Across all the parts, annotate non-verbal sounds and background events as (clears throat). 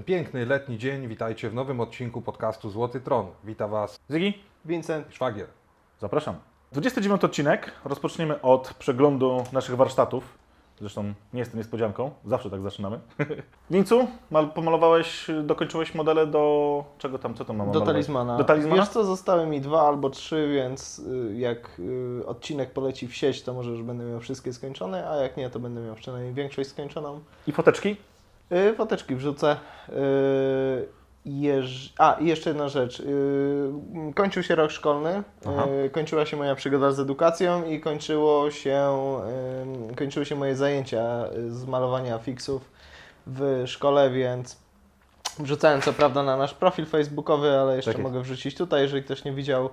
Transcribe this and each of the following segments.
ten piękny letni dzień witajcie w nowym odcinku podcastu Złoty Tron. Wita Was Zygi, Vincent. Szwagier. zapraszam. 29 odcinek. Rozpoczniemy od przeglądu naszych warsztatów. Zresztą nie jest to niespodzianką, zawsze tak zaczynamy. (laughs) Wincu, mal, pomalowałeś, dokończyłeś modele do czego tam, co tam mam Do malować? talizmana. Do talizmana? Wiesz co, zostały mi dwa albo trzy, więc y, jak y, odcinek poleci w sieć, to może już będę miał wszystkie skończone, a jak nie, to będę miał przynajmniej większość skończoną. I foteczki? Y, Foteczki wrzucę. Y, Jeż... A, i jeszcze jedna rzecz. Y, Kończył się rok szkolny, kończyła się moja przygoda z edukacją i kończyło się, kończyły się moje zajęcia z malowania fixów w szkole, więc wrzucałem co prawda na nasz profil facebookowy, ale jeszcze Tak mogę wrzucić tutaj, jeżeli ktoś nie widział.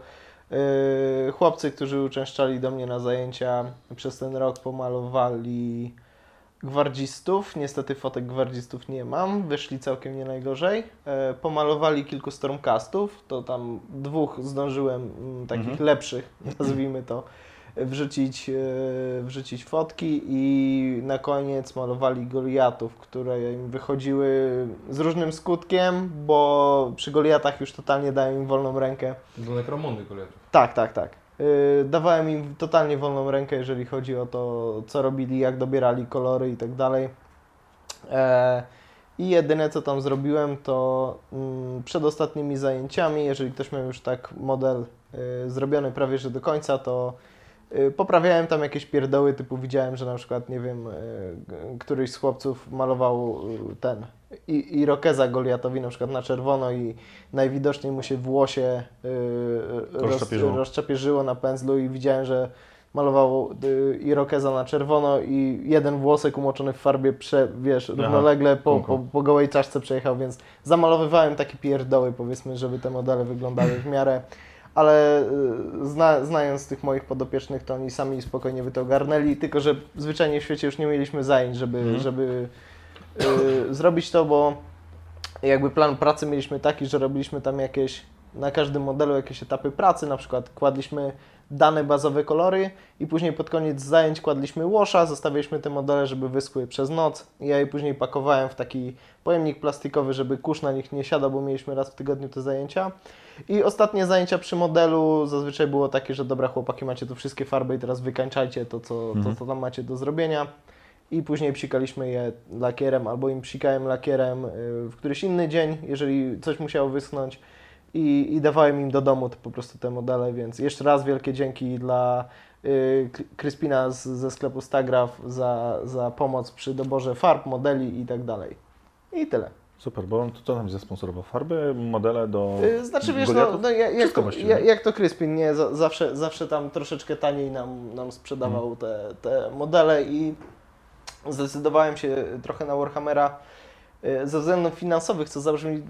Chłopcy, którzy uczęszczali do mnie na zajęcia przez ten rok pomalowali gwardzistów. Niestety fotek gwardzistów nie mam, wyszli całkiem nie najgorzej. E, pomalowali kilku stormcastów, to tam dwóch zdążyłem mm, takich Mhm. lepszych, (laughs) nazwijmy to, wrzucić, e, wrzucić fotki i na koniec malowali Goliatów, które im wychodziły z różnym skutkiem, bo przy Goliatach już totalnie dałem im wolną rękę. Do Necromony Goliatów. Tak, tak, tak. Yy, dawałem im totalnie wolną rękę, jeżeli chodzi o to, co robili, jak dobierali kolory i tak dalej. E, I jedyne, co tam zrobiłem, to mm, przed ostatnimi zajęciami, jeżeli ktoś miał już tak model y, zrobiony prawie że do końca, to y, poprawiałem tam jakieś pierdoły, typu widziałem, że na przykład, nie wiem, y, któryś z chłopców malował y, ten i, i rokeza Goliatowi na przykład na czerwono i najwidoczniej mu się włosie y, roz, Rozczapierzyło. rozczapierzyło na pędzlu i widziałem, że malował y, irokeza na czerwono i jeden włosek umoczony w farbie, prze, wiesz, Aha, równolegle po, po, po gołej czaszce przejechał, więc zamalowywałem takie pierdoły, powiedzmy, żeby te modele wyglądały w miarę, ale y, zna, znając tych moich podopiecznych, to oni sami spokojnie by to ogarnęli, tylko że zwyczajnie w świecie już nie mieliśmy zajęć, żeby, Mhm. żeby y, zrobić to, bo jakby plan pracy mieliśmy taki, że robiliśmy tam jakieś, na każdym modelu jakieś etapy pracy, na przykład kładliśmy dane bazowe kolory i później pod koniec zajęć kładliśmy łosza, zostawialiśmy te modele, żeby wyschły przez noc. Ja je później pakowałem w taki pojemnik plastikowy, żeby kurz na nich nie siadał, bo mieliśmy raz w tygodniu te zajęcia. I ostatnie zajęcia przy modelu zazwyczaj było takie, że dobra chłopaki, macie tu wszystkie farby i teraz wykańczajcie to, co, to, Mhm. co tam macie do zrobienia. I później psikaliśmy je lakierem, albo im psikałem lakierem y, w któryś inny dzień, jeżeli coś musiało wyschnąć. I, I dawałem im do domu te, po prostu te modele, więc jeszcze raz wielkie dzięki dla y, Kryspina z, ze sklepu Stagraf za, za pomoc przy doborze farb, modeli i tak dalej. I tyle. Super, bo on to co nam zasponsorował? Farby, modele do Y, Znaczy wiesz, no, no ja- jak, Wszystko to, właściwie. ja- jak to Kryspin, nie? Za- Zawsze, zawsze tam troszeczkę taniej nam, nam sprzedawał Mhm. te, te modele i zdecydowałem się trochę na Warhammera y, ze względów finansowych, co zabrzmi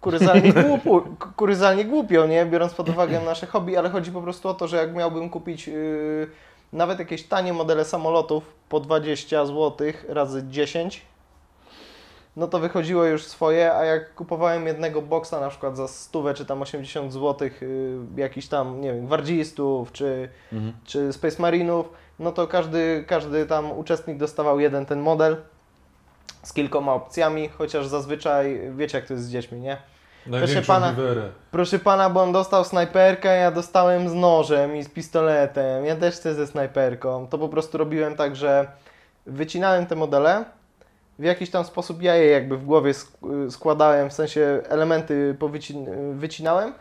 kuryzalnie, (laughs) głupu, kuryzalnie głupio, nie? Biorąc pod uwagę nasze hobby, ale chodzi po prostu o to, że jak miałbym kupić y, nawet jakieś tanie modele samolotów po 20 zł razy 10, no to wychodziło już swoje, a jak kupowałem jednego boksa na przykład za 100 czy tam 80 zł y, jakichś tam, nie wiem, gwardzistów czy, Mhm. czy Space Marinów, no to każdy, każdy tam uczestnik dostawał jeden ten model z kilkoma opcjami, chociaż zazwyczaj wiecie jak to jest z dziećmi, nie? Największą pana-. Proszę pana, bo on dostał snajperkę, ja dostałem z nożem i z pistoletem, ja też chcę ze snajperką. To po prostu robiłem tak, że wycinałem te modele, w jakiś tam sposób ja je jakby w głowie sk- składałem, w sensie elementy powycin- wycinałem,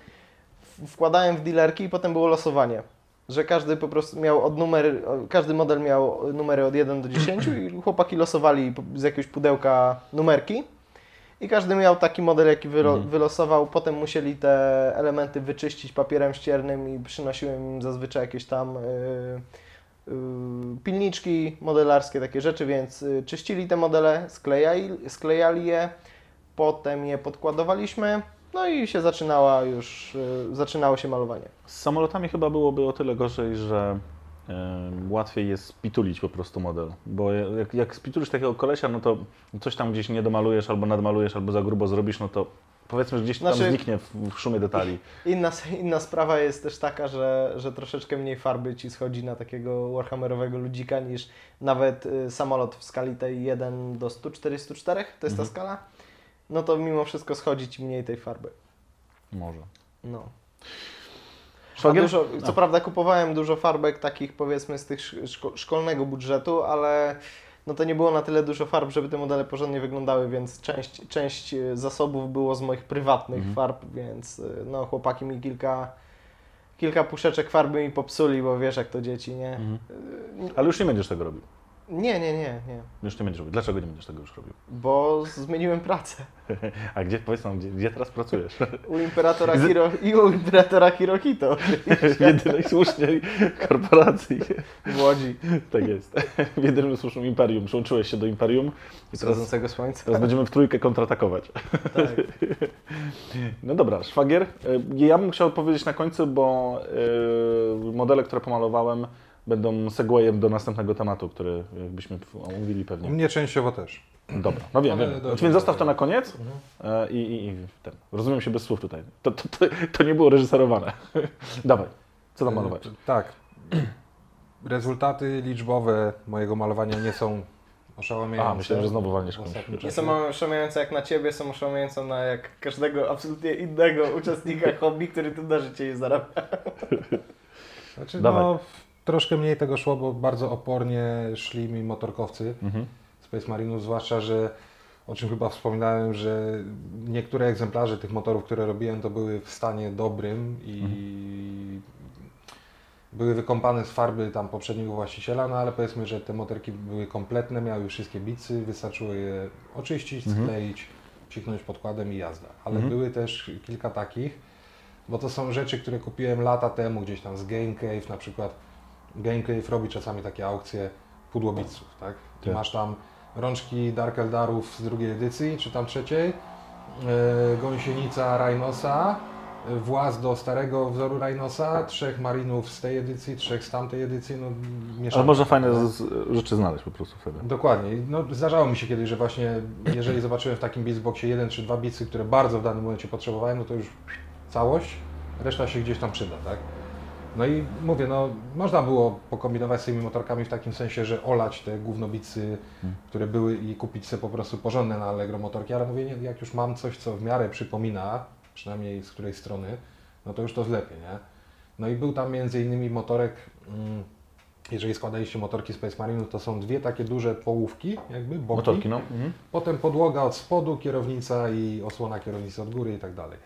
wkładałem w dealerki i potem było losowanie. Że każdy po prostu miał od numer, każdy model miał numery od 1 do 10 i chłopaki losowali z jakiegoś pudełka numerki. I każdy miał taki model, jaki wyro- Mhm. wylosował. Potem musieli te elementy wyczyścić papierem ściernym i przynosiłem im zazwyczaj jakieś tam y, y, pilniczki modelarskie, takie rzeczy, więc y, czyścili te modele, sklejali, sklejali je, potem je podkładowaliśmy, no i się zaczynała już, y, zaczynało się malowanie. Z samolotami chyba byłoby o tyle gorzej, że łatwiej jest spitulić po prostu model. Bo jak, jak spitulisz takiego kolesia, no to coś tam gdzieś nie domalujesz, albo nadmalujesz, albo za grubo zrobisz, no to powiedzmy, że gdzieś tam Znaczy- zniknie w, szumie detali. (laughs) Inna, inna sprawa jest też taka, że, że troszeczkę mniej farby ci schodzi na takiego Warhammerowego ludzika niż nawet y, samolot w skali tej 1 do 100, 404, to jest ta Mhm. skala. No to mimo wszystko schodzi ci mniej tej farby. Może. No. Szwagier? dużo, co A. prawda kupowałem dużo farbek takich powiedzmy z tych szko- szkolnego budżetu, ale no to nie było na tyle dużo farb, żeby te modele porządnie wyglądały, więc część, część e, zasobów było z moich prywatnych Mhm. farb, więc e, no chłopaki mi kilka, kilka puszeczek farby mi popsuli, bo wiesz jak to dzieci, nie? Mhm. E, Ale już nie będziesz tego robił. Nie, nie, nie, nie, Już nie będziesz robił. Dlaczego nie będziesz tego już robił? bo zmieniłem pracę. (laughs) A gdzie, powiedz nam, gdzie, gdzie teraz pracujesz? (laughs) U imperatora Hiro, i u imperatora Hirohito (laughs) w jedynej słusznej korporacji. w Łodzi. Tak jest. W jedynym słusznym imperium. Przyłączyłeś się do imperium i teraz, słońca. teraz będziemy w trójkę kontratakować. Tak. No dobra, szwagier. Y, Ja bym chciał powiedzieć na końcu, bo y, modele, które pomalowałem, będą segwayem do następnego tematu, który jakbyśmy omówili pewnie. mnie częściowo też. Dobra, no wiem, wiem. dobra, Więc zostaw to na koniec Mhm. e, i, i, i ten. Rozumiem się bez słów tutaj. To, to, to, to nie było reżyserowane. (laughs) Dawaj, co tam malowałeś? E, Tak. Rezultaty liczbowe mojego malowania nie są oszałamiające. A, myślałem, że znowu walniesz komuś. Nie są oszałamiające jak na ciebie, są oszałamiające na jak każdego absolutnie innego uczestnika (laughs) hobby, który tu na życie nie zarabia. Znaczy, Dawaj. no, troszkę mniej tego szło, bo bardzo opornie szli mi motorkowcy Mhm. Space Marinów, zwłaszcza, że o czym chyba wspominałem, że niektóre egzemplarze tych motorów, które robiłem, to były w stanie dobrym i były wykąpane z farby tam poprzedniego właściciela, no ale powiedzmy, że te motorki były kompletne, miały wszystkie bicy, wystarczyło je oczyścić, Mhm. skleić, psiknąć podkładem i jazda. Ale Mhm. były też kilka takich, bo to są rzeczy, które kupiłem lata temu gdzieś tam z Game Cave, na przykład Game Cave robi czasami takie aukcje pudłobiców, tak? I Tak. masz tam rączki Dark Eldarów z drugiej edycji, czy tam trzeciej, e, gąsienica Rhinosa, właz do starego wzoru Rhinosa, trzech marinów z tej edycji, trzech z tamtej edycji, no mieszane. Ale można fajne rzeczy znaleźć po prostu wtedy. Dokładnie. No, zdarzało mi się kiedyś, że właśnie jeżeli zobaczyłem w takim Beatsboxie jeden czy dwa bicy, które bardzo w danym momencie potrzebowałem, no to już całość, reszta się gdzieś tam przyda, tak? No i mówię, no można było pokombinować z tymi motorkami w takim sensie, że olać te gównobicy, Hmm. które były i kupić sobie po prostu porządne na Allegro motorki, ale mówię, nie, jak już mam coś, co w miarę przypomina, przynajmniej z której strony, no to już to zlepiej, nie? No i był tam między innymi motorek, mm, jeżeli składaliście motorki Space Marinów, to są dwie takie duże połówki, jakby boki. Motorki, no. Mhm. Potem podłoga od spodu, kierownica i osłona kierownicy od góry i tak dalej.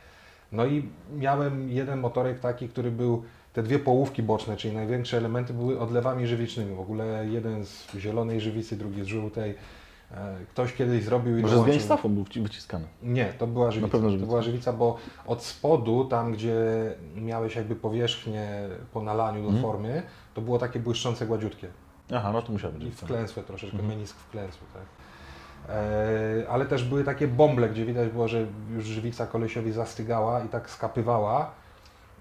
No i miałem jeden motorek taki, który był, te dwie połówki boczne, czyli największe elementy były odlewami żywicznymi. W ogóle jeden z zielonej żywicy, drugi z żółtej. E, Ktoś kiedyś zrobił i Może z Gainstaffu był wyciskany. nie, to była żywica. pewno To żywica. była żywica, bo od spodu, tam gdzie miałeś jakby powierzchnię po nalaniu do Mhm. formy, to było takie błyszczące, gładziutkie. Aha, no to musiał być. I wklęsłe troszeczkę, Mhm. menisk wklęsły, tak. E, ale też były takie bąble, gdzie widać było, że już żywica kolesiowi zastygała i tak skapywała.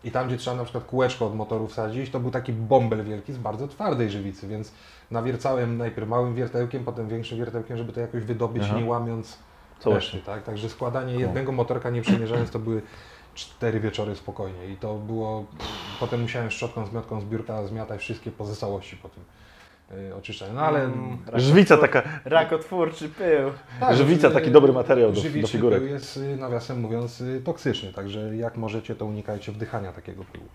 I tam, gdzie trzeba na przykład kółeczko od motoru wsadzić, to był taki bąbel wielki z bardzo twardej żywicy, więc nawiercałem najpierw małym wiertełkiem, potem większym wiertełkiem, żeby to jakoś wydobyć, Aha. nie łamiąc reszty, tak? Także składanie jednego motorka nie przemierzając to były cztery wieczory spokojnie i to było, potem musiałem szczotką, zmiotką z biurka zmiatać wszystkie pozostałości po tym yy, oczyszczaniu, no ale... Mm, Żywica taka, Rakotwórczy pył. żywica, yy, taki dobry materiał do, do figurek. pył jest, yy, nawiasem mówiąc, yy, toksyczny, także jak możecie, to unikajcie wdychania takiego pyłu.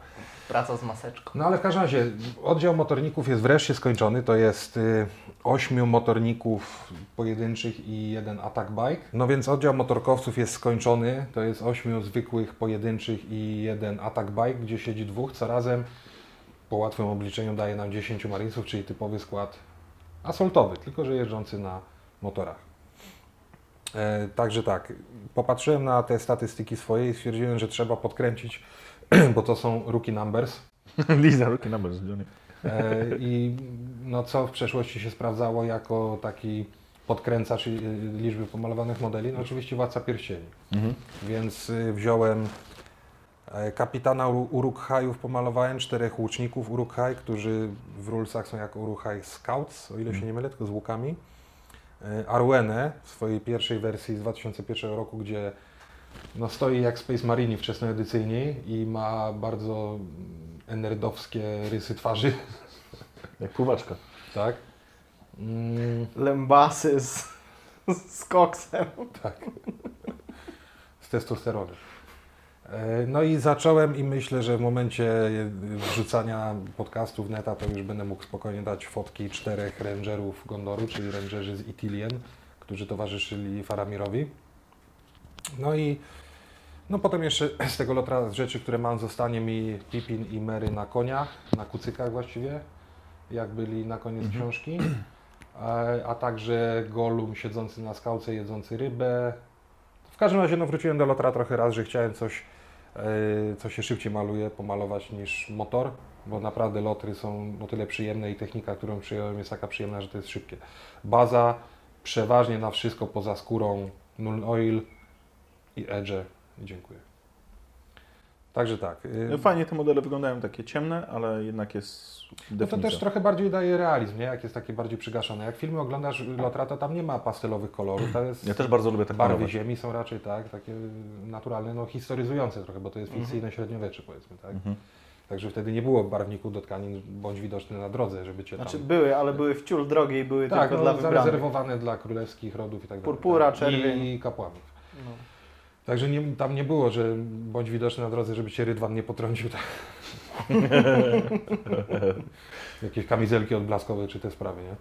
Praca z maseczką. No ale w każdym razie oddział motorników jest wreszcie skończony. To jest y, ośmiu motorników pojedynczych i jeden attack bike. No więc oddział motorkowców jest skończony. To jest ośmiu zwykłych pojedynczych i jeden attack bike, gdzie siedzi dwóch, co razem po łatwym obliczeniu daje nam 10 marinesów, czyli typowy skład asoltowy, tylko że jeżdżący na motorach. E, także tak, popatrzyłem na te statystyki swoje i stwierdziłem, że trzeba podkręcić, (clears throat) bo to są rookie numbers. (laughs) Liza, ruki numbers. Johnny. E, I no, co w przeszłości się sprawdzało jako taki podkręcacz y, liczby pomalowanych modeli? No oczywiście Władca Pierścieni. Mhm. Więc y, wziąłem kapitana Uru- Uruk-hajów, pomalowałem czterech łuczników Uruk-haj, którzy w rulesach są jako Uruk-hai Scouts, o ile się nie mylę, tylko z łukami. E, Arwenę w swojej pierwszej wersji z 2001 roku, gdzie no, stoi jak Space Marini wczesnoedycyjni i ma bardzo mm, nerdowskie rysy twarzy, (laughs) Jak pływaczka. tak? Mm, Lębasy z, z koksem. tak. testosterony. E, No i zacząłem i myślę, że w momencie wrzucania podcastów neta to już będę mógł spokojnie dać fotki czterech rangerów Gondoru, czyli rangerzy z Itilien, którzy towarzyszyli Faramirowi. No i no potem jeszcze z tego lotra z rzeczy, które mam, zostanie mi Pipin i Mary na koniach, na kucykach właściwie, jak byli na koniec książki. A, a także Golum siedzący na skałce, jedzący rybę. W każdym razie no, wróciłem do lotra trochę raz, że chciałem coś, e, co się szybciej maluje, pomalować niż motor, bo naprawdę lotry są o tyle przyjemne i technika, którą przyjąłem jest taka przyjemna, że to jest szybkie. Baza przeważnie na wszystko poza skórą, null oil i edge dziękuję. Także tak. y, No Fajnie te modele wyglądają takie ciemne, ale jednak jest No to też trochę bardziej daje realizm, nie? Jak jest takie bardziej przygaszone. Jak filmy oglądasz Lotra, to tam nie ma pastelowych kolorów, to jest... Ja też bardzo lubię tak Barwy ziemi są raczej tak, takie naturalne, no historyzujące trochę, bo to jest fikcyjne średniowiecze powiedzmy, tak? Mhm. Także wtedy nie było barwników do tkanin bądź widoczne na drodze, żeby cię tam... Znaczy były, ale były w ciul drogie i były tak, tylko dla no, wybranych. zarezerwowane dla królewskich rodów i tak dalej. Purpura, tak. czerwień. I kapłanów. Także nie, tam nie było, że bądź widoczny na drodze, żeby cię rydwan nie potrącił. Tak. (laughs) Jakieś kamizelki odblaskowe czy te sprawy, nie?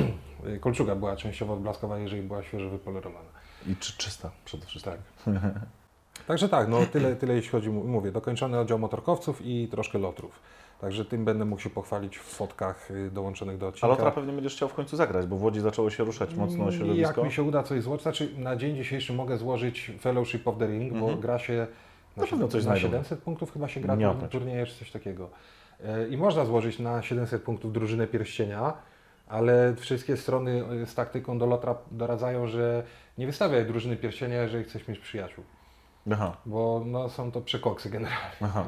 (clears throat) Kolczuga była częściowo odblaskowa, jeżeli była świeżo wypolerowana. I czy, czysta przede wszystkim. Tak. Także tak, no tyle, tyle jeśli chodzi, mówię, dokończony oddział motorkowców i troszkę lotrów. Także tym będę mógł się pochwalić w fotkach y, dołączonych do A odcinka. Lotra pewnie będziesz chciał w końcu zagrać, bo w Łodzi zaczęło się ruszać mocno Mm, Jak środowisko. mi się uda coś złożyć, znaczy na dzień dzisiejszy mogę złożyć Fellowship of the Ring, bo Mhm. gra się na, Na coś na znajdą. 700 punktów chyba się gra Nie opać. turnieje czy coś takiego. E, I można złożyć na 700 punktów drużynę pierścienia, ale wszystkie strony e, z taktyką do Lotra doradzają, że nie wystawiaj drużyny pierścienia, jeżeli chcesz mieć przyjaciół, Aha, bo no, są to przekoksy generalnie. aha.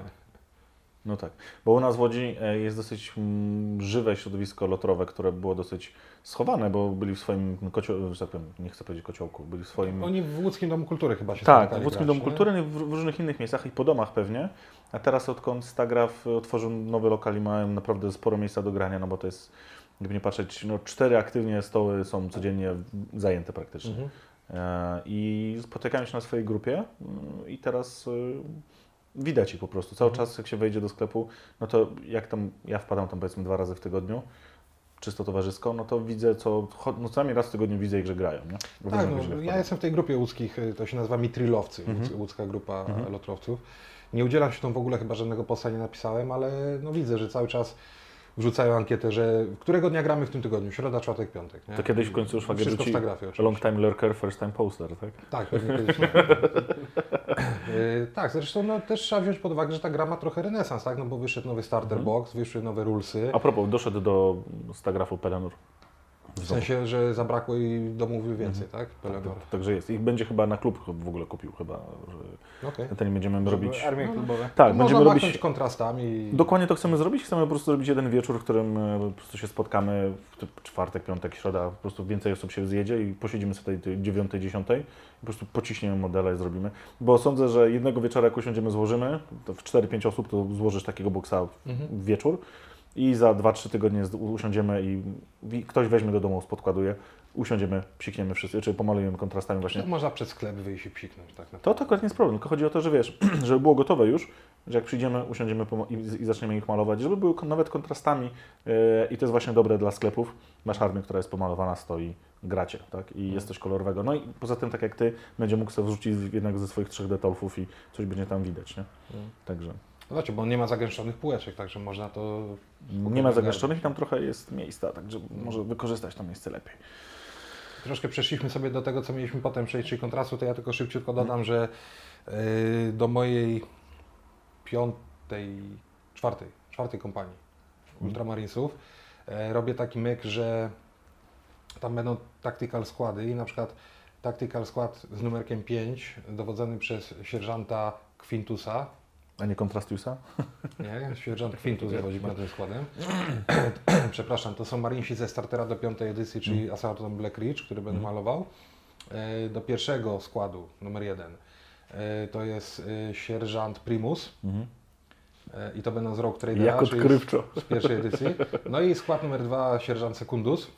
No tak, bo u nas w Łodzi e, jest dosyć mm, żywe środowisko lotrowe, które było dosyć schowane, bo byli w swoim kociołku, tak powiem, nie chcę powiedzieć kociołku, byli w swoim... Oni w Łódzkim Domu Kultury chyba się Tak, w Łódzkim Domu? Kultury, w, w różnych innych miejscach i po domach pewnie. A teraz odkąd Stagraf otworzył nowy lokal i mają naprawdę sporo miejsca do grania, no bo to jest, jakby nie patrzeć, no cztery aktywnie stoły są codziennie zajęte praktycznie. Mhm. E, I spotykają się na swojej grupie mm, i teraz y, widać ich po prostu. Cały czas jak się wejdzie do sklepu, no to jak tam, ja wpadam tam powiedzmy dwa razy w tygodniu, czysto towarzysko, no to widzę co, no co najmniej raz w tygodniu widzę ich, że grają, nie? Bo Tak, no, ja jestem w tej grupie łódzkich, y, to się nazywa Mitrilowcy, Mhm. łódz- łódzka grupa Mhm. lotrowców. Nie udzielam się tą w ogóle, chyba żadnego posta nie napisałem, ale no widzę, że cały czas wrzucają ankietę, że którego dnia gramy w tym tygodniu, środa, czwartek, piątek. Nie? To kiedyś w końcu już szwagier Wszystko w rzuci. Long time lurker, first time poster, tak? Tak, pewnie kiedyś. (laughs) Y, tak, zresztą no, też trzeba wziąć pod uwagę, że ta gra ma trochę renesans, tak? No bo wyszedł nowy starter Mhm. box, wyszły nowe rulesy. A propos, doszedł do Stagrafu Pelenur. W sensie, że zabrakło i domówił więcej, tak? Pelenor. Także jest. Ich będzie chyba na klub w ogóle kupił chyba, że Okej. ten będziemy robić. Armie klubowe. Tak, Można będziemy robić. kontrastami. Dokładnie to chcemy zrobić. Chcemy po prostu zrobić jeden wieczór, w którym e, po prostu się spotkamy w czwartek, piątek, środa, po prostu więcej osób się zjedzie i posiedzimy sobie tej dziewiątej, dziesiątej. Po prostu pociśniemy modele i zrobimy. Bo sądzę, że jednego wieczora jak usiądziemy, złożymy, to w 4-5 osób to złożysz takiego boksa Mhm. w wieczór i za 2-3 tygodnie usiądziemy i i ktoś weźmie do domu, spodkładuje, usiądziemy, psikniemy wszyscy, czy pomalujemy kontrastami właśnie. No, można przed sklep wyjść i psiknąć, tak. To to akurat nie jest problem, tylko chodzi o to, że wiesz, (clears throat) żeby było gotowe już, że jak przyjdziemy, usiądziemy i, i zaczniemy ich malować, żeby były nawet kontrastami yy, i to jest właśnie dobre dla sklepów. Masz armię, która jest pomalowana, stoi, gracie, tak? I jest coś kolorowego. No i poza tym, tak jak Ty, będzie mógł sobie wrzucić jednak ze swoich trzech detolfów i coś będzie tam widać, nie? Mm. Także No Znaczy, bo nie ma zagęszczonych półeczek, także można to... nie ma zagęszczonych, tam trochę jest miejsca, także może wykorzystać to miejsce lepiej. Troszkę przeszliśmy sobie do tego, co mieliśmy potem przejść, czyli kontrastu, to ja tylko szybciutko dodam, Mhm. że yy, do mojej piątej, czwartej, czwartej kompanii Mhm. Ultramarinesów e, robię taki myk, że tam będą tactical składy i na przykład tactical skład z numerkiem 5 dowodzony przez sierżanta Quintusa, A nie kontrastiusa? Nie, sierżant Quintus dowodzi nad tym składem. (clears throat) Przepraszam, to są marinsi ze startera do piątej edycji, czyli on Black Ridge, który będę malował. E, Do pierwszego składu, numer jeden, e, to jest e, sierżant Primus e, i to będą z Rogue Tradera, Jak odkrywczo. z, pierwszej edycji. No i skład numer dwa, sierżant Secundus.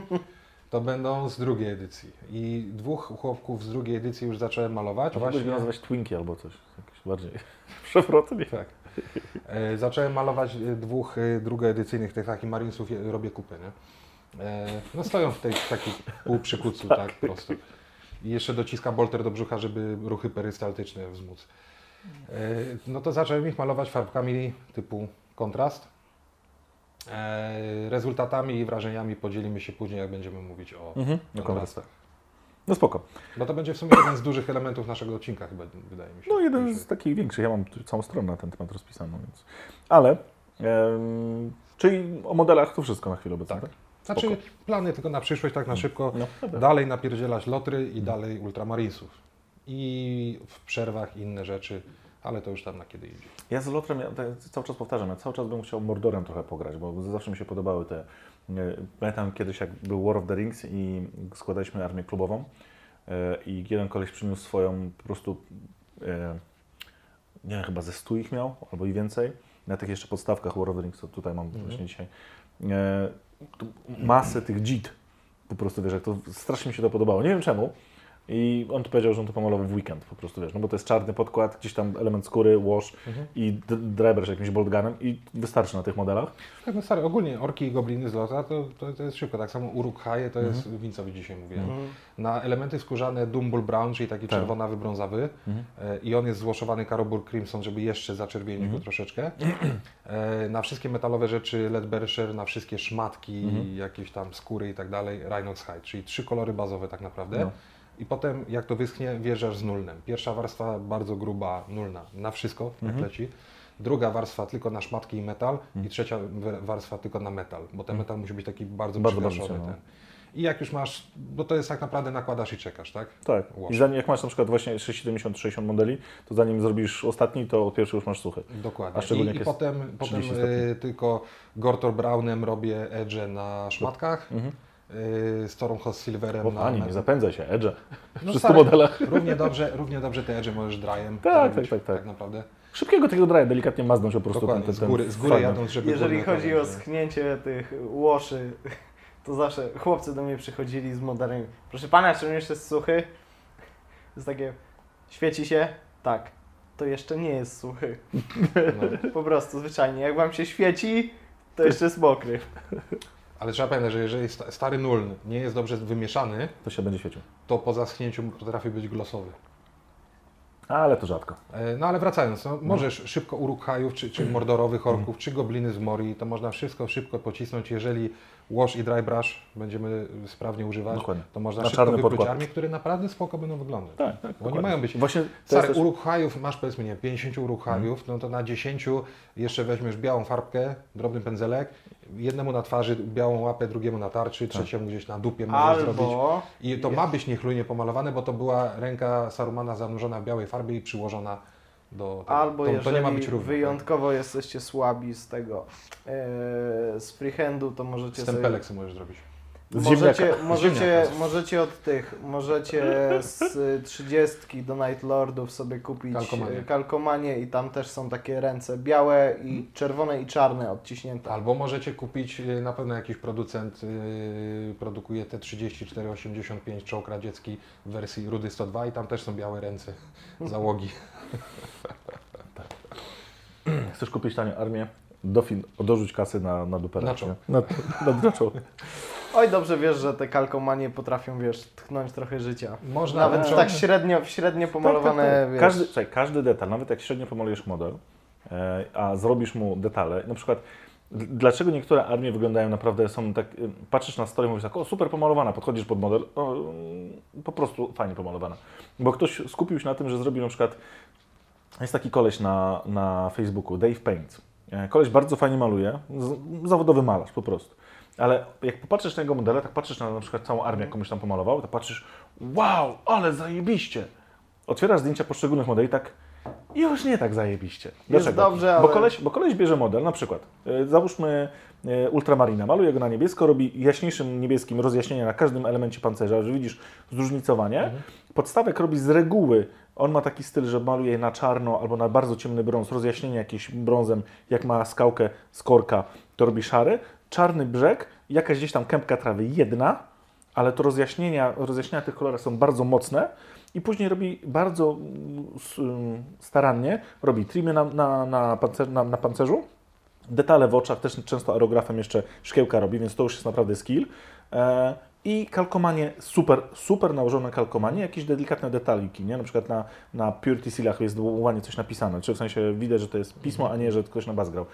(laughs) to będą z drugiej edycji. I dwóch chłopków z drugiej edycji już zacząłem malować. Mógłbyś Właśnie, go nazywać Twinkie albo coś, bardziej (laughs) przewrotnie. tak. E, zacząłem malować e, dwóch e, drugoedycyjnych tych takich Marinesów, je- robię kupy, nie? E, no stoją w tej takiej półprzykucu, (laughs) tak, prosto. I jeszcze dociska bolter do brzucha, żeby ruchy perystaltyczne wzmóc. E, no to zacząłem ich malować farbkami typu kontrast. E, rezultatami i wrażeniami podzielimy się później, jak będziemy mówić o Mhm, kontrastach. No spoko. No to będzie w sumie jeden z dużych elementów naszego odcinka chyba, wydaje mi się. No jeden z takich większych, ja mam całą stronę na ten temat rozpisaną, więc... Ale, em, czyli o modelach to wszystko na chwilę obecną, tak? Znaczy Spoko. plany tylko na przyszłość, tak na szybko. No. Dalej napierdzielać lotry i dalej ultramarinesów. I w przerwach inne rzeczy, ale to już tam na kiedy idzie. Ja z Lotrem ja tak cały czas powtarzam, ja cały czas bym chciał Mordorem trochę pograć, bo zawsze mi się podobały te... e, Pamiętam kiedyś, jak był War of the Rings i składaliśmy armię klubową e, i jeden koleś przyniósł swoją po prostu, e, nie wiem, chyba ze stu ich miał, albo i więcej. Na tych jeszcze podstawkach War of the Rings, co tutaj mam właśnie dzisiaj. Masę tych dzid. Po prostu, wiesz, jak to strasznie mi się to podobało. Nie wiem czemu. I on tu powiedział, że on to pomalował w weekend po prostu, wiesz, no bo to jest czarny podkład, gdzieś tam element skóry, wash i d- driver z jakimś boldgunem i wystarczy na tych modelach. Tak, no stary, ogólnie orki i gobliny z lota to, to, to jest szybko. Tak samo uruk-haje to Mhm. jest, Wincowi dzisiaj mówiłem. Na elementy skórzane Dumble Brown, czyli taki Tak. czerwonawy, brązowy Mhm. e, i on jest złoszowany Karobur Crimson, żeby jeszcze zaczerwienić Mhm. go troszeczkę. E, na wszystkie metalowe rzeczy Led Bersher, na wszystkie szmatki, Mhm. jakieś tam skóry i tak dalej, Rhinox Hide, czyli trzy kolory bazowe tak naprawdę. No. I potem jak to wyschnie, wjeżdżasz z nulnem. Pierwsza warstwa bardzo gruba, nulna, na wszystko, jak Mhm. leci. Druga warstwa tylko na szmatki i metal i trzecia we- warstwa tylko na metal, bo ten metal musi być taki bardzo, Mhm. Bardzo, bardzo bardzo przygaszony. ten. I jak już masz, bo to jest tak naprawdę nakładasz i czekasz, tak? Tak. I zanim, jak masz na przykład właśnie 670-60 modeli, to zanim zrobisz ostatni, to od pierwszy już masz suchy. Dokładnie. A szczególnie I, i potem, potem 30 stopni. y, tylko Gortor Brownem robię edge na szmatkach, Mhm. Y, Storm Host Silverem O na pani, nie metal. zapędzaj się, Edge. No Przy 100 stary, modelach. Równie dobrze, równie dobrze te edge możesz dryem Tak, tak, tak, tak. tak naprawdę. Szybkiego takiego draja, delikatnie maznąć po prostu Dokładnie, ten, z ten, góry, z góry jadąc, żeby Jeżeli chodzi o schnięcie tych łoszy, (laughs) to zawsze chłopcy do mnie przychodzili z modelem. Proszę pana, czy on jeszcze jest suchy? To jest takie, świeci się? Tak. To jeszcze nie jest suchy. No. (laughs) Po prostu, zwyczajnie. Jak wam się świeci, to jeszcze jest mokry. Ale trzeba pamiętać, że jeżeli sta- stary nul nie jest dobrze wymieszany, To się będzie świecił. to po zaschnięciu potrafi być glosowy. Ale to rzadko. E, No ale wracając, no, możesz szybko urukhajów, czy, czy (clears throat) mordorowych orków, czy gobliny z Mori, to można wszystko szybko pocisnąć, jeżeli wash i dry brush będziemy sprawnie używać, Dokładnie. to można Na szybko czarny wypluć podkład. armię, które naprawdę spoko będą wyglądać. Tak, tak. Bo nie mają być... Właśnie jest Stary, też... urukhajów masz powiedzmy, nie 50 urukhajów, Mhm. no to na 10 jeszcze weźmiesz białą farbkę, drobny pędzelek, jednemu na twarzy białą łapę, drugiemu na tarczy, Tak. trzeciemu gdzieś na dupie możesz zrobić. Albo I to ma być niechlujnie pomalowane, bo to była ręka Sarumana zanurzona w białej farbie i przyłożona do tego. Albo to, jeżeli tak? wyjątkowo jesteście słabi z tego, e, z freehandu, to możecie sobie... Stempelek sobie możesz zrobić. Z Możecie, możecie, możecie od tych, możecie z 30 do Night Lordów sobie kupić Kalkomanie. y, kalkomanie i tam też są takie ręce białe i czerwone i czarne odciśnięte. Albo możecie kupić, y, na pewno jakiś producent y, produkuje te 3485 czołg radziecki w wersji Rudy 102 i tam też są białe ręce (laughs) załogi. Chcesz kupić tanią armię? Dofin, dorzuć kasy na, na duperę. Na czoł. Na, na, na czoł. Oj, dobrze wiesz, że te kalkomanie potrafią, wiesz, tchnąć trochę życia. Można Nawet ten w czołg- tak średnio, w średnio pomalowane, Tak, tak, tak. wiesz. Każdy, słuchaj, każdy detal, nawet jak średnio pomalujesz model, e, a zrobisz mu detale, na przykład dlaczego niektóre armie wyglądają naprawdę, są tak, y, patrzysz na story i mówisz tak, o super pomalowana, podchodzisz pod model, o, mm, po prostu fajnie pomalowana. Bo ktoś skupił się na tym, że zrobił na przykład, jest taki koleś na, na Facebooku, Dave Paint. E, Koleś bardzo fajnie maluje, zawodowy malarz po prostu. Ale jak popatrzysz na jego modele, tak patrzysz na na przykład całą armię, jak komuś tam pomalował, to patrzysz, wow, ale zajebiście. Otwierasz zdjęcia poszczególnych modeli, tak już nie tak zajebiście. Dlaczego? dobrze, bo, ale- koleś, bo koleś bierze model, na przykład, e, załóżmy e, ultramarina, maluje go na niebiesko, robi jaśniejszym niebieskim rozjaśnienie na każdym elemencie pancerza, że widzisz zróżnicowanie. Podstawek robi z reguły, on ma taki styl, że maluje na czarno albo na bardzo ciemny brąz, rozjaśnienie jakieś brązem, jak ma skałkę z korka, to robi szary. Czarny brzeg, jakaś gdzieś tam kępka trawy, jedna, ale to rozjaśnienia, rozjaśnienia tych kolorów są bardzo mocne i później robi bardzo mm, mm, starannie, robi trimy na, na, na, pancer, na, na pancerzu, detale w oczach, też często aerografem jeszcze szkiełka robi, więc to już jest naprawdę skill. E, I kalkomanie, super, super nałożone kalkomanie, jakieś delikatne detaliki, nie? Na przykład na, na Purity Sealach jest ładnie coś napisane, czy w sensie widać, że to jest pismo, a nie, że ktoś na bas grał.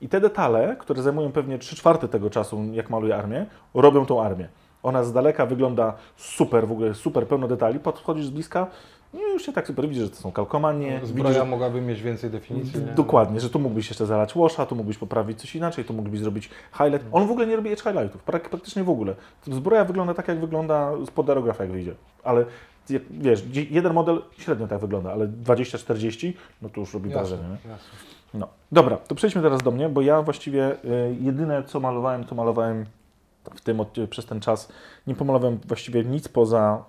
I te detale, które zajmują pewnie 3 czwarte tego czasu, jak maluje armię, robią tą armię. Ona z daleka wygląda super, w ogóle super, pełno detali, podchodzisz z bliska, no już się tak super widzisz, że to są kalkomanie, widzisz, Zbroja że mogłaby mieć więcej definicji. nie? Dokładnie, że tu mógłbyś jeszcze zalać washa, tu mógłbyś poprawić coś inaczej, tu mógłbyś zrobić highlight. On w ogóle nie robi edge highlightów, prak- praktycznie w ogóle. Zbroja wygląda tak, jak wygląda spod aerografa, jak wyjdzie. Ale wiesz, jeden model średnio tak wygląda, ale 20-40, no to już robi Jasne, wrażenie. Nie? jasne. No. Dobra, to przejdźmy teraz do mnie, bo ja właściwie y, jedyne co malowałem, to malowałem w tym przez ten czas. Nie pomalowałem właściwie nic poza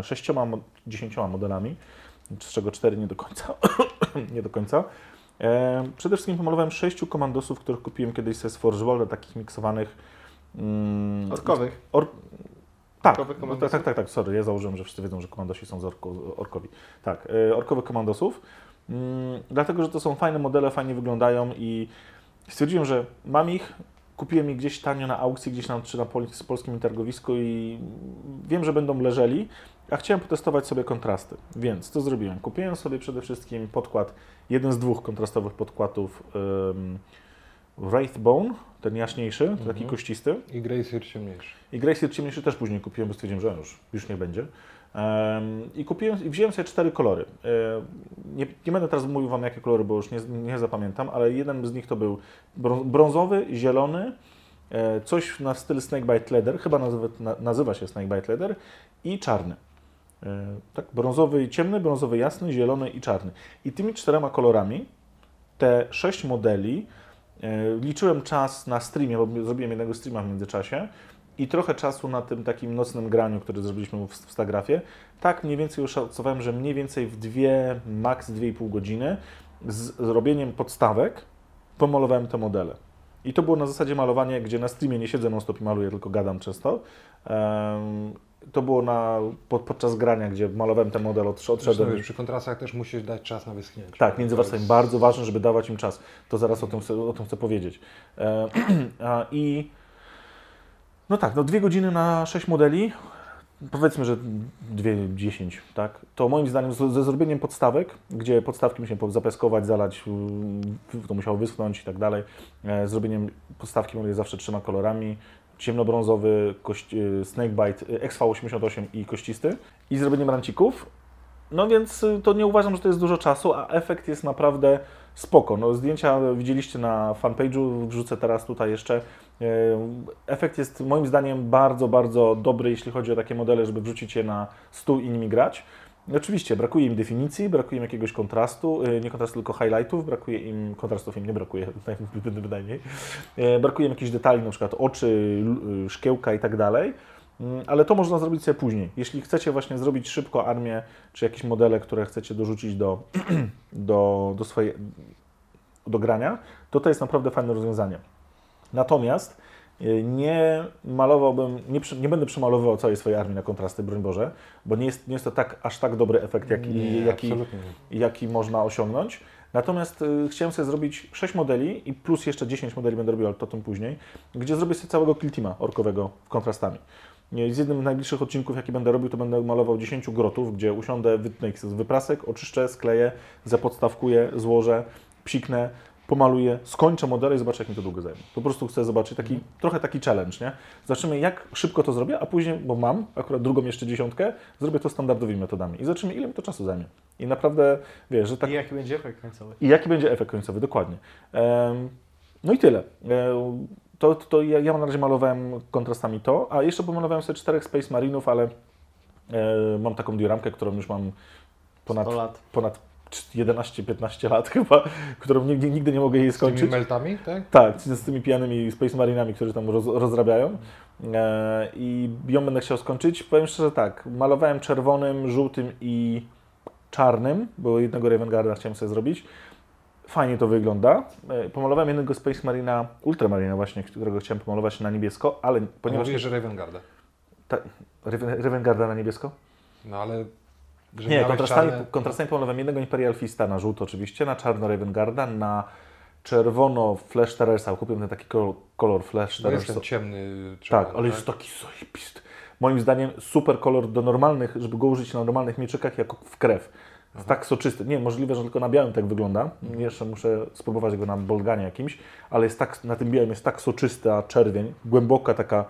y, sześcioma, dziesięcioma modelami, z czego cztery nie do końca. (coughs) nie do końca. E, przede wszystkim pomalowałem sześciu komandosów, których kupiłem kiedyś ze Forge Worlda, takich miksowanych. Mm, Orkowych. Or... Tak, tak, tak, tak, tak, sorry, ja założyłem, że wszyscy wiedzą, że komandosi są z orko, orkowi. Tak, e, orkowych komandosów, mm, dlatego, że to są fajne modele, fajnie wyglądają i stwierdziłem, że mam ich, kupiłem ich gdzieś tanio na aukcji, gdzieś na, czy na polskim targowisku i wiem, że będą leżeli, a chciałem potestować sobie kontrasty, więc co zrobiłem? Kupiłem sobie przede wszystkim podkład, jeden z dwóch kontrastowych podkładów um, Wraithbone, ten jaśniejszy, taki Mhm. kościsty, I Grace ciemniejszy. i Gracie ciemniejszy też później kupiłem, bo stwierdziłem, że już, już nie będzie. I kupiłem i wziąłem sobie cztery kolory. E, nie, nie będę teraz mówił Wam, jakie kolory, bo już nie, nie zapamiętam, ale jeden z nich to był brą- brązowy, zielony, e, coś na styl Snakebite Leather, chyba nazywa, na, nazywa się Snakebite Leather, i czarny. E, tak, brązowy ciemny, brązowy jasny, zielony i czarny. I tymi czterema kolorami te sześć modeli liczyłem czas na streamie, bo zrobiłem jednego streama w międzyczasie i trochę czasu na tym takim nocnym graniu, który zrobiliśmy w, w Stagrafie. Tak mniej więcej już szacowałem, że mniej więcej w dwie, maks 2,5 godziny z zrobieniem podstawek pomalowałem te modele. I to było na zasadzie malowanie, gdzie na streamie nie siedzę non stop i maluję, tylko gadam często. Em, to było na, pod, podczas grania, gdzie malowałem ten model, Zresztą odszedłem. wiesz, przy kontrastach też musisz dać czas na wyschnięcie. Tak, między warstwami jest- bardzo ważne, żeby dawać im czas. To zaraz o tym, chcę- o tym chcę powiedzieć. E, (clears throat) a, I no tak, no dwie godziny na sześć modeli, powiedzmy, że dwie dziesięć, tak? To moim zdaniem ze zrobieniem podstawek, gdzie podstawki musiałem zapeskować, zalać, y, to musiało wyschnąć i tak dalej. E, Zrobieniem podstawki maluję zawsze trzema kolorami. Ciemnobrązowy, y, Snakebite, y, XV88 i kościsty. I zrobieniem rancików. No więc y, to nie uważam, że to jest dużo czasu, a efekt jest naprawdę spoko. No, zdjęcia widzieliście na fanpage'u, wrzucę teraz tutaj jeszcze. E, Efekt jest moim zdaniem bardzo, bardzo dobry, jeśli chodzi o takie modele, żeby wrzucić je na stół i nimi grać. Oczywiście brakuje im definicji, brakuje im jakiegoś kontrastu, e, nie kontrastu, tylko highlightów, brakuje im, kontrastów im nie brakuje, (laughs) bynajmniej. E, Brakuje im jakichś detali, na przykład oczy, szkiełka i tak dalej. Mm, Ale to można zrobić sobie później. Jeśli chcecie właśnie zrobić szybko armię, czy jakieś modele, które chcecie dorzucić do, (clears throat) do, do swojej do grania, to to jest naprawdę fajne rozwiązanie. Natomiast y, nie malowałbym, nie, nie będę przemalowywał całej swojej armii na kontrasty, broń Boże, bo nie jest, nie jest to tak, aż tak dobry efekt, jaki, Nie, jaki, jaki można osiągnąć. Natomiast y, chciałem sobie zrobić 6 modeli i plus jeszcze 10 modeli będę robił, ale to tym później, gdzie zrobię sobie całego kill teama orkowego kontrastami. Nie, Z jednym z najbliższych odcinków, jaki będę robił, to będę malował 10 grotów, gdzie usiądę, wytnę ich z wyprasek, oczyszczę, skleję, zapodstawkuję, złożę, psiknę, pomaluję, skończę modele i zobaczę, jak mi to długo zajmie. Po prostu chcę zobaczyć taki, trochę taki challenge, nie? Zobaczymy, jak szybko to zrobię, a później, bo mam akurat drugą jeszcze dziesiątkę, zrobię to standardowymi metodami i zobaczymy, ile mi to czasu zajmie. I naprawdę, wiesz, że tak I jaki będzie efekt końcowy? i jaki będzie efekt końcowy, dokładnie. No i tyle. Em, To, to, ja, ja na razie malowałem kontrastami to, a jeszcze pomalowałem sobie czterech Space Marinów, ale e, mam taką dioramkę, którą już mam ponad, 100 lat. ponad 11-15 lat (laughs) chyba, którą nigdy, nigdy nie mogę jej Z tymi skończyć. meltami, tak? Tak, z, tymi pijanymi Space Marinami, którzy tam roz, rozrabiają. E, I ją będę chciał skończyć. Powiem szczerze tak, malowałem czerwonym, żółtym i czarnym, bo jednego Raven Guarda chciałem sobie zrobić. Fajnie to wygląda. E, Pomalowałem jednego Space Marina, Ultramarina właśnie, którego chciałem pomalować na niebiesko, ale Ponieważ mówisz, że Raven Guarda. Ta, Riven- Rivengarda na niebiesko? No ale... Nie, kontrastami, czarne- kontrastami pomalowałem jednego Imperial Fista na żółto oczywiście, na czarno Ravengarda, na czerwono Flash Terrorsa. Kupiłem ten taki kolor, Flash Bo jest Terrorsa. ten ciemny Tak, czerwony, ale jest taki zajebisty. Moim zdaniem super kolor do normalnych, żeby go użyć na normalnych mieczykach jako w krew. Jest tak soczysty. Nie, możliwe, że tylko na białym tak wygląda. Jeszcze muszę spróbować go na bolganie jakimś, ale jest tak, na tym białym jest tak soczysty, a czerwień, głęboka taka,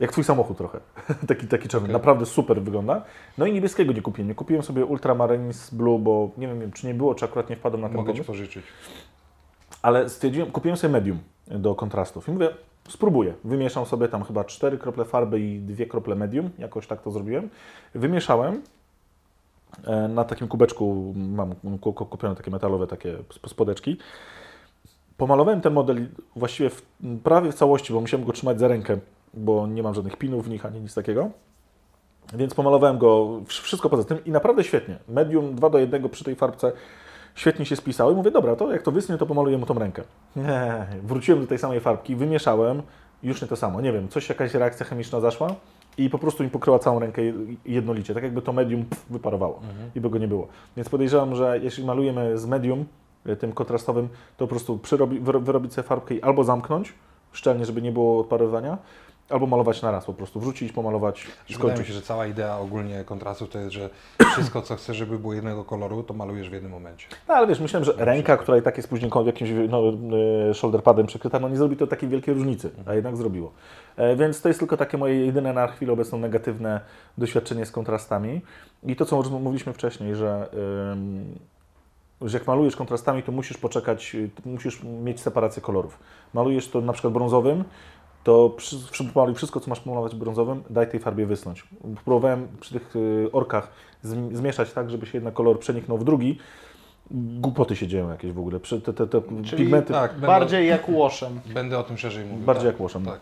jak twój samochód trochę. (laughs) taki, taki czerwień. Okej. Naprawdę super wygląda. No i niebieskiego nie kupiłem. Nie kupiłem sobie Ultramarines Blue, bo nie wiem, czy nie było, czy akurat nie wpadłem na ten Mogę pomysł. pożyczyć. Ale stwierdziłem, kupiłem sobie medium do kontrastów i mówię, spróbuję. Wymieszam sobie tam chyba cztery krople farby i dwie krople medium, jakoś tak to zrobiłem. Wymieszałem. E, Na takim kubeczku mam ku- ku- kupione takie metalowe takie sp- spodeczki. Pomalowałem ten model właściwie w, prawie w całości, bo musiałem go trzymać za rękę, bo nie mam żadnych pinów w nich ani nic takiego. Więc pomalowałem go wsz- wszystko poza tym i naprawdę świetnie. Medium 2 do 1 przy tej farbce świetnie się spisały. Mówię, dobra, to jak to wysnie, to pomaluję mu tą rękę. Nie, (laughs) wróciłem do tej samej farbki, wymieszałem, już nie to samo. Nie wiem, coś, jakaś reakcja chemiczna zaszła i po prostu mi pokryła całą rękę jednolicie. Tak jakby to medium pff, wyparowało i by go nie było. Więc podejrzewam, że jeśli malujemy z medium, e, tym kontrastowym, to po prostu przyrobi, wyro- wyrobić sobie farbkę i albo zamknąć szczelnie, żeby nie było odparowywania, albo malować na raz po prostu. Wrzucić, pomalować i Wydaje mi skończyć. się, że cała idea ogólnie kontrastów to jest, że (clears throat) wszystko, co chcesz, żeby było jednego koloru, to malujesz w jednym momencie. No ale wiesz, myślałem, że ręka, która i tak jest później jakimś no, e, shoulder padem przykryta, no nie zrobi to takiej wielkiej różnicy, a jednak zrobiło. E, Więc to jest tylko takie moje jedyne na chwilę obecną negatywne doświadczenie z kontrastami. I to, co mówiliśmy wcześniej, że, że jak malujesz kontrastami, to musisz poczekać, y, musisz mieć separację kolorów. Malujesz to na przykład brązowym, to przy, przy, pomaluj wszystko, co masz pomalować brązowym, daj tej farbie wysnąć. Próbowałem przy tych y, orkach zm- zmieszać tak, żeby się jeden kolor przeniknął w drugi. Głupoty się dzieją jakieś w ogóle. Te, te, te Czyli pigmenty Tak, będę, Bardziej jak łoszem. będę o tym szerzej mówił. bardziej tak. jak łoszem. Tak.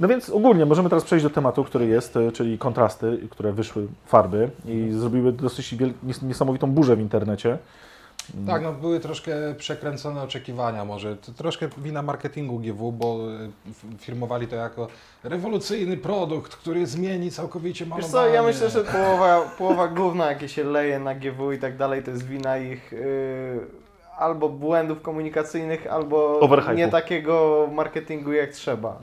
No więc ogólnie możemy teraz przejść do tematu, który jest, y, czyli kontrasty, które wyszły farby i zrobiły dosyć niesamowitą burzę w internecie. Tak, no były troszkę przekręcone oczekiwania może. To troszkę wina marketingu GW, bo f- firmowali to jako rewolucyjny produkt, który zmieni całkowicie Wiesz malowanie. co, ja myślę, że połowa, połowa gówna, jakie się leje na GW i tak dalej, to jest wina ich yy, albo błędów komunikacyjnych, albo Overhype'u. nie takiego marketingu jak trzeba.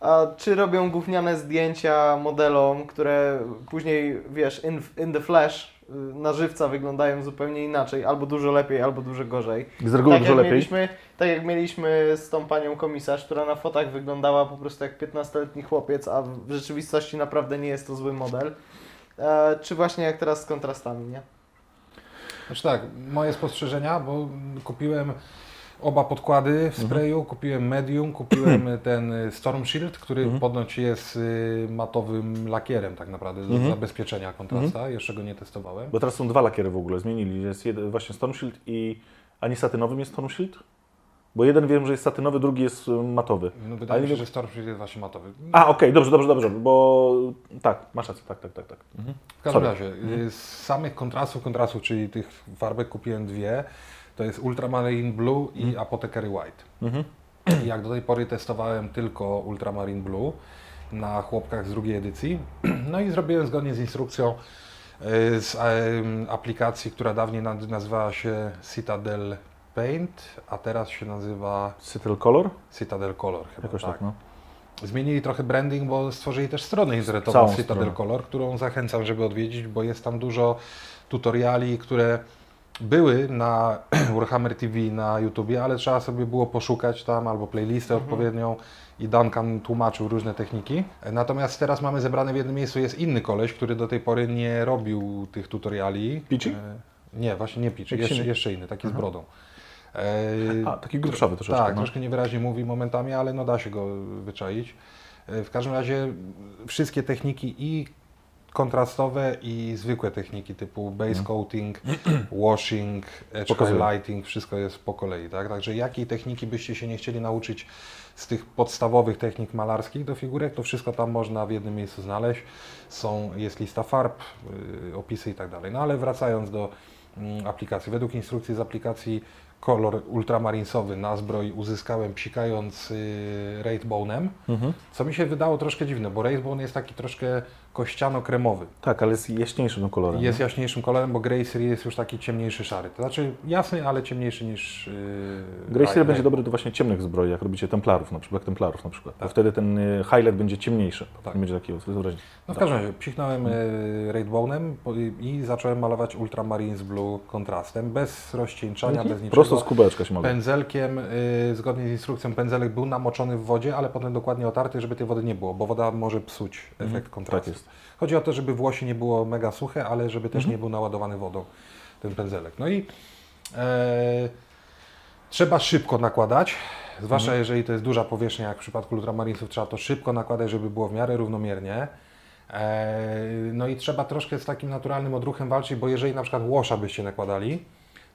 A czy robią gówniane zdjęcia modelom, które później, wiesz, in, in the flash, na żywca wyglądają zupełnie inaczej, albo dużo lepiej, albo dużo gorzej. Z reguły tak dużo jak lepiej. Mieliśmy, tak jak mieliśmy z tą panią komisarz, która na fotach wyglądała po prostu jak 15-letni chłopiec, a w rzeczywistości naprawdę nie jest to zły model. E, czy właśnie jak teraz z kontrastami, nie? Znaczy tak, moje spostrzeżenia, bo kupiłem oba podkłady Mhm. w sprayu, kupiłem medium, kupiłem (clears throat) ten y, Storm Shield, który Mhm. ponoć jest y, matowym lakierem tak naprawdę do Mhm. zabezpieczenia kontrasta. Jeszcze go nie testowałem. Bo teraz są dwa lakiery w ogóle, zmienili. Jest jeden, właśnie Storm Shield i... A nie satynowym jest Storm Shield? Bo jeden wiem, że jest satynowy, drugi jest y, matowy. No, wydaje Ale mi się, że Storm Shield jest właśnie matowy. A, okej, dobrze, dobrze, dobrze, bo tak, masz rację, tak, tak, tak. tak. Mhm. W każdym Sorry. razie, z samych kontrastów, kontrastów, czyli tych farbek kupiłem dwie. To jest Ultramarine Blue i Apothecary White. Mhm. Jak do tej pory testowałem tylko Ultramarine Blue na chłopkach z drugiej edycji. (clears throat) No i zrobiłem zgodnie z instrukcją y, z aplikacji, która dawniej nazywała się Citadel Paint, a teraz się nazywa Citadel Color? Citadel Color chyba. Jakoś tak, no. Zmienili trochę branding, bo stworzyli też stronę internetową Citadel stronę. Color, którą zachęcam, żeby odwiedzić, bo jest tam dużo tutoriali, które były na (clears throat) Warhammer TV na YouTubie, ale trzeba sobie było poszukać tam albo playlistę Mhm. odpowiednią i Duncan tłumaczył różne techniki. Natomiast teraz mamy zebrane w jednym miejscu, jest inny koleś, który do tej pory nie robił tych tutoriali. Pici? E, Nie, właśnie nie Pici, Jakiś jeszcze, inny? jeszcze inny, taki z Aha. brodą. E, A, taki grubszawy troszeczkę. tak, no. troszkę niewyraźnie mówi momentami, ale no da się go wyczaić. E, W każdym razie wszystkie techniki i kontrastowe i zwykłe techniki typu base Mhm. coating, (clears throat) washing, edge Pokazuję. highlighting, wszystko jest po kolei, tak? Także jakiej techniki byście się nie chcieli nauczyć z tych podstawowych technik malarskich do figurek, to wszystko tam można w jednym miejscu znaleźć. Są, jest lista farb, y, opisy i tak dalej. No ale wracając do mm, aplikacji. Według instrukcji z aplikacji kolor ultramarinsowy na zbroi uzyskałem psikając y, Raidbone'em, Mhm. co mi się wydało troszkę dziwne, bo Raidbone jest taki troszkę kościano-kremowy. Tak, ale jest jaśniejszym kolorem. Jest nie? jaśniejszym kolorem, bo Gracer jest już taki ciemniejszy szary. To znaczy jasny, ale ciemniejszy niż yy, Grey Seal będzie dobry do właśnie ciemnych zbroi, jak robicie templarów, na przykład templarów na przykład. Bo Tak. wtedy ten y, highlight będzie ciemniejszy. Tak. Nie będzie takiego wyraźnie. No w każdym razie, psiknąłem y, Raidbone'em po- i zacząłem malować Ultramarines Blue kontrastem, bez rozcieńczania, bez niczego. Mhm. Prosto z kubeczka się mogę. Pędzelkiem, y, zgodnie z instrukcją, pędzelek był namoczony w wodzie, ale potem dokładnie otarty, żeby tej wody nie było, bo woda może psuć efekt kontrastu. Tak jest. Chodzi o to, żeby włosie nie było mega suche, ale żeby też Mhm. nie był naładowany wodą ten pędzelek. No i e, trzeba szybko nakładać, zwłaszcza Mhm. jeżeli to jest duża powierzchnia, jak w przypadku ultramarinesów, trzeba to szybko nakładać, żeby było w miarę równomiernie. E, no i trzeba troszkę z takim naturalnym odruchem walczyć, bo jeżeli na przykład łosza byście nakładali,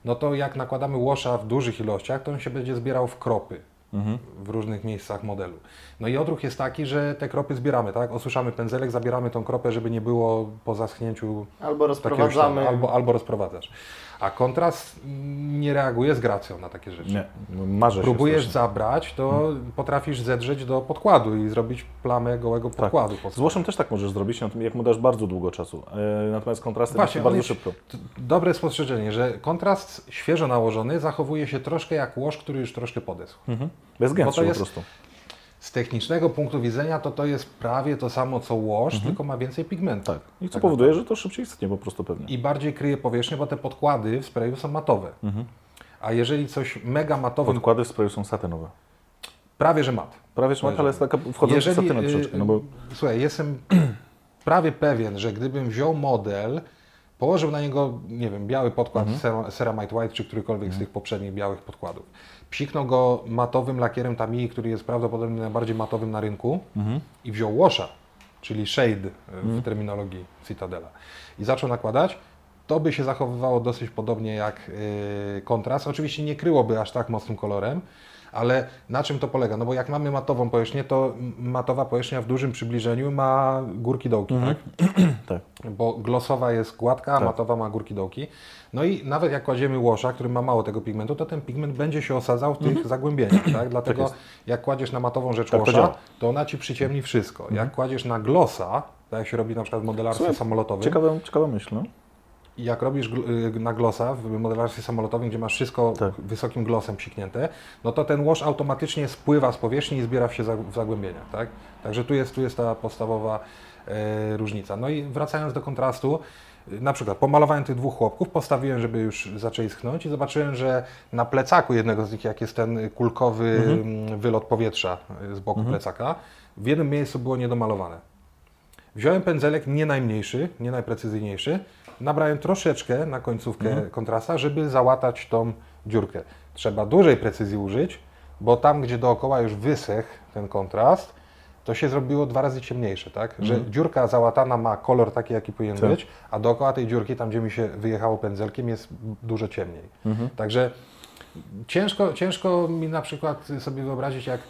no to jak nakładamy łosza w dużych ilościach, to on się będzie zbierał w kropy Mhm. w różnych miejscach modelu. No i odruch jest taki, że te kropy zbieramy, tak? Osuszamy pędzelek, zabieramy tą kropę, żeby nie było po zaschnięciu Albo rozprowadzamy. śladu, albo, albo rozprowadzasz. A kontrast nie reaguje z gracją na takie rzeczy. Nie, no, marzę się Próbujesz zabrać, to potrafisz zedrzeć do podkładu i zrobić plamę gołego podkładu. pod Z łoszem też tak możesz zrobić, natomiast jak mu dasz bardzo długo czasu. E, Natomiast kontrasty Właśnie, bardzo jest- szybko. Dobre spostrzeżenie, że kontrast świeżo nałożony zachowuje się troszkę jak łoż, który już troszkę podeschł. Mhm. Bez gęstszy po prostu. Z technicznego punktu widzenia to to jest prawie to samo co łoż, tylko ma więcej pigmentu. Tak. I co Tak powoduje, że to szybciej istnie po prostu pewnie. I bardziej kryje powierzchnię, bo te podkłady w sprayu są matowe. Mhm. A jeżeli coś mega matowym, Podkłady w sprayu są satynowe. prawie że mat. Prawie że ale jest taka wchodząca w satynę y, troszeczkę, no bo y, Słuchaj, jestem (clears throat) prawie pewien, że gdybym wziął model, położył na niego, nie wiem, biały podkład Mhm. Cera- Ceramite White, czy którykolwiek z tych poprzednich białych podkładów, psiknął go matowym lakierem Tamiya, który jest prawdopodobnie najbardziej matowym na rynku Mhm. i wziął washa, czyli shade y, w terminologii Citadela i zaczął nakładać, to by się zachowywało dosyć podobnie jak y, kontrast. Oczywiście nie kryłoby aż tak mocnym kolorem, ale na czym to polega? No bo jak mamy matową powierzchnię, to matowa powierzchnia w dużym przybliżeniu ma górki dołki, tak? (clears throat) tak. Bo glosowa jest gładka, a Tak. matowa ma górki dołki. No i nawet jak kładziemy łosza, który ma mało tego pigmentu, to ten pigment będzie się osadzał w tych zagłębieniach, tak? (clears throat) Dlatego jest. jak kładziesz na matową rzecz Tak to łosza, działa. to ona Ci przyciemni wszystko. Jak kładziesz na glosa, tak jak się robi na przykład w modelarstwie Słuchaj, samolotowym, Ciekawa, ciekawa myśl, no. jak robisz y, na glosa w modelarstwie samolotowym, gdzie masz wszystko Tak. wysokim glosem psiknięte, no to ten wash automatycznie spływa z powierzchni i zbiera się w zagłębieniach, tak? Także tu jest, tu jest ta podstawowa e, różnica. No i wracając do kontrastu, na przykład pomalowałem tych dwóch chłopków, postawiłem, żeby już zaczęli schnąć i zobaczyłem, że na plecaku jednego z nich, jak jest ten kulkowy mm, wylot powietrza y, z boku plecaka, w jednym miejscu było niedomalowane. Wziąłem pędzelek nie najmniejszy, nie najprecyzyjniejszy, nabrałem troszeczkę na końcówkę kontrasta, żeby załatać tą dziurkę. Trzeba dużej precyzji użyć, bo tam, gdzie dookoła już wysechł ten kontrast, to się zrobiło dwa razy ciemniejsze, tak? Że dziurka załatana ma kolor taki, jaki powinien Tak. być, a dookoła tej dziurki, tam gdzie mi się wyjechało pędzelkiem, jest dużo ciemniej. Także ciężko, ciężko mi na przykład sobie wyobrazić, jak,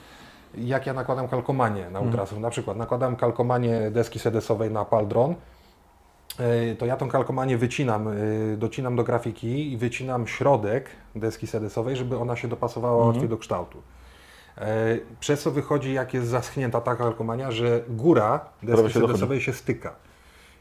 jak ja nakładam kalkomanię na ultrasów. Na przykład nakładam kalkomanię deski sedesowej na Paldron, e, to ja tą kalkomanię wycinam, e, docinam do grafiki i wycinam środek deski sedesowej, żeby ona się dopasowała łatwiej do kształtu. E, Przez co wychodzi, jak jest zaschnięta ta kalkomania, że góra deski sedesowej się styka.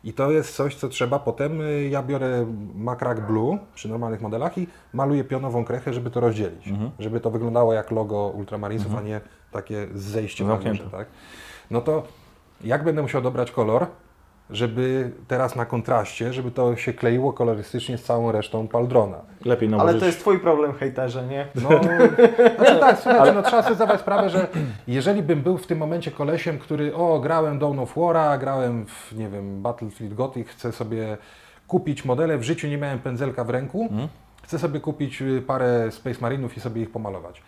I to jest coś, co trzeba potem. y, Ja biorę Macrack Blue przy normalnych modelach i maluję pionową krechę, żeby to rozdzielić. Mhm. Żeby to wyglądało jak logo Ultramarinesów, a nie takie z zejściem na górze, tak? No to jak będę musiał dobrać kolor, żeby teraz na kontraście, żeby to się kleiło kolorystycznie z całą resztą Paldrona. Lepiej nałożyć. Ale to jest twój problem, hejterze, nie? No, (laughs) znaczy tak, słuchajcie, no trzeba sobie zdawać sprawę, że jeżeli bym był w tym momencie kolesiem, który o, grałem Dawn of War'a, grałem w, nie wiem, Battlefield Gothic, chcę sobie kupić modele, w życiu nie miałem pędzelka w ręku, chcę sobie kupić y, parę Space Marinów i sobie ich pomalować.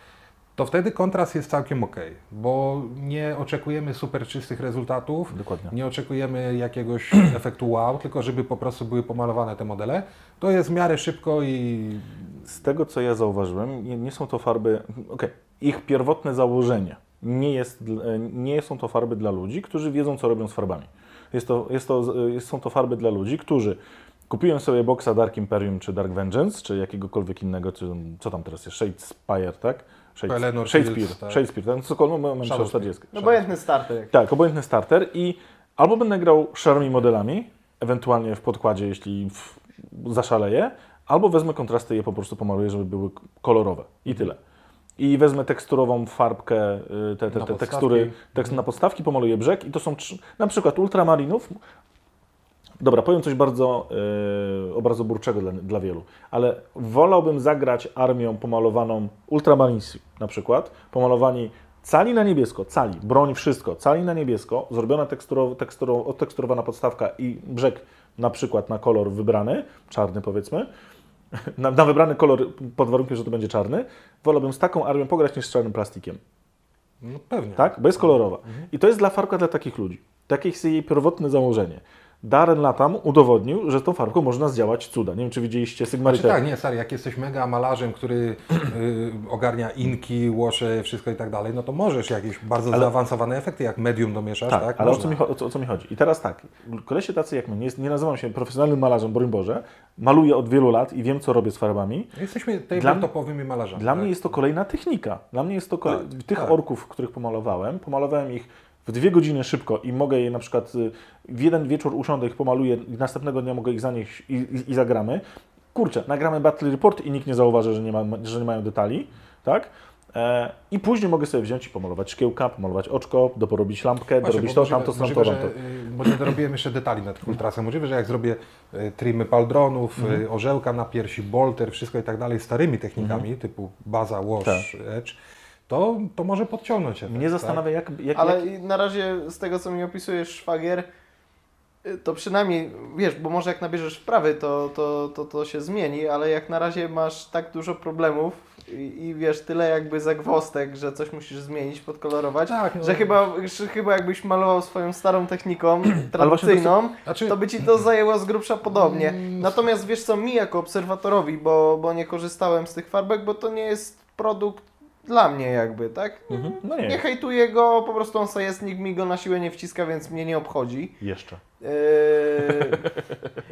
To wtedy kontrast jest całkiem ok, bo nie oczekujemy super czystych rezultatów, Dokładnie. nie oczekujemy jakiegoś (clears throat) efektu wow, tylko żeby po prostu były pomalowane te modele. To jest w miarę szybko i Z tego, co ja zauważyłem, nie, nie są to farby. Okej, ich pierwotne założenie nie, jest, nie są to farby dla ludzi, którzy wiedzą, co robią z farbami. Jest to, jest to, są to farby dla ludzi, którzy Kupiłem sobie boxa Dark Imperium czy Dark Vengeance, czy jakiegokolwiek innego, czy co tam teraz jest, Shadespire, tak? Shadespire, Fields, tak. Shadespire, tak? cokolwiek, no, mam Shadowspear. 40. No obojętny starter. Tak, obojętny starter i albo będę grał szarymi modelami, ewentualnie w podkładzie, jeśli w, zaszaleję, albo wezmę kontrasty i je po prostu pomaluję, żeby były kolorowe i tyle. I wezmę teksturową farbkę, y, te, te, te tekstury, tekst na podstawki, pomaluję brzeg i to są trzy, na przykład ultramarinów. Dobra, powiem coś bardzo yy, obrazoburczego dla, dla wielu, ale wolałbym zagrać armią pomalowaną ultramarinsi na przykład, pomalowani cali na niebiesko, cali, broń, wszystko, cali na niebiesko, zrobiona teksturo, teksturo, odteksturowana podstawka i brzeg na przykład na kolor wybrany, czarny powiedzmy, (laughs) na, na wybrany kolor pod warunkiem, że to będzie czarny, wolałbym z taką armią pograć niż z czarnym plastikiem. No pewnie. Tak? Bo jest kolorowa. I to jest dla farbka dla takich ludzi. Takie jest jej pierwotne założenie. Darren Latam udowodnił, że tą farbką można zdziałać cuda. Nie wiem, czy widzieliście Znaczy Sigmarite. tak, nie, stary, jak jesteś mega malarzem, który y, ogarnia inki, łosze, wszystko i tak dalej, no to możesz jakieś bardzo Ale- zaawansowane efekty, jak medium domieszasz, tak? Tak, ale o co, mi, o, co, o co mi chodzi? I teraz tak, kolesie tacy jak my, nie, nie nazywam się profesjonalnym malarzem, broń Boże, maluję od wielu lat i wiem, co robię z farbami. Jesteśmy Dla- tabletopowymi malarzami. Dla tak? mnie jest to kolejna technika. Dla mnie jest to kolej... Tak, tych tak. orków, których pomalowałem, pomalowałem ich w dwie godziny szybko i mogę je na przykład y, w jeden wieczór usiądę, ich pomaluję i następnego dnia mogę ich zanieść i, i, i zagramy. Kurczę, nagramy Battle Report i nikt nie zauważy, że nie, ma, że nie mają detali, tak? E, I później mogę sobie wziąć i pomalować szkiełka, pomalować oczko, doporobić lampkę, Właśnie, dorobić to, tamto, tamto, tamto. y, Bo nie dorobiłem jeszcze detali na tych ultrasach. Możliwe, że jak zrobię y, trimy paldronów, Mhm. y, orzełka na piersi, bolter, wszystko i tak dalej starymi technikami, typu baza, wash, Mhm. Tak. edge, to, to może podciągnąć efekt, Mnie tak? zastanawia, jak, jak, Ale jak... na razie z tego, co mi opisujesz, szwagier, y, to przynajmniej, wiesz, bo może jak nabierzesz wprawy, to, to, to, to się zmieni, ale jak na razie masz tak dużo problemów i, i wiesz, tyle jakby zagwostek, że coś musisz zmienić, podkolorować, Tak, no. że, chyba, że chyba jakbyś malował swoją starą techniką właśnie to tradycyjną, Znaczy, to by ci to zajęło z grubsza podobnie. Mm. Natomiast wiesz co, mi jako obserwatorowi, bo, bo nie korzystałem z tych farbek, bo to nie jest produkt dla mnie jakby, tak? Mhm. No nie, Nie hejtuję go, po prostu on sobie jest, nikt mi go na siłę nie wciska, więc mnie nie obchodzi. jeszcze. Yy,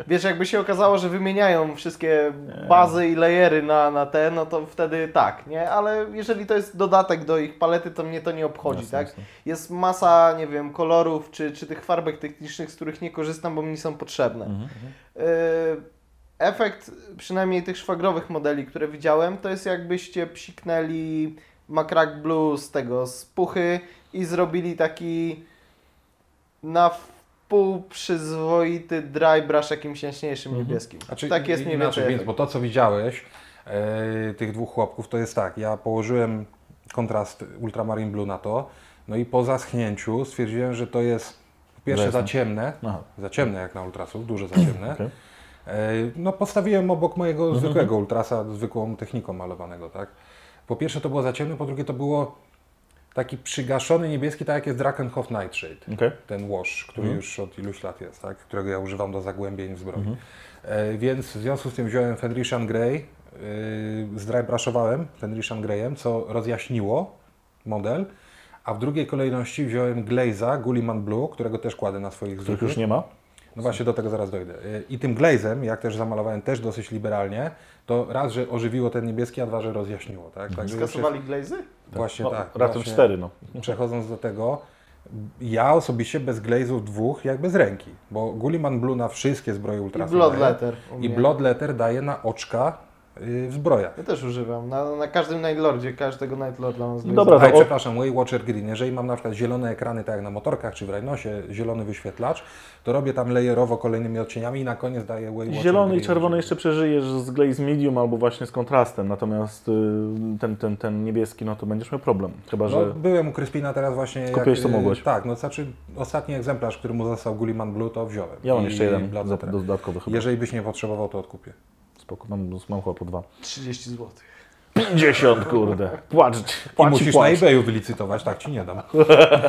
wiesz, jakby się okazało, że wymieniają wszystkie bazy i layery na, na te, no to wtedy tak, nie? Ale jeżeli to jest dodatek do ich palety, to mnie to nie obchodzi, Jasne, tak? jasne. Jest masa, nie wiem, kolorów czy, czy tych farbek technicznych, z których nie korzystam, bo mi nie są potrzebne. Mhm. Yy, efekt przynajmniej tych szwagrowych modeli, które widziałem, to jest jakbyście psiknęli Macrack Blue z tego, z puchy i zrobili taki na wpół przyzwoity dry brush jakimś jaśniejszym Mhm. niebieskim. Znaczy, tak jest mniej więcej więc, bo to co widziałeś, e, tych dwóch chłopków, to jest tak, ja położyłem kontrast Ultramarine Blue na to, no i po zaschnięciu stwierdziłem, że to jest po pierwsze za ciemne, Aha. za ciemne jak na ultrasów, dużo za ciemne. Okej. E, No postawiłem obok mojego Mhm. zwykłego ultrasa, zwykłą techniką malowanego, tak. Po pierwsze to było za ciemne, po drugie to było taki przygaszony niebieski, tak jak jest Drakenhof Nightshade Okej. ten wash, który Mhm. już od iluś lat jest, tak? którego ja używam do zagłębień w zbroi. E, więc w związku z tym wziąłem Fenrisian Grey, yy, zdrybraszowałem Fenrisian Greyem, co rozjaśniło model, a w drugiej kolejności wziąłem Glaze'a Gulliman Blue, którego też kładę na swoich Których już nie ma. No właśnie do tego zaraz dojdę. Y, I tym glazem, jak też zamalowałem też dosyć liberalnie, to raz, że ożywiło ten niebieski, a dwa, że rozjaśniło. Tak? Także już jest, Skasowali glazy? właśnie No, tak. Właśnie- 4, no. Przechodząc do tego, ja osobiście bez glazów dwóch, jak bez ręki, bo Gulliman Blue na wszystkie zbroje I ultrasy blood daje, letter. u i. Bloodletter daje na oczka w zbrojach. Ja też używam. Na, na każdym Nightlordzie, każdego Nightlorda mam No dobra, to o- przepraszam, Way Watcher Green. Jeżeli mam na przykład zielone ekrany, tak jak na motorkach czy w Rhinosie, zielony wyświetlacz, to robię tam layerowo kolejnymi odcieniami i na koniec daję Way Watcher Zielony Green. i czerwony jeszcze przeżyjesz z glaze medium albo właśnie z kontrastem, natomiast y, ten, ten, ten niebieski, no to będziesz miał problem. Chyba, No, że... byłem u Kryspina teraz właśnie. Kupiłeś, co yy, mogłeś. Tak, no znaczy ostatni egzemplarz, który mu został Gulliman Blue, to wziąłem. Ja mam jeszcze jeden dodatkowy chyba. Jeżeli byś nie potrzebował, to odkupię. Spoko, mam, mam chyba po dwa. 30 zł. 50, kurde. Płacz, I płacz musisz płacz. na eBayu wylicytować, tak ci nie dam.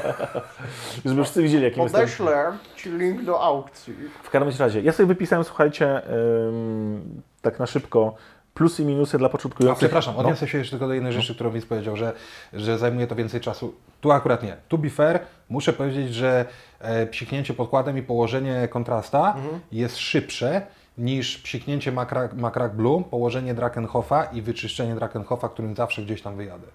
(laughs) Żeby wszyscy widzieli, jakim jestem. Podeślę Ci link do aukcji. W każdym razie, ja sobie wypisałem, słuchajcie, ym, tak na szybko, plusy i minusy dla A początkujących. przepraszam, No. odniosę się jeszcze tylko do jednej rzeczy, którą Vince powiedział, że, że zajmuje to więcej czasu. Tu akurat nie. To be fair, muszę powiedzieć, że e, psiknięcie podkładem i położenie kontrasta Mhm. jest szybsze niż psiknięcie makrak, makrak blue, położenie Drakenhofa i wyczyszczenie Drakenhofa, którym zawsze gdzieś tam wyjadę.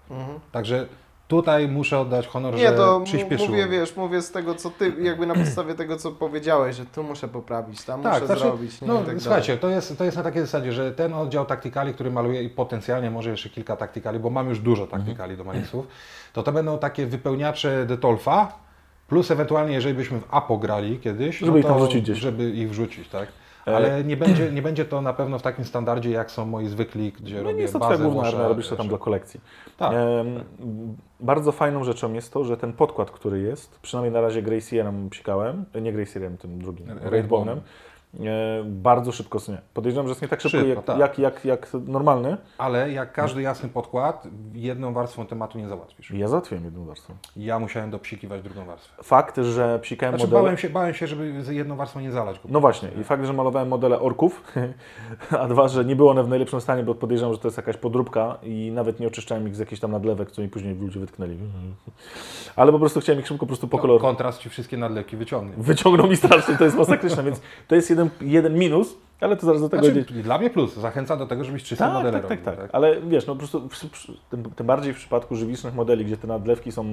Także tutaj muszę oddać honor, Nie, że to mu- przyspieszyło. mówię, wiesz, mówię z tego, co ty, jakby na podstawie tego, co powiedziałeś, że tu muszę poprawić, tam Tak, muszę znaczy, zrobić, nie? no, tak słuchajcie, to jest, to jest na takiej zasadzie, że ten oddział taktykali, który maluje i potencjalnie może jeszcze kilka taktykali, bo mam już dużo Mhm. taktykali do Malisów, to to będą takie wypełniacze Detolfa, plus ewentualnie, jeżeli byśmy w Apo grali kiedyś, Żeby no ich tam to, wrzucić gdzieś. Żeby ich wrzucić, tak? E- Ale nie będzie, nie będzie to na pewno w takim standardzie, jak są moi zwykli, gdzie No robię nie jest to bazę, twoja główna łoszę, armia, robisz to tam dla kolekcji. Tak. Bardzo fajną rzeczą jest to, że ten podkład, który jest, przynajmniej na razie Gracierem psikałem, nie Gracierem, tym drugim. Raidbone'em, e, bardzo szybko snie. Podejrzewam, że jest nie tak szybko, Szybko, jak, tak. jak, jak, jak normalny. Ale jak każdy jasny podkład, jedną warstwą tematu nie załatwisz. Ja załatwiłem jedną warstwą. Ja musiałem dopsikiwać drugą warstwę. Fakt, że psikałem Znaczy modele... bałem się, bałem się, żeby z jedną warstwą nie zalać go. No właśnie, i fakt, że malowałem modele orków, (laughs) a dwa, że nie było one w najlepszym stanie, bo podejrzewam, że to jest jakaś podróbka i nawet nie oczyszczałem ich z jakichś tam nadlewek, co mi później ludzie wytknęli. (laughs) Ale po prostu chciałem ich szybko po prostu po kolor. Kontrast ci wszystkie nadleki wyciągnie. Wyciągnął mi strasznie, to jest masakryczne, więc to jest jeden, jeden minus, ale to zaraz do tego Znaczy, dla mnie plus. Zachęcam do tego, żebyś czyste Tak, modele tak, tak, robił. tak, Ale wiesz, no po prostu tym, tym bardziej w przypadku żywicznych modeli, gdzie te nadlewki są,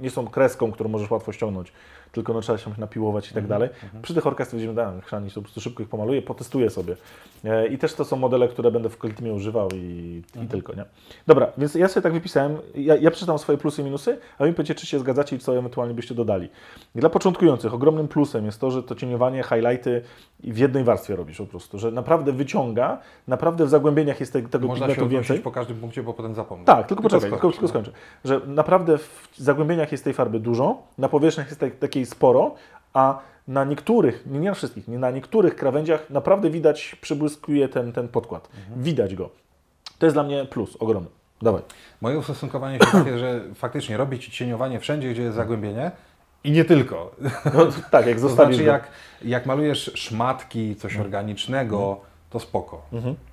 nie są kreską, którą możesz łatwo ściągnąć, tylko no, trzeba się napiłować i tak dalej. Przy tych orkach stwierdziłem, da, chrzanić, to po prostu szybko ich pomaluję, potestuję sobie. E, I też to są modele, które będę w Ultimie używał i, i tylko, nie? Dobra, więc ja sobie tak wypisałem, ja, ja przeczytam swoje plusy i minusy, a wy powiecie, czy się zgadzacie i co ewentualnie byście dodali. Dla początkujących ogromnym plusem jest to, że to cieniowanie, highlighty w jednej warstwie robisz po prostu, że naprawdę wyciąga, naprawdę w zagłębieniach jest te, tego Można pigmentu więcej. po każdym punkcie, bo potem zapomnę. Tak, tylko poczekaj, tylko, tylko no. skończę. Że naprawdę w zagłębieniach jest tej farby dużo, na powierzchniach jest tak, takiej sporo, a na niektórych, nie na wszystkich, nie na niektórych krawędziach naprawdę widać, przybłyskuje ten, ten podkład. Mhm. Widać go. To jest dla mnie plus ogromny. Dawaj. Moje ustosunkowanie się (clears throat) takie, że faktycznie robić cieniowanie wszędzie, gdzie jest zagłębienie i nie tylko. No, tak, jak To zostawisz znaczy, go. jak, jak malujesz szmatki, coś Mhm. organicznego, to spoko.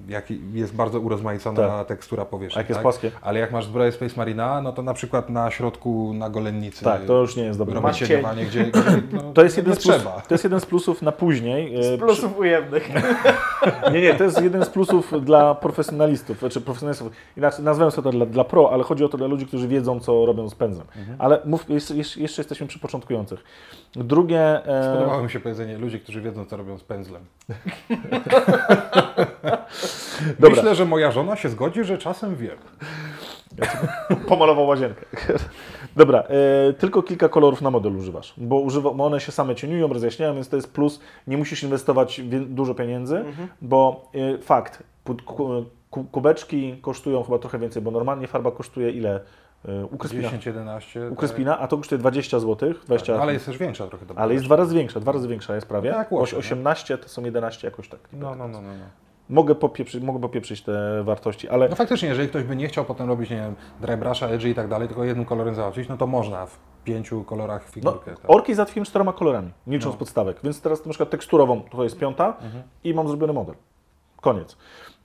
Jak jest bardzo urozmaicona Tak. tekstura powierzchni. A jak jest tak? płaskie? Ale jak masz zbroję Space Marina, no to na przykład na środku, na golennicy Tak, to już nie jest dobre. Masz cień. gdzie, gdzie (clears throat) no, To jest, nie jeden z plus, trzeba. to jest jeden z plusów na później. e, Z plusów ujemnych. (laughs) Nie, nie, to jest jeden z plusów dla profesjonalistów, znaczy profesjonalistów, inaczej nazwałem sobie to dla, dla pro, ale chodzi o to dla ludzi, którzy wiedzą, co robią z pędzlem. Ale mów, jeszcze, jesteśmy przy początkujących. Drugie... E, Podobało mi się powiedzenie ludzi, którzy wiedzą, co robią z pędzlem. (laughs) (laughs) Dobra. Myślę, że moja żona się zgodzi, że czasem wiem. (laughs) pomalował łazienkę. (laughs) Dobra, e, tylko kilka kolorów na model używasz, bo używa, bo one się same cieniują, rozjaśniają, więc to jest plus. Nie musisz inwestować dużo pieniędzy, bo e, fakt, ku- kubeczki kosztują chyba trochę więcej, bo normalnie farba kosztuje ile? E, u Kryspina. 10, 11. U Kryspina, a to kosztuje 20 zł, 20, Tak, ale jest też większa trochę. ale jest dwa razy większa, dwa razy większa jest prawie. Tak, Oś- łącznie, nie? 18 to są 11 jakoś tak. No, no, no, no. no. Mogę popieprzyć, mogę popieprzyć te wartości, ale No faktycznie, jeżeli ktoś by nie chciał potem robić, nie wiem, dry brusha, edgy i tak dalej, tylko jednym kolorem załatwić, no to można w pięciu kolorach No, figurkę. tak. orki załatwiłem czterema kolorami, licząc No. podstawek. Więc teraz na przykład teksturową to jest piąta i mam zrobiony model. Koniec.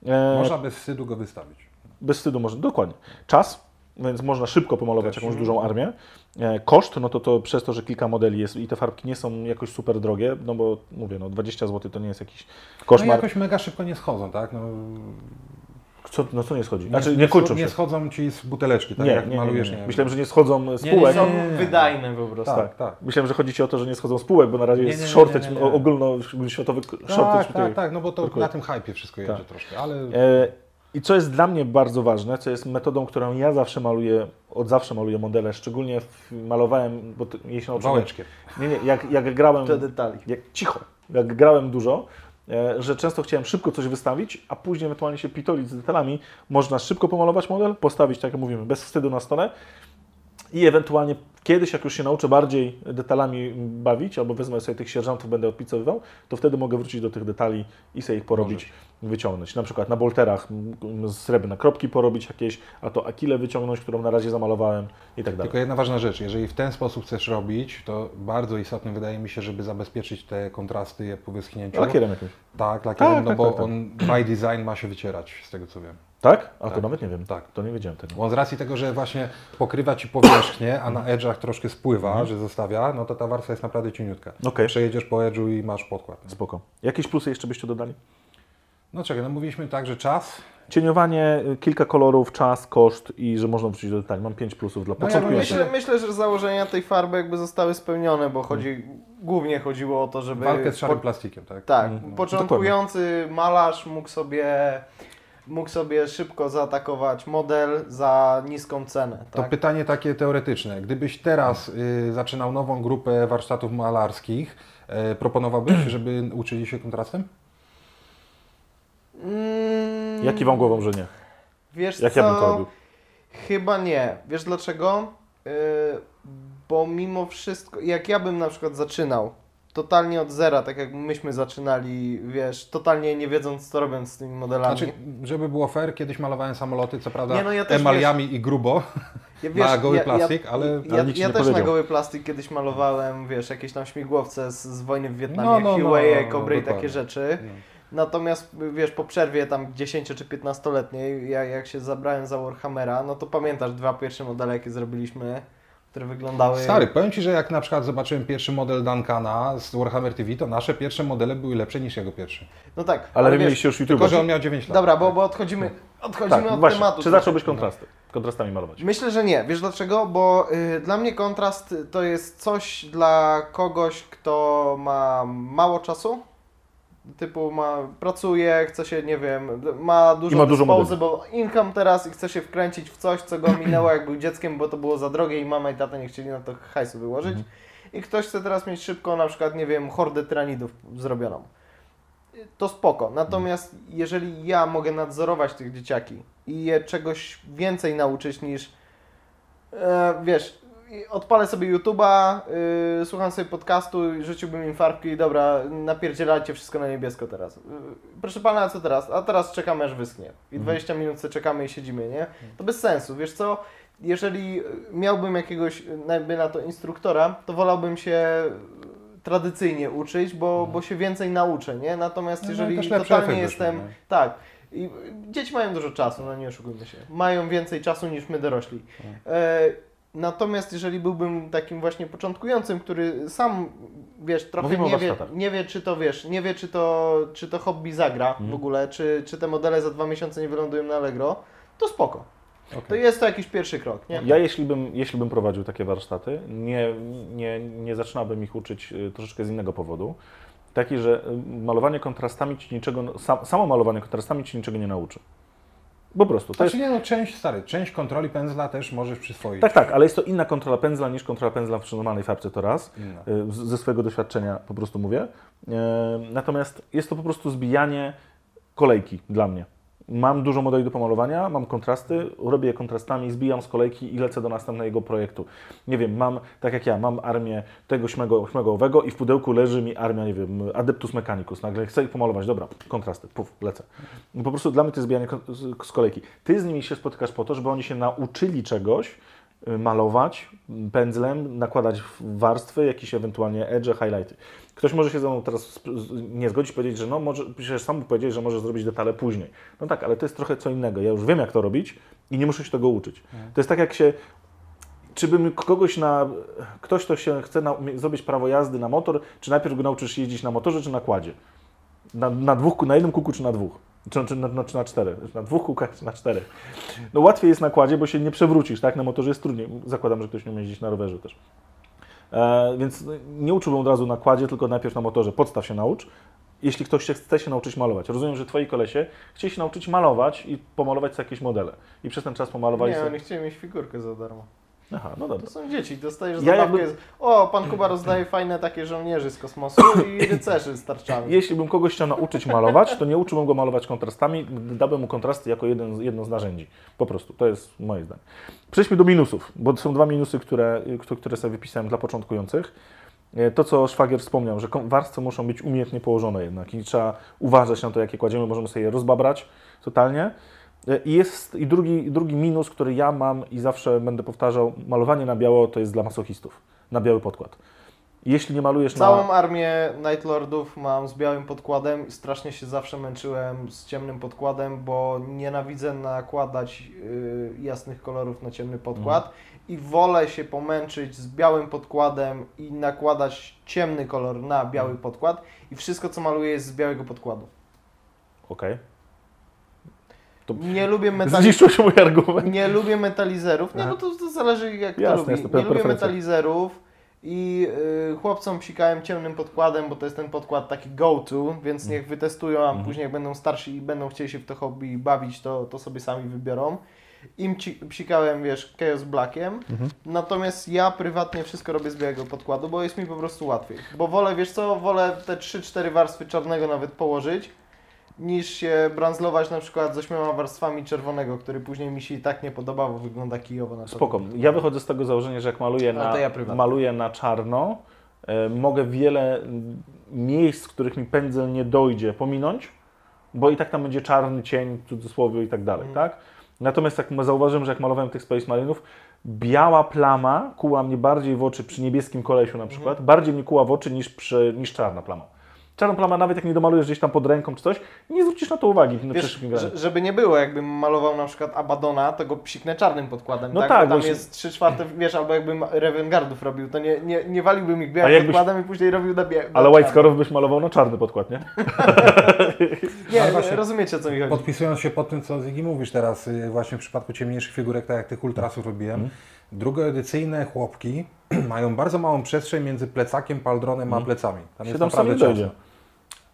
E, Można bez wstydu go wystawić. Bez wstydu można, dokładnie. Czas, więc można szybko pomalować Też. jakąś dużą armię. E, koszt, no to, to przez to, że kilka modeli jest i te farbki nie są jakoś super drogie, no bo mówię, no 20 zł to nie jest jakiś No koszmar. jakoś mega szybko nie schodzą, tak? No, Co, no co nie schodzi? Znaczy nie, kończą nie się. schodzą ci z buteleczki, tak? Nie, jak nie, nie, malujesz, nie, nie, nie. Myślałem, że nie schodzą z Nie, nie, półek. Są nie, nie, nie. wydajne po prostu. Tak, tak. Myślałem, że chodzi Ci o to, że nie schodzą z półek, bo na razie Nie, jest nie, nie, shortage, nie, nie, nie. ogólnoświatowy shortage. Tak, tutaj. tak, tak, no bo to na tym hypie wszystko jedzie Tak. troszkę, ale E, I co jest dla mnie bardzo ważne, co jest metodą, którą ja zawsze maluję, od zawsze maluję modele, szczególnie w, malowałem, bo to, jej się nauczyłem. wałeczkiem. Nie, nie, jak, jak grałem, Do detali. jak, cicho, jak grałem dużo, e, że często chciałem szybko coś wystawić, a później ewentualnie się pitolić z detalami. Można szybko pomalować model, postawić, tak jak mówimy, bez wstydu na stole i ewentualnie kiedyś, jak już się nauczę bardziej detalami bawić, albo wezmę sobie tych sierżantów, będę odpicowywał, to wtedy mogę wrócić do tych detali i sobie ich porobić, wyciągnąć. Na przykład na bolterach srebrne kropki porobić jakieś, a to akilę wyciągnąć, którą na razie zamalowałem i tak dalej. Tylko jedna ważna rzecz, jeżeli w ten sposób chcesz robić, to bardzo istotne wydaje mi się, żeby zabezpieczyć te kontrasty po wyschnięciu. Lakierem jakimś. Tak, lakierem, Tak, no tak, bo tak, tak. on by design ma się wycierać, z tego co wiem. Tak? A to Tak. nawet nie wiem. Tak. To nie wiedziałem tego. Bo z racji tego, że właśnie pokrywa Ci powierzchnię, a na edge'ach troszkę spływa, że zostawia, no to ta warstwa jest naprawdę cieniutka. Okej. Przejedziesz po edge'u i masz podkład. nie? Spoko. Jakieś plusy jeszcze byście dodali? No czekaj, no mówiliśmy tak, że czas. Cieniowanie, kilka kolorów, czas, koszt i że można wrócić do detali. Mam 5 plusów dla No ja początkujących. Myślę, myślę, że założenia tej farby jakby zostały spełnione, bo chodzi, głównie chodziło o to, żeby... Walkę z szarym po- plastikiem, tak? Tak, Mm, początkujący malarz mógł sobie, mógł sobie szybko zaatakować model za niską cenę. To Tak? pytanie takie teoretyczne. Gdybyś teraz y, zaczynał nową grupę warsztatów malarskich, y, proponowałbyś, (clears throat) żeby uczyli się kontrastem? Mm, Jaki wam głową, że nie? Wiesz Jak co? ja bym to robił? Chyba nie. Wiesz dlaczego? Yy, bo mimo wszystko, jak ja bym na przykład zaczynał totalnie od zera, tak jak myśmy zaczynali, wiesz, totalnie nie wiedząc co robiąc z tymi modelami. Znaczy, żeby było fair, kiedyś malowałem samoloty, co prawda Nie, no ja też, emaliami i grubo, Ja, (laughs) na goły plastik, ale- Ja, ale ci ja nie też na powiedział. goły plastik kiedyś malowałem, wiesz, jakieś tam śmigłowce z, z wojny w Wietnamie, No, no, no, Huawei, no, Cobra i takie rzeczy. Natomiast, wiesz, po przerwie tam 10 czy 15-letniej, ja, jak się zabrałem za Warhammera, no to pamiętasz dwa pierwsze modele, jakie zrobiliśmy, które wyglądały... Stary, powiem Ci, że jak na przykład zobaczyłem pierwszy model Duncana z Warhammer TV, to nasze pierwsze modele były lepsze niż jego pierwszy. No tak, Ale wiesz, mieliście już Tylko, YouTube. że on miał 9 lat. Dobra, bo, bo odchodzimy, odchodzimy Tak, od właśnie. tematu. Czy zacząłbyś kontrasty? Kontrastami malować? Myślę, że nie. Wiesz dlaczego? Bo y, dla mnie kontrast to jest coś dla kogoś, kto ma mało czasu. Typu ma, pracuje, chce się, nie wiem, ma dużo I ma dużo income teraz i chce się wkręcić w coś, co go (clears throat) minęło jak był dzieckiem, bo to było za drogie i mama i tata nie chcieli na to hajsu wyłożyć. I ktoś chce teraz mieć szybko na przykład, nie wiem, hordę tyranidów zrobioną. To spoko. Natomiast jeżeli ja mogę nadzorować tych dzieciaki i je czegoś więcej nauczyć niż e, wiesz, odpalę sobie YouTube'a, y, słucham sobie podcastu i rzuciłbym im farbki i dobra, napierdzielajcie wszystko na niebiesko teraz. Y, proszę pana, a co teraz? A teraz czekamy aż wyschnie. I 20 minut sobie czekamy i siedzimy, nie? To bez sensu, wiesz co? Jeżeli miałbym jakiegoś, jakby na to instruktora, to wolałbym się tradycyjnie uczyć, bo, bo się więcej nauczę, nie? Natomiast No, no, jeżeli lepszy totalnie jestem, wyszło, tak, i dzieci mają dużo czasu, no nie oszukujmy się. Mają więcej czasu niż my dorośli. E, natomiast jeżeli byłbym takim właśnie początkującym, który sam, wiesz, trochę Mówimy nie wie, nie wie, czy to wiesz, nie wie, czy to, czy to hobby zagra Mhm. w ogóle, czy, czy te modele za dwa miesiące nie wylądują na Allegro, to spoko. Okej. To jest to jakiś pierwszy krok, nie? Ja jeśli bym, jeśli bym prowadził takie warsztaty, nie, nie, nie zaczynałbym ich uczyć y, troszeczkę z innego powodu. Taki, że y, malowanie kontrastami ci niczego, sam, samo malowanie kontrastami ci niczego nie nauczy. Po prostu. To Znaczy jest, nie, no część, stary, część kontroli pędzla też możesz przyswoić. tak, tak, ale jest to inna kontrola pędzla niż kontrola pędzla w normalnej farbce, to raz. Inna. Y, ze swojego doświadczenia po prostu mówię. E, Natomiast jest to po prostu zbijanie kolejki dla mnie. Mam dużo modeli do pomalowania, mam kontrasty, robię je kontrastami, zbijam z kolejki i lecę do następnego projektu. Nie wiem, mam, tak jak ja, mam armię tego śmego, śmego owego i w pudełku leży mi armia, nie wiem, Adeptus Mechanicus. Nagle chcę ich pomalować, dobra, kontrasty, puf, lecę. Po prostu dla mnie to jest zbijanie z, kolejki. Ty z nimi się spotykasz po to, żeby oni się nauczyli czegoś, y, malować pędzlem, nakładać warstwy, jakieś ewentualnie edge, highlighty. Ktoś może się ze mną teraz nie zgodzić, powiedzieć, że no może, przecież sam powiedzieć, że może zrobić detale później. No tak, ale to jest trochę co innego. Ja już wiem, jak to robić i nie muszę się tego uczyć. To jest tak, jak się czy bym kogoś na. Ktoś, kto się chce na, zrobić prawo jazdy na motor, czy najpierw go nauczysz jeździć na motorze, czy na kładzie? Na, na, dwóch, na jednym kuku, czy na dwóch? Czy, czy, na, czy na czterech? Na dwóch kółkach, czy na czterech? No łatwiej jest na kładzie, bo się nie przewrócisz, tak? Na motorze jest trudniej. Zakładam, że ktoś nie umie jeździć na rowerze też. E, więc nie uczyłbym od razu na kładzie, tylko najpierw na motorze. Podstaw się naucz. Jeśli ktoś się chce się nauczyć malować. Rozumiem, że twoi kolesie chcieli się nauczyć malować i pomalować sobie jakieś modele. I przez ten czas pomalowali Nie, sobie... oni chcieli mieć figurkę za darmo. Aha, no dobra. To są dzieci, dostajesz Ja zabawkę. jakby- O, pan Kuba rozdaje fajne takie żołnierzy z kosmosu i (coughs) rycerzy z tarczami. Jeśli bym kogoś chciał nauczyć malować, to nie uczyłbym go malować kontrastami, dałbym mu kontrasty jako jeden, jedno z narzędzi. Po prostu, to jest moje zdanie. Przejdźmy do minusów, bo to są dwa minusy, które, które sobie wypisałem dla początkujących. E, To, co Szwagier wspomniał, że warstwy muszą być umiejętnie położone jednak i trzeba uważać na to, jakie kładziemy, możemy sobie je rozbabrać totalnie. E, I jest i drugi, drugi minus, który ja mam i zawsze będę powtarzał, malowanie na biało to jest dla masochistów, na biały podkład. Jeśli nie malujesz Całą na... armię Night Lordów mam z białym podkładem i strasznie się zawsze męczyłem z ciemnym podkładem, bo nienawidzę nakładać y, jasnych kolorów na ciemny podkład Mhm. i wolę się pomęczyć z białym podkładem i nakładać ciemny kolor na biały Mhm. podkład i wszystko co maluję jest z białego podkładu. okej. To Nie lubię metali... zniszczył się mój argument. Nie lubię metalizerów. Nie, bo to, to zależy jak Jasne, to lubi. Nie lubię metalizerów i y, chłopcom psikałem ciemnym podkładem, bo to jest ten podkład taki go-to, więc Mm. niech wytestują, a Mhm. później jak będą starsi i będą chcieli się w to hobby bawić, to, to sobie sami wybiorą. Im ci, psikałem, wiesz, Chaos Blackiem, Mhm. natomiast ja prywatnie wszystko robię z białego podkładu, bo jest mi po prostu łatwiej. Bo wolę, wiesz co, wolę te 3-4 warstwy czarnego nawet położyć, niż się branzlować na przykład z ośmioma warstwami czerwonego, który później mi się i tak nie podoba, bo wygląda kijowo na Spoko. Ja wychodzę z tego założenia, że jak maluję na, ja maluję na czarno, e, mogę wiele mm, miejsc, w których mi pędzel nie dojdzie, pominąć, bo i tak tam będzie czarny cień, w cudzysłowie i tak dalej, Mhm. tak? Natomiast jak zauważyłem, że jak malowałem tych Space Marinów, biała plama kuła mnie bardziej w oczy przy niebieskim kolesiu na przykład, bardziej mnie kuła w oczy niż, przy, niż czarna plama. Czarną plamę nawet jak nie domalujesz gdzieś tam pod ręką czy coś, nie zwrócisz na to uwagi. No, Wiesz, żeby nie było, jakbym malował na przykład Abadona, to go psiknę czarnym podkładem, No tak? tak, Bo tam właśnie. jest 3 czwarte, wiesz, albo jakbym Revengardów robił, to nie, nie, nie waliłbym ich białym jakbyś- podkładem i później robił na bie... Ale White. Scarów byś malował na czarny podkład, nie? (laughs) Nie, właśnie- rozumiecie co mi chodzi. Podpisując się pod tym, co Zygi mówisz teraz, y, właśnie w przypadku ciemniejszych figurek, tak jak tych ultrasów robiłem, drugoedycyjne chłopki (clears throat) mają bardzo małą przestrzeń między plecakiem, paldronem a plecami. Tam Się jest naprawdę ciasno.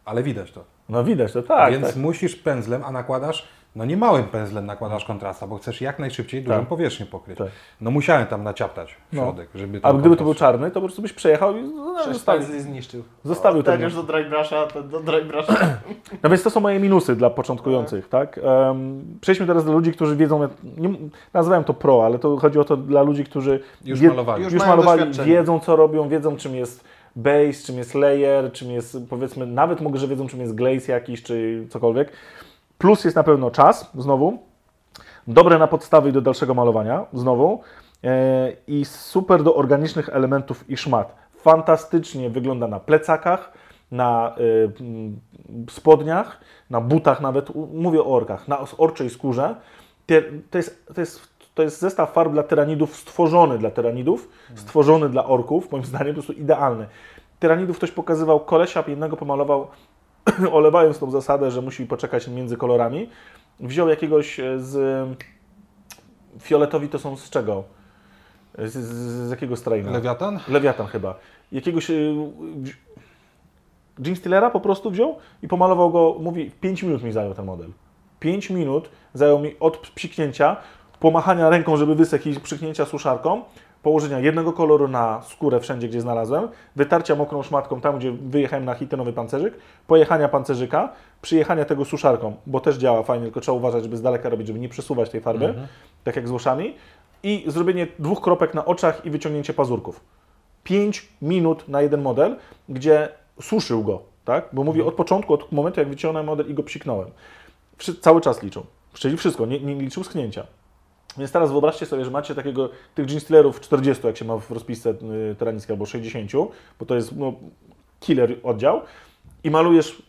Ale widać to. No widać, to tak, Więc tak. musisz pędzlem, a nakładasz, no nie małym pędzlem nakładasz kontrasta, bo chcesz jak najszybciej dużą Tak. powierzchnię pokryć. Tak. No musiałem tam naciaptać w No. środek, żeby A gdyby to był czarny, to po prostu byś przejechał i no, zostawił. zniszczył. Zostawił ten ten już do drybrusha, ten do drybrusha. (clears throat) No więc to są moje minusy dla początkujących, tak? Um, przejdźmy teraz do ludzi, którzy wiedzą, nie, nazywałem to pro, ale to chodzi o to dla ludzi, którzy Już wie- malowali. Już już malowali, wiedzą co robią, wiedzą czym jest base, czym jest layer, czym jest powiedzmy, nawet mogę, że wiedzą czym jest glaze jakiś, czy cokolwiek. Plus jest na pewno czas, znowu, dobre na podstawy i do dalszego malowania, znowu, e, i super do organicznych elementów i szmat. Fantastycznie wygląda na plecakach, na mm, spodniach, na butach nawet, mówię o orkach, na orczej skórze. To, jest, to, jest, to jest zestaw farb dla tyranidów stworzony dla tyranidów, stworzony dla orków, moim zdaniem po prostu idealny. Tyranidów ktoś pokazywał, kolesia jednego pomalował, (clears throat) olewając tą zasadę, że musi poczekać między kolorami. Wziął jakiegoś e, z... Fioletowi to są z czego? Z, z, z jakiego straina? Lewiatan? Lewiatan chyba. Jakiegoś wzi- Jim Stillera po prostu wziął i pomalował go, mówi, 5 minut mi zajął ten model. 5 minut zajął mi od psiknięcia, pomachania ręką, żeby wysechł i psiknięcia suszarką, położenia jednego koloru na skórę wszędzie, gdzie znalazłem, wytarcia mokrą szmatką tam, gdzie wyjechałem na hitenowy pancerzyk, pojechania pancerzyka, przyjechania tego suszarką, bo też działa fajnie, tylko trzeba uważać, żeby z daleka robić, żeby nie przesuwać tej farby, tak jak z łoszami, i zrobienie dwóch kropek na oczach i wyciągnięcie pazurków. 5 minut na jeden model, gdzie suszył go, tak? Bo mówię od początku, od momentu jak wyciągnąłem model i go psiknąłem. Cały czas liczą. Czyli wszystko, nie, nie liczył schnięcia. Więc teraz wyobraźcie sobie, że macie takiego, tych jeanstillerów 40, jak się ma w rozpisce y, tyranickiej, albo 60, bo to jest no, killer oddział i malujesz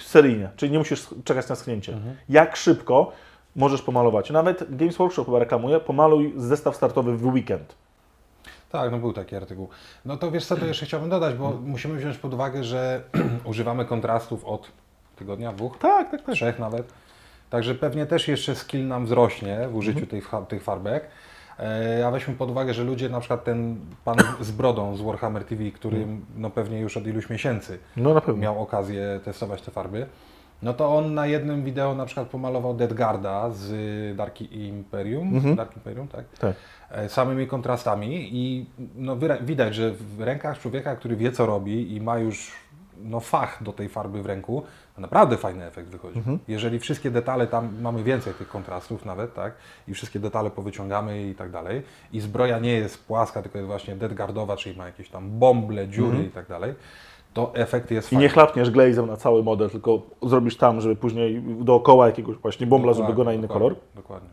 seryjnie, czyli nie musisz czekać na schnięcie. Jak szybko możesz pomalować? Nawet Games Workshop chyba reklamuje, pomaluj zestaw startowy w weekend. Tak, no był taki artykuł. No to wiesz co, to jeszcze chciałbym dodać, bo musimy wziąć pod uwagę, że (clears throat) używamy kontrastów od tygodnia, dwóch, Tak, tak, tak. trzech nawet. Także pewnie też jeszcze skill nam wzrośnie w użyciu Mhm. tych, fa- tych farbek. E, A weźmy pod uwagę, że ludzie, na przykład ten pan z brodą z Warhammer TV, który Mhm. no pewnie już od iluś miesięcy No miał okazję testować te farby, no to on na jednym wideo na przykład pomalował Deadgarda z Dark Imperium, Mhm. Dark Imperium, tak? Tak. E, samymi kontrastami i no, widać, że w rękach człowieka, który wie co robi i ma już no, fach do tej farby w ręku, to naprawdę fajny efekt wychodzi. Mhm. Jeżeli wszystkie detale, tam mamy więcej tych kontrastów nawet, tak, i wszystkie detale powyciągamy i tak dalej, i zbroja nie jest płaska, tylko jest właśnie deadguardowa, czyli ma jakieś tam bąble, dziury i tak dalej, to efekt jest Mhm. I fajny. nie chlapniesz glazem na cały model, tylko zrobisz tam, żeby później dookoła jakiegoś właśnie bombla, żeby go na inny Dokładnie, kolor. Dokładnie.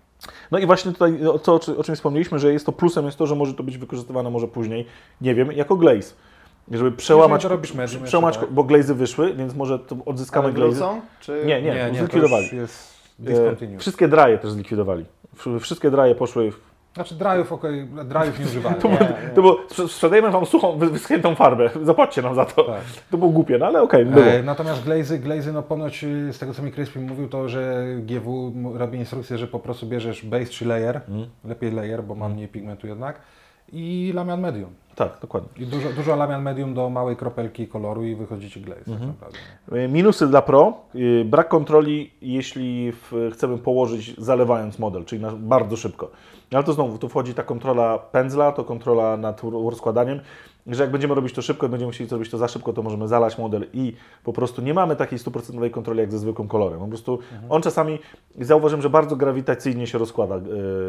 No i właśnie tutaj to, o czym wspomnieliśmy, że jest to plusem jest to, że może to być wykorzystywane może później, nie wiem, jako glaze. Żeby przełamać, to robisz medium jeszcze, przełamać tak? bo glazy wyszły, więc może to odzyskamy Ale glazy. Czy... Nie, nie, Nie, nie, to zlikwidowali. E. Wszystkie draje też zlikwidowali. Wsz- Wszystkie draje poszły w Znaczy drive'ów, okej, drive'ów nie używałem. (laughs) To, Nie, było- nie. to było, sprze- sprzedajemy wam suchą, wy- wyschniętą farbę, zapłaćcie nam za to. Tak. To było głupie, no ale okej, było. E, natomiast glazy, glazy, no ponoć y, z tego co mi Crispy mówił, to że GW robi instrukcję, że po prostu bierzesz base czy layer, Mhm. lepiej layer, bo ma mniej pigmentu jednak, i lamian medium. Tak, dokładnie. I dużo, dużo lamian medium do małej kropelki koloru i wychodzi ci glaze Mhm. tak naprawdę. E, Minusy dla Pro. e, Brak kontroli, jeśli w, chcemy położyć zalewając model, czyli na, bardzo szybko. Ale to znowu, tu wchodzi ta kontrola pędzla, to kontrola nad rozkładaniem, że jak będziemy robić to szybko, będziemy musieli zrobić to za szybko, to możemy zalać model i po prostu nie mamy takiej stuprocentowej kontroli jak ze zwykłym kolorem. Po prostu Mhm. on czasami, zauważyłem, że bardzo grawitacyjnie się rozkłada e,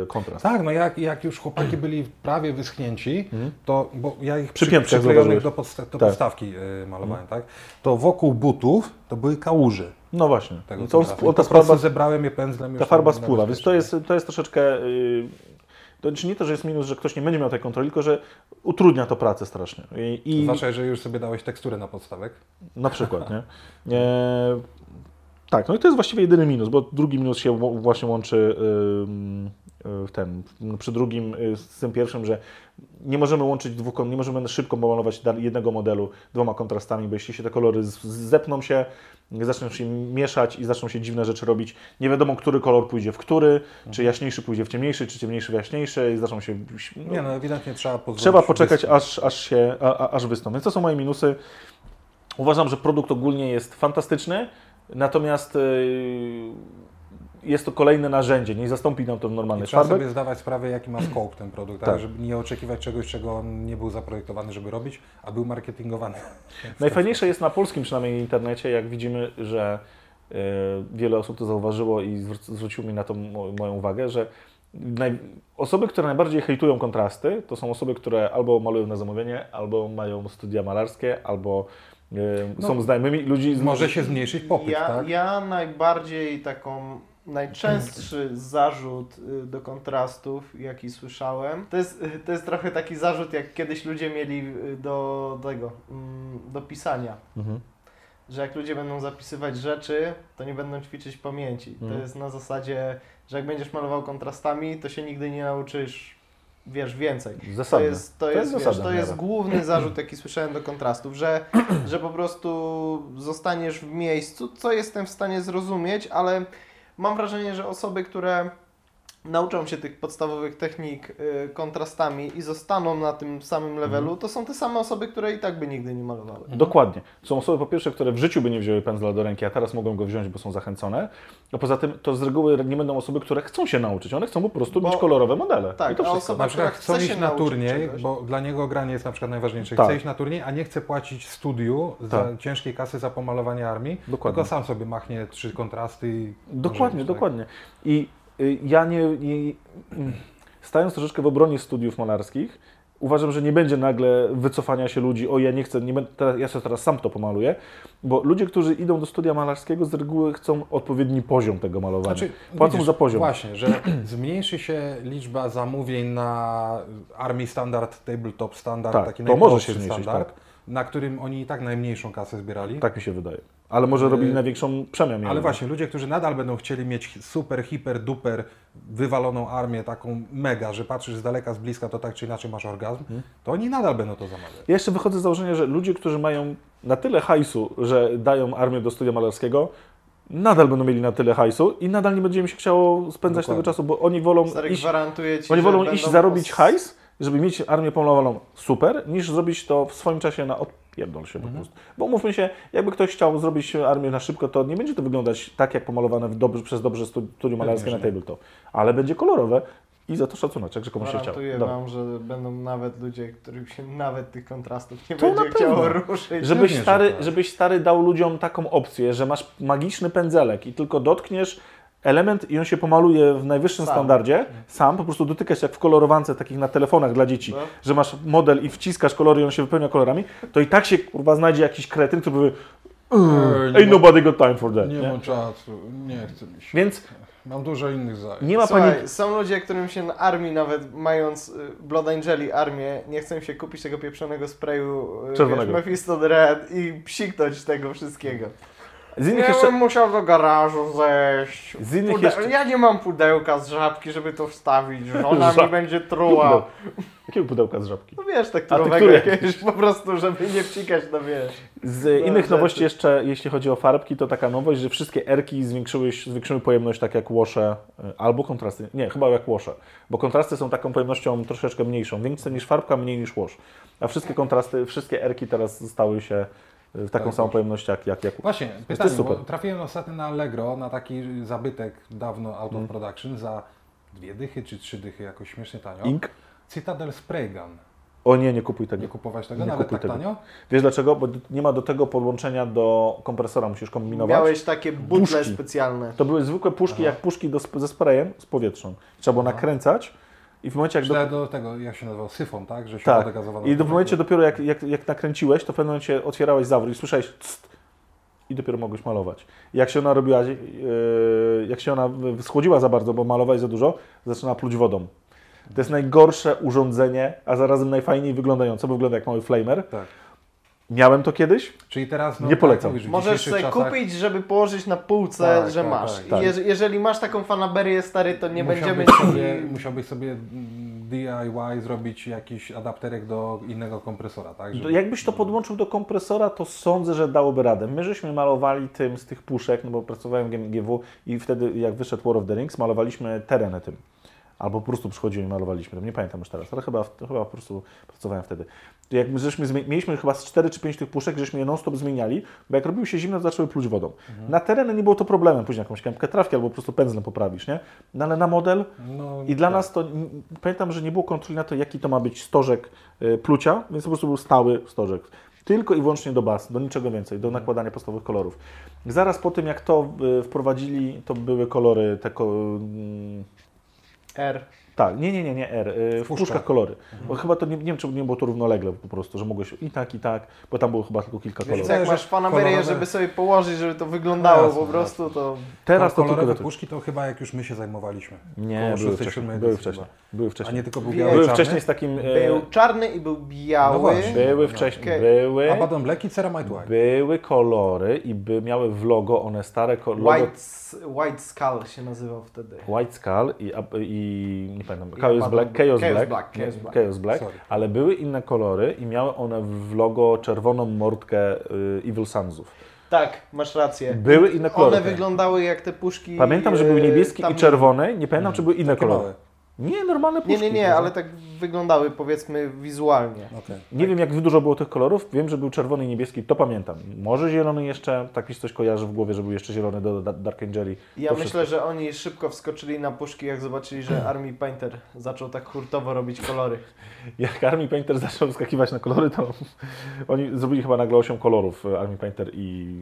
kontrast. Tak, no jak, jak już chłopaki byli prawie wyschnięci, to, bo ja ich przy, przyklejonych do, podsta- do Tak. podstawki y, malowałem, tak? To wokół butów to były kałuże No właśnie. tego to, I ta farba, zebrałem je pędzlem ta farba spływa, więc to jest, to jest troszeczkę... Yy, to znaczy nie to, że jest minus, że ktoś nie będzie miał tej kontroli, tylko że utrudnia to pracę strasznie. I, i Zwłaszcza, że już sobie dałeś teksturę na podstawek. Na przykład, nie? (laughs) E, tak, no i to jest właściwie jedyny minus, bo drugi minus się właśnie łączy ym, y, w ten, no przy drugim y, z tym pierwszym, że nie możemy łączyć dwóch, nie możemy szybko malować jednego modelu dwoma kontrastami, bo jeśli się te kolory zepną się, zaczną się mieszać i zaczną się dziwne rzeczy robić, nie wiadomo, który kolor pójdzie w który, czy jaśniejszy pójdzie w ciemniejszy, czy ciemniejszy w jaśniejszy i zaczną się... Nie no, ewidentnie trzeba. Trzeba poczekać, aż, aż się, a, a, aż wystąpi. Więc to są moje minusy. Uważam, że produkt ogólnie jest fantastyczny, natomiast yy, jest to kolejne narzędzie, nie zastąpi nam to I normalnych trzeba farbek. sobie zdawać sprawę, jaki ma scope ten produkt, Tak. tak. żeby nie oczekiwać czegoś, czego on nie był zaprojektowany, żeby robić, a był marketingowany. (laughs) Najfajniejsze jest na polskim przynajmniej internecie, jak widzimy, że yy, wiele osób to zauważyło i zwró- zwróciło mi na to mo- moją uwagę, że naj... osoby, które najbardziej hejtują kontrasty, to są osoby, które albo malują na zamówienie, albo mają studia malarskie, albo yy, No, są znajomymi ludzi z Może się zmniejszyć popyt, ja, tak? ja najbardziej taką najczęstszy zarzut y, do kontrastów, jaki słyszałem, to jest, to jest trochę taki zarzut, jak kiedyś ludzie mieli y, do tego, mm, do pisania. Mhm. Że jak ludzie będą zapisywać rzeczy, to nie będą ćwiczyć pamięci. To Mhm. jest na zasadzie, że jak będziesz malował kontrastami, to się nigdy nie nauczysz, wiesz, więcej. To Zasadne. jest, to To jest, jest wiesz, to jest główny zarzut, jaki słyszałem do kontrastów, że, że po prostu zostaniesz w miejscu, co jestem w stanie zrozumieć, ale mam wrażenie, że osoby, które nauczą się tych podstawowych technik y, kontrastami i zostaną na tym samym levelu, Mhm. to są te same osoby, które i tak by nigdy nie malowały. Dokładnie. Są osoby po pierwsze, które w życiu by nie wzięły pędzla do ręki, a teraz mogą go wziąć, bo są zachęcone. A poza tym to z reguły nie będą osoby, które chcą się nauczyć. One chcą po prostu Bo- mieć kolorowe modele. tak, I to wszystko. osoba- Na przykład chce iść na turniej, czegoś. bo dla niego granie jest na przykład najważniejsze. Tak. Chce iść na turniej, a nie chce płacić studiu za Tak. ciężkiej kasy za pomalowanie armii, Dokładnie. tylko sam sobie machnie trzy kontrasty i... Dokładnie, być, dokładnie. I ja nie, Stając troszeczkę w obronie studiów malarskich, uważam, że nie będzie nagle wycofania się ludzi, o ja nie chcę, nie będę, teraz, ja sobie teraz sam to pomaluję, bo ludzie, którzy idą do studia malarskiego z reguły chcą odpowiedni poziom tego malowania. Znaczy, Płacą widzisz, za poziom. Właśnie, że (clears throat) zmniejszy się liczba zamówień na Army Standard, Tabletop Standard, Tak, taki to może się zmniejszyć, standard, tak. na którym oni i tak najmniejszą kasę zbierali. Tak mi się wydaje. Ale może robili Y, największą premię. mieli. Ale właśnie, ludzie, którzy nadal będą chcieli mieć super, hiper, duper wywaloną armię, taką mega, że patrzysz z daleka, z bliska, to tak czy inaczej masz orgazm, Mhm. to oni nadal będą to zamawiać. Ja jeszcze wychodzę z założenia, że ludzie, którzy mają na tyle hajsu, że dają armię do studia malarskiego, nadal będą mieli na tyle hajsu i nadal nie będzie im się chciało spędzać Dokładnie. tego czasu, bo oni wolą Stary, iść, Ci, oni wolą iść zarobić os- hajs, żeby mieć armię pomalowaną super, niż zrobić to w swoim czasie na odpierdol się po Mhm. prostu. Bo mówmy się, jakby ktoś chciał zrobić armię na szybko, to nie będzie to wyglądać tak, jak pomalowane w dobrze, przez dobrze stu- studium malarskie na tabletop, ale będzie kolorowe i za to szacunek, że komuś się chciało. Gwarantuję. Wam, że będą nawet ludzie, którym się nawet tych kontrastów nie To będzie chciało ruszyć. Żebyś stary, tak. żebyś stary dał ludziom taką opcję, że masz magiczny pędzelek i tylko dotkniesz element i on się pomaluje w najwyższym Sam. standardzie, sam, po prostu dotykasz jak w kolorowance takich na telefonach dla dzieci, No. że masz model i wciskasz kolory i on się wypełnia kolorami, to i tak się kurwa znajdzie jakiś kretyn, który powie Ain't nobody got time for that. Nie, Nie? mam czasu, nie chcę mi się. Więc Mam dużo innych zajęć. nie ma Słuchaj, paniki. są ludzie, którym się na armii, nawet mając y, Blood Angeli armię, nie chcą się kupić tego pieprzonego sprayu y, Czerwonego. wiesz, Mephisto Dread i psiknąć tego wszystkiego. Z innych Ja jeszcze... bym musiał do garażu zejść. Z innych Pude- jeszcze- Ja nie mam pudełka z żabki, żeby to wstawić. (laughs) Żona mi Żab- będzie truła. Jakiego pudełka z żabki? No wiesz, tekturowego które? jakiegoś po prostu, żeby nie wcikać, no wiesz. Z No, innych rzeczy. nowości jeszcze, jeśli chodzi o farbki, to taka nowość, że wszystkie erki zwiększyły, zwiększyły pojemność tak jak łosze, y, albo kontrasty, nie, chyba jak łosze, bo kontrasty są taką pojemnością troszeczkę mniejszą, większe niż farbka, mniej niż łosz. A wszystkie kontrasty, wszystkie erki teraz stały się w taką Tak, samą pojemność jak, jak, jak Właśnie, pytanie, jest super. bo trafiłem ostatnio na Allegro, na taki zabytek dawno out Mm. of production za dwie dychy czy trzy dychy, jakoś śmiesznie tanio. ink. Citadel Spray Gun. O nie, nie kupuj tego. Nie kupować tego, Nie nawet kupuj tak tego. tanio? Wiesz dlaczego? Bo nie ma do tego podłączenia do kompresora, musisz kombinować. Miałeś takie butle Puszki. specjalne. To były zwykłe puszki, Aha. jak puszki do, ze sprayem, z powietrzem. Trzeba było Aha. nakręcać i w momencie jak... Do... do... tego, jak się nazywał, syfon, tak? Że się Tak. gazowana I do, w momencie dopiero jak, jak, jak nakręciłeś, to w pewnym momencie otwierałeś zawór i słyszałeś cst, i dopiero mogłeś malować. Jak się ona robiła, yy, jak się ona schłodziła za bardzo, bo malowałeś za dużo, zaczyna pluć wodą. To jest najgorsze urządzenie, a zarazem najfajniej wyglądające, bo wygląda jak mały flamer. Tak. Miałem to kiedyś. Czyli teraz, no, Nie polecam. Tak, mówisz, Możesz sobie czasach- kupić, żeby położyć na półce, Tak, że tak, masz. tak, tak. I jeż- jeżeli masz taką fanaberię stary, to nie będziemy musiałbyś ci... sobie, musiałbyś sobie DIY zrobić jakiś adapterek do innego kompresora, tak? To Jakbyś to podłączył do kompresora, to sądzę, że dałoby radę. My żeśmy malowali tym z tych puszek, no bo pracowałem w GMGW i wtedy jak wyszedł War of the Rings, malowaliśmy tereny tym. Albo po prostu przychodziłem i malowaliśmy nie pamiętam już teraz, ale chyba, chyba po prostu pracowałem wtedy. Jak my żeśmy mieliśmy chyba z 4 czy 5 tych puszek, żeśmy je non-stop zmieniali, bo jak robiło się zimno, zaczęły pluć wodą. Na tereny nie było to problemem, później jakąś kępkę trawki albo po prostu pędzlem poprawisz, nie? No ale na model No, i dla tak. nas to, pamiętam, że nie było kontroli na to, jaki to ma być stożek y, plucia, więc po prostu był stały stożek. Tylko i wyłącznie do baz, do niczego więcej, do nakładania podstawowych kolorów. Zaraz po tym, jak to y, wprowadzili, to były kolory, te ko- R. tak, nie, nie, nie, nie R, y, w puszkach. puszkach kolory. Bo chyba to nie, nie wiem, czy nie było to równolegle po prostu, że mogłeś i tak, i tak, bo tam było chyba tylko kilka Więc kolorów. jak masz kolorowe- żeby sobie położyć, żeby to wyglądało No jasne, po prostu, to... Teraz to kolorowe tylko puszki to chyba jak już my się zajmowaliśmy. Nie, Koło były wcześniej, były wcześniej, chyba. były A wcześniej. nie tylko był Były biały, Były wcześniej z takim... Był E, czarny i był biały. No właśnie. były wcześniej, Okej. były... Abaddon Black i Ceramite White. Były kolory i by miały w logo, one stare ko- logo White, White Skull się nazywał wtedy. White Skull i, ab- i nie pamiętam, Chaos Black, Chaos, Chaos Black, Black, Chaos Black. Chaos Black, Sorry. ale były inne kolory i miały one w logo czerwoną mordkę y, Evil Sunsów. Tak, masz rację. Były inne kolory. One wyglądały jak te puszki... Pamiętam, że były e, niebieski tam- i czerwony, nie pamiętam, czy były inne Takie kolory. Nie, normalne puszki. Nie, nie, nie, ale tak wyglądały powiedzmy wizualnie. Okej. Nie wiem, jak dużo było tych kolorów, wiem, że był czerwony i niebieski, to pamiętam. Może zielony jeszcze, tak mi coś kojarzy w głowie, że był jeszcze zielony do Da- Dark Angeli. Ja To myślę, wszystko. że oni szybko wskoczyli na puszki, jak zobaczyli, że (clears throat) Army Painter zaczął tak hurtowo robić kolory. Jak Army Painter zaczął skakiwać na kolory, to (laughs) oni zrobili chyba nagle 8 kolorów e, Army Painter i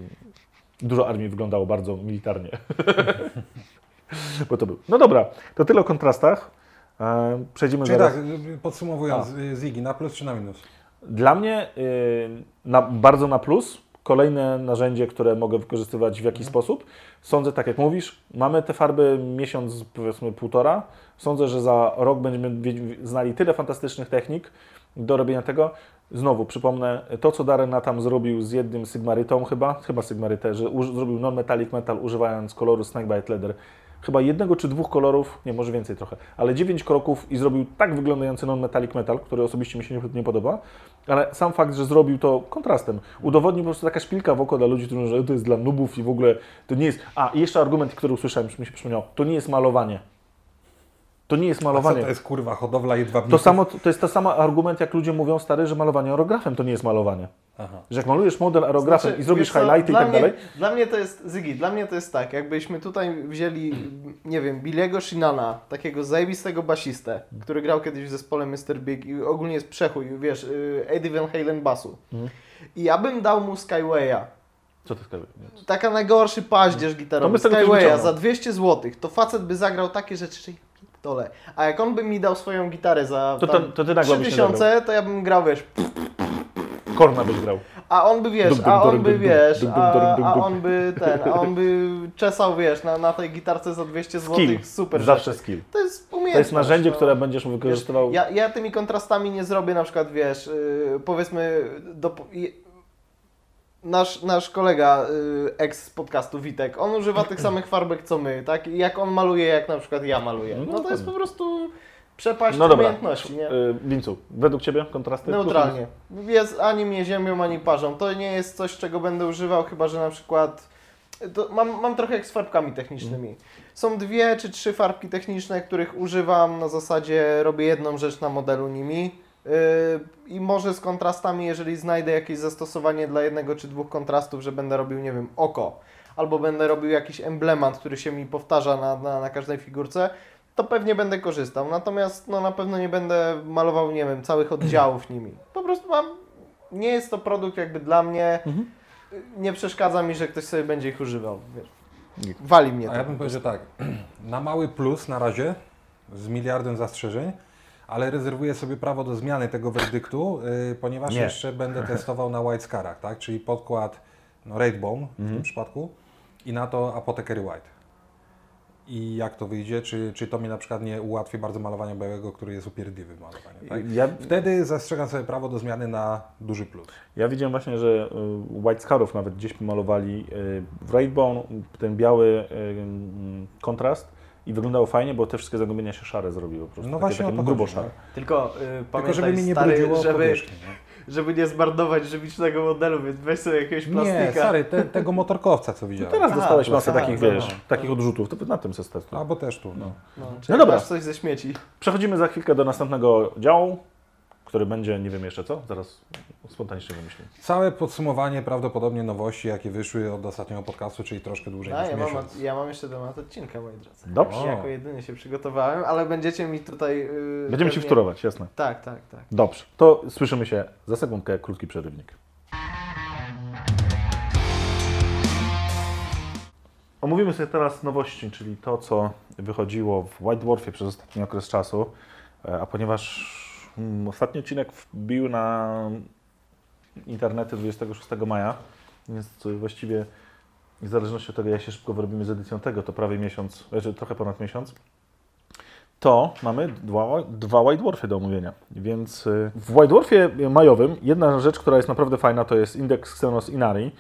dużo armii wyglądało bardzo militarnie. (laughs) Bo to był. No dobra, to tyle o kontrastach. E, Przejdziemy Czyli zaraz. tak, podsumowując, y, Ziggy, na plus czy na minus? Dla mnie y, na, bardzo na plus. Kolejne narzędzie, które mogę wykorzystywać w jakiś sposób. Sądzę, tak jak mówisz, mamy te farby miesiąc, powiedzmy półtora. Sądzę, że za rok będziemy znali tyle fantastycznych technik do robienia tego. Znowu przypomnę, to co Darena tam zrobił z jednym Sigmarytą chyba, chyba Sigmarytę, że uż, zrobił non-metallic metal używając koloru Snakebite Leather. Chyba jednego czy dwóch kolorów, nie, może więcej trochę, ale dziewięć kroków i zrobił tak wyglądający non-metallic metal, który osobiście mi się nie, nie podoba, ale sam fakt, że zrobił to kontrastem, udowodnił po prostu taka szpilka w oko dla ludzi, którzy mówią, że to jest dla nubów i w ogóle to nie jest... A, i jeszcze argument, który usłyszałem, już mi się przypomniał, to nie jest malowanie. To nie jest A co malowanie. to jest kurwa hodowla jedwabników? To, samo, to jest ten sam argument, jak ludzie mówią stary, że malowanie aerografem to nie jest malowanie. Aha. Że jak malujesz model aerografem Znaczy, i zrobisz co, highlighty i dla tak mnie, dalej, Dla mnie to jest, Zygi, dla mnie to jest tak, jakbyśmy tutaj wzięli, nie wiem, Billiego Shinana, takiego zajebistego basistę, który grał kiedyś w zespole Mr. Big i ogólnie jest przechój, wiesz, y, Eddie Van Halen basu. Mhm. I ja bym dał mu Skywaya, co to jest kawy? taka najgorszy paździerz gitarowy, Skywaya za 200 zł, to facet by zagrał takie rzeczy, ja dole. A jak on by mi dał swoją gitarę za To tam to- to ty nagle byś nie zagrał. 3000, to ja bym grał, wiesz, Korna byś grał. a on by wiesz, a on by wiesz, a, a on by ten, a on by czesał, wiesz, na, na tej gitarce za 200 zł. Skill. Super Zawsze rzeczy. skill. To jest umiejętność. To jest narzędzie, no. które będziesz Wiesz, wykorzystywał. ja, ja tymi kontrastami nie zrobię na przykład, wiesz, yy, powiedzmy, do, nasz, nasz kolega y, ex z podcastu Witek, on używa tych samych farbek co my, tak? I jak on maluje, jak na przykład ja maluję. No No to jest dokładnie. po prostu przepaść No dobra. umiejętności, nie? Y, Wincu, według Ciebie kontrasty? Neutralnie. Jest ani mnie ziemią, ani parzą. To nie jest coś, czego będę używał, chyba że na przykład. To mam, mam trochę jak z farbkami technicznymi. Są dwie czy trzy farbki techniczne, których używam na zasadzie robię jedną rzecz na modelu nimi. Yy, I może z kontrastami, jeżeli znajdę jakieś zastosowanie dla jednego czy dwóch kontrastów, że będę robił, nie wiem, oko, albo będę robił jakiś emblemat, który się mi powtarza na, na, na każdej figurce, to pewnie będę korzystał. Natomiast no, na pewno nie będę malował, nie wiem, całych oddziałów nimi. Po prostu mam. Nie jest to produkt jakby dla mnie. Mhm. Nie przeszkadza mi, że ktoś sobie będzie ich używał. Wiesz. Wali mnie A to. ja bym powiedział tak, (clears throat) na mały plus na razie, z miliardem zastrzeżeń, ale rezerwuję sobie prawo do zmiany tego werdyktu, yy, ponieważ Nie. jeszcze będę testował na White Scarach, tak? czyli podkład no, Raidbone w Mhm. tym przypadku i na to Apothecary White. I jak to wyjdzie, czy, czy to mi na przykład nie ułatwi bardzo malowania białego, który jest upierdliwy w malowaniu. Tak? Ja, Wtedy zastrzegam sobie prawo do zmiany na duży plus. ja widziałem właśnie, że y, White Scarów nawet gdzieś pomalowali y, w Raidbone, ten biały y, kontrast i wyglądało fajnie, bo te wszystkie zagłębienia się szare zrobiły. Po prostu No takie, właśnie takie grubo szare. tak? Tylko y, Tylko pamiętaj, żeby mi nie stary, brudziło żeby, nie? żeby nie zmarnować żywicznego modelu, więc weź sobie jakiegoś plastika. Nie, stary, te, tego motorkowca, co widziałem. Teraz Aha, dostałeś masę aha, takich, no, wiesz, no. takich odrzutów, to na tym se testuj. Albo też tu. No. No, No dobra. coś ze śmieci. Przechodzimy za chwilkę do następnego działu, który będzie, nie wiem jeszcze co, zaraz spontanicznie wymyślę. Całe podsumowanie prawdopodobnie nowości, jakie wyszły od ostatniego podcastu, czyli troszkę dłużej A, niż ja, mam, miesiąc. ja mam jeszcze temat odcinka, moi drodzy. Dobrze. O. Jako jedyny się przygotowałem, ale będziecie mi tutaj... Yy, Będziemy Ci pewnie- wtórować, jasne. Tak, tak, tak. Dobrze, to słyszymy się za sekundkę, krótki przerywnik. Omówimy sobie teraz nowości, czyli to, co wychodziło w White Dwarfie przez ostatni okres czasu, E, a ponieważ ostatni odcinek wbił na internety 26 maja, więc właściwie w zależności od tego, jak się szybko wyrobimy z edycją tego, to prawie miesiąc, znaczy trochę ponad miesiąc, to mamy dwa, dwa White Dwarfy do omówienia. Więc y, w White Dwarfie majowym jedna rzecz, która jest naprawdę fajna, to jest indeks Xenos Inari,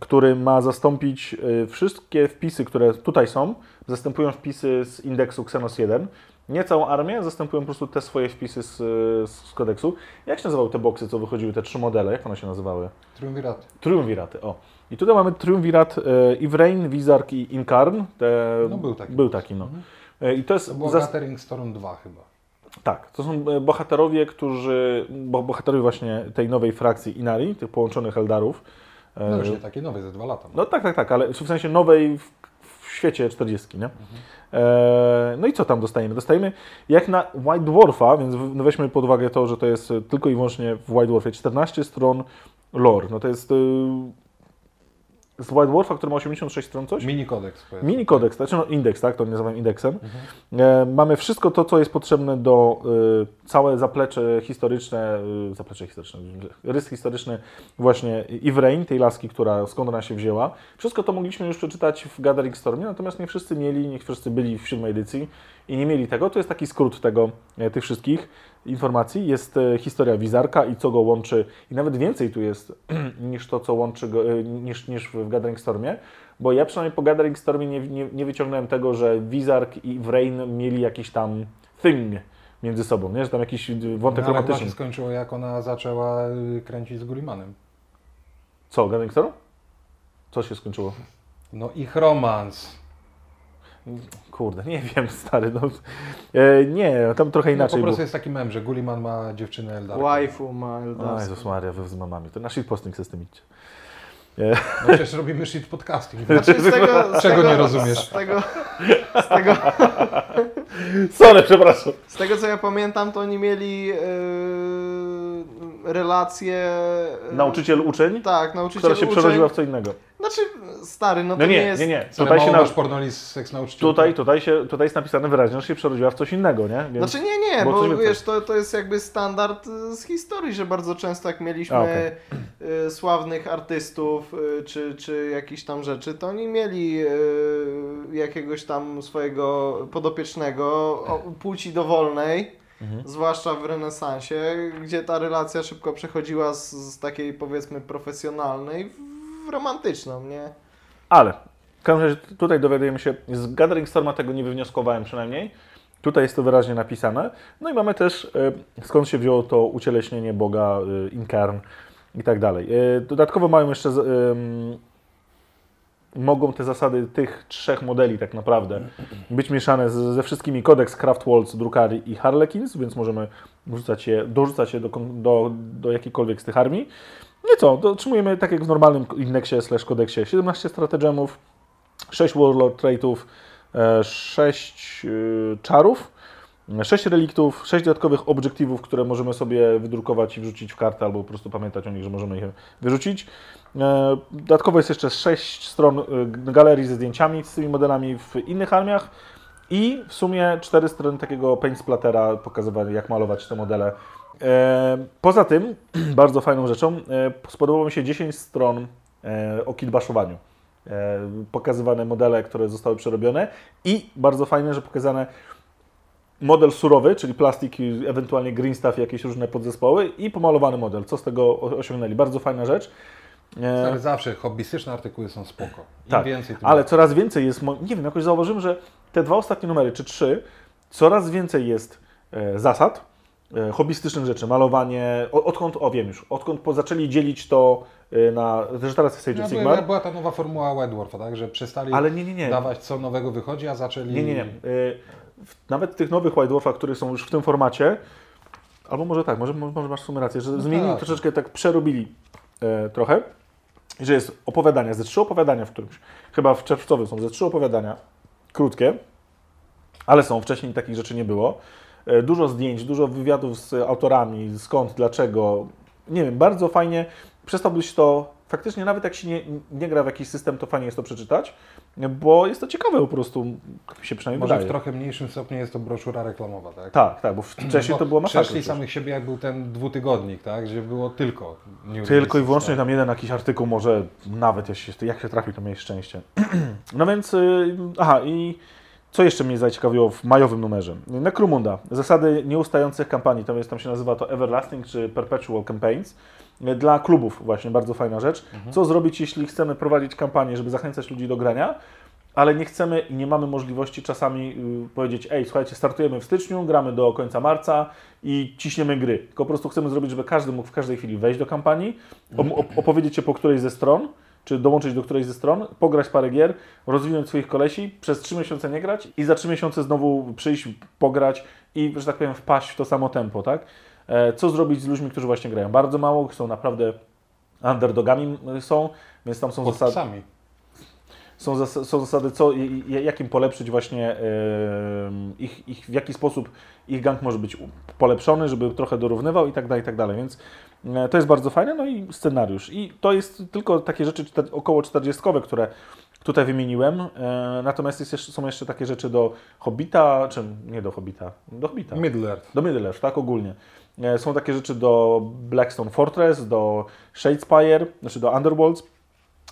który ma zastąpić y, wszystkie wpisy, które tutaj są, zastępują wpisy z indeksu Xenos 1. Nie całą armię, zastępują po prostu te swoje wpisy z, z kodeksu. Jak się nazywały te boksy, co wychodziły, te trzy modele? Jak one się nazywały? Triumvirat. Triumviraty, o. I tutaj mamy Triumvirat y, Ivrain, Wizark i Inkarn. Te, No był taki. Był taki, no. Y, I to jest To było zas- Storm 2 chyba. tak, to są e, bohaterowie, którzy, bo bohaterowie właśnie tej nowej frakcji Inari, tych połączonych Eldarów. E, No już nie takie nowe, ze dwa lata. No tak, tak, tak, ale w sensie nowej w świecie 40, nie? E, no i co tam dostajemy? Dostajemy jak na White Dwarfa, więc no weźmy pod uwagę to, że to jest tylko i wyłącznie w White Dwarfie 14 stron lore. No to jest e, z White Dwarfa, który ma 86 stron coś? Mini kodeks. Mini kodeks, znaczy no indeks, tak, to nazywam indeksem. E, mamy wszystko to, co jest potrzebne do e, całe zaplecze historyczne, e, zaplecze historyczne, rys historyczny właśnie Ivrain, tej laski, która skąd ona się wzięła. Wszystko to mogliśmy już przeczytać w Gathering Stormie, natomiast nie wszyscy mieli, nie wszyscy byli w siódmej edycji i nie mieli tego. To jest taki skrót tego, e, tych wszystkich informacji. Jest e, historia Wizarka i co go łączy i nawet więcej tu jest (clears throat) niż to, co łączy go, e, niż, niż w Gathering Stormie. Bo ja przynajmniej po Gathering Stormie nie, nie, nie wyciągnąłem tego, że Wizark i Wrain mieli jakiś tam thing między sobą, nie? że tam jakiś wątek No, romantyczny. się skończyło, jak ona zaczęła y, kręcić z Gullimanem. Co, Gathering Storm? Co się skończyło? No ich romans. Kurde, nie (laughs) wiem, stary. No. E, nie, tam trochę No, inaczej po było. prostu jest taki mem, że Gulliman ma dziewczynę Eldarkę. Waifu ma O Eldarska. Jezus Maria, wy z mamami. To na shitposting se z tym idźcie. No przecież robimy shit podcasting. (laughs) Znaczy, z tego, z Czego tego, nie rozumiesz? Z tego, z, tego, Sorry, przepraszam. z tego co ja pamiętam, to oni mieli yy, relacje... yy, Nauczyciel uczeń, Tak, nauczyciel która się uczeń. przerodziła w co innego. Znaczy, stary, no to No nie, nie, jest... nie, nie. Tutaj, się na, masz pornoli z seks nauczycielką? tutaj, tutaj, się, tutaj jest napisane wyraźnie, że się przerodziła w coś innego, nie? Więc... Znaczy nie, nie, bo więcej. wiesz, to, to jest jakby standard y, z historii, że bardzo często jak mieliśmy A, okej. y, sławnych artystów y, czy, czy jakieś tam rzeczy, to oni mieli y, jakiegoś tam swojego podopiecznego o płci dowolnej, Mhm. zwłaszcza w renesansie, gdzie ta relacja szybko przechodziła z, z takiej powiedzmy profesjonalnej w romantyczną, nie? Ale w każdym razie tutaj dowiadujemy się, z Gathering Storma tego nie wywnioskowałem przynajmniej. Tutaj jest to wyraźnie napisane. No i mamy też e, skąd się wzięło to ucieleśnienie Boga, e, Inkarn i tak dalej. E, Dodatkowo mają jeszcze, mogą te zasady tych trzech modeli tak naprawdę być mieszane z, ze wszystkimi. Codex, Craftwalls, Drukari i Harlequins, więc możemy wrzucać je, dorzucać je do, do, do jakiejkolwiek z tych armii. No co, otrzymujemy tak jak w normalnym indeksie slash kodeksie 17 stratagemów, 6 warlord traitów, 6 czarów, 6 reliktów, 6 dodatkowych obiektywów, które możemy sobie wydrukować i wrzucić w kartę, albo po prostu pamiętać o nich, że możemy je wyrzucić. E, Dodatkowo jest jeszcze 6 stron e, galerii ze zdjęciami z tymi modelami w innych armiach i w sumie 4 strony takiego paint splattera pokazywania, jak malować te modele. E, Poza tym, (clears throat) bardzo fajną rzeczą, spodobało mi się 10 stron o kitbaszowaniu. E, Pokazywane modele, które zostały przerobione i bardzo fajne, że pokazane model surowy, czyli plastik ewentualnie green stuff, jakieś różne podzespoły i pomalowany model. Co z tego osiągnęli? Bardzo fajna rzecz. E, zawsze hobbystyczne artykuły są spoko. Im Tak, więcej, tym ale coraz więcej jest, nie wiem, jakoś zauważyłem, że te dwa ostatnie numery, czy trzy, coraz więcej jest e, zasad, e, hobbystycznych rzeczy, malowanie, odkąd, o wiem już, odkąd po, zaczęli dzielić to na, że teraz jest Age No, of była, Sigmar, była ta nowa formuła Wedworth, tak? Że przestali ale nie, nie, nie, dawać co nowego wychodzi, a zaczęli... nie, nie, nie. Nawet tych nowych White Dwarfach, które są już w tym formacie, albo może tak, może, może masz w sumie rację, że zmienili tak. troszeczkę, tak przerobili e, trochę, że jest opowiadania, ze trzy opowiadania w którymś, chyba w czerwcowym są ze trzy opowiadania, krótkie, ale są, wcześniej takich rzeczy nie było. E, Dużo zdjęć, dużo wywiadów z autorami, skąd, dlaczego. Nie wiem, bardzo fajnie. Przestałbyś to, faktycznie nawet jak się nie, nie gra w jakiś system, to fajnie jest to przeczytać, bo jest to ciekawe po prostu, tak mi się przynajmniej Może w wydaje. trochę mniejszym stopniu jest to broszura reklamowa, tak? Tak, tak, bo wcześniej Bo to było masakra. Przeszli samych siebie, jak był ten dwutygodnik, tak? Gdzie było tylko New Tylko i wyłącznie tak? tam jeden jakiś artykuł, może nawet jeśli, jak się trafi, to miałeś szczęście. (clears throat) No więc, y, aha i co jeszcze mnie zaciekawiło w majowym numerze? Necromunda, zasady nieustających kampanii, to jest, tam się nazywa to Everlasting czy Perpetual Campaigns. Dla klubów właśnie, bardzo fajna rzecz. Co zrobić, jeśli chcemy prowadzić kampanię, żeby zachęcać ludzi do grania, ale nie chcemy i nie mamy możliwości czasami y, powiedzieć, ej, słuchajcie, startujemy w styczniu, gramy do końca marca i ciśniemy gry. Tylko po prostu chcemy zrobić, żeby każdy mógł w każdej chwili wejść do kampanii, op- opowiedzieć się po którejś ze stron, czy dołączyć do którejś ze stron, pograć parę gier, rozwinąć swoich kolesi, przez trzy miesiące nie grać i za trzy miesiące znowu przyjść, pograć i, że tak powiem, wpaść w to samo tempo, tak? E, Co zrobić z ludźmi, którzy właśnie grają? Bardzo mało, są naprawdę underdogami y, są, więc tam są zasady. Są, zas- są zasady, co, jak im polepszyć właśnie ich, ich, w jaki sposób ich gang może być polepszony, żeby trochę dorównywał i tak dalej, i tak dalej. Więc e, to jest bardzo fajne, no i scenariusz. I to jest tylko takie rzeczy około 40, które tutaj wymieniłem. E, natomiast jest jeszcze, są jeszcze takie rzeczy do Hobbita, czy nie do Hobbita, do Hobbita. Middle-earth. Do Middle Earth, tak ogólnie. E, Są takie rzeczy do Blackstone Fortress, do Shadespire, znaczy do Underworlds.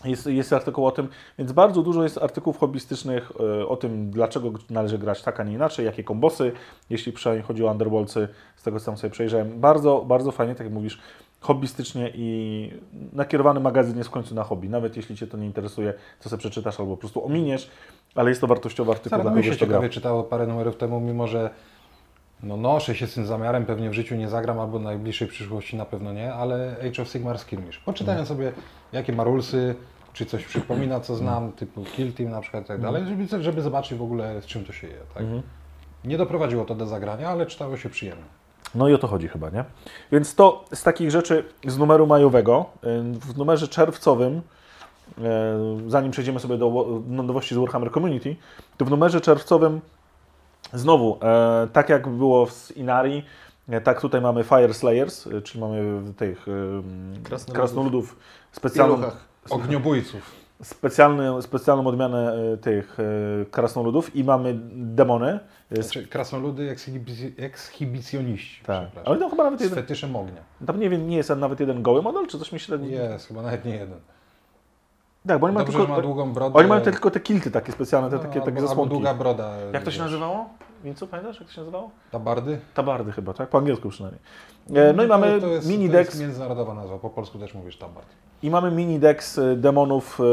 Jest, jest artykuł o tym, więc bardzo dużo jest artykułów hobbystycznych e, o tym, dlaczego należy grać tak, a nie inaczej, jakie kombosy, jeśli przynajmniej chodzi o Underworldsy, z tego co tam sobie przejrzałem. Bardzo, bardzo fajnie, tak jak mówisz, hobbystycznie i nakierowany magazyn jest w końcu na hobby. Nawet jeśli Cię to nie interesuje, co sobie przeczytasz albo po prostu ominiesz, ale jest to wartościowy artykuł Stary, dla kogoś, się ciekawie czytało parę numerów temu, mimo że no noszę się z tym zamiarem, pewnie w życiu nie zagram, albo w najbliższej przyszłości na pewno nie, ale Age of Sigmar Skirmish. Poczytałem Mhm. sobie, jakie ma rulesy, czy coś przypomina, co Mhm. znam, typu Kill Team na przykład i tak dalej, żeby, żeby zobaczyć w ogóle, z czym to się je. Tak? Mhm. Nie doprowadziło to do zagrania, ale czytało się przyjemnie. No i o to chodzi chyba, nie? Więc to z takich rzeczy z numeru majowego. y, W numerze czerwcowym, y, zanim przejdziemy sobie do no, nowości z Warhammer Community, to w numerze czerwcowym znowu, e, tak jak było w Inari, e, tak tutaj mamy Fire Slayers, y, czyli mamy tych y, Krasnoludów. krasnoludów specjalną. Ogniobójców. specjalny, specjalną odmianę tych krasnoludów i mamy demony. z- Znaczy, krasnoludy ekshibic- ekshibicjoniści, Tak. Ale to chyba nawet Z jeden, fetyszem ognia. tam nie wiem, nie jest nawet jeden goły model, czy coś mi się... Jest, chyba nawet nie jeden. Tak, bo oni mają Dobrze, tylko, ma długą brodę. Oni mają te, tylko te kilty takie specjalne, te no, takie, takie zasłonki. długa broda. Jak to się nazywało? Wincu, pamiętasz jak to się nazywało? Tabardy? Tabardy chyba, tak? Po angielsku przynajmniej. E, No i mamy to, to jest, mini to decks jest międzynarodowa nazwa, po polsku też mówisz tabard. i mamy mini decks e, demonów e,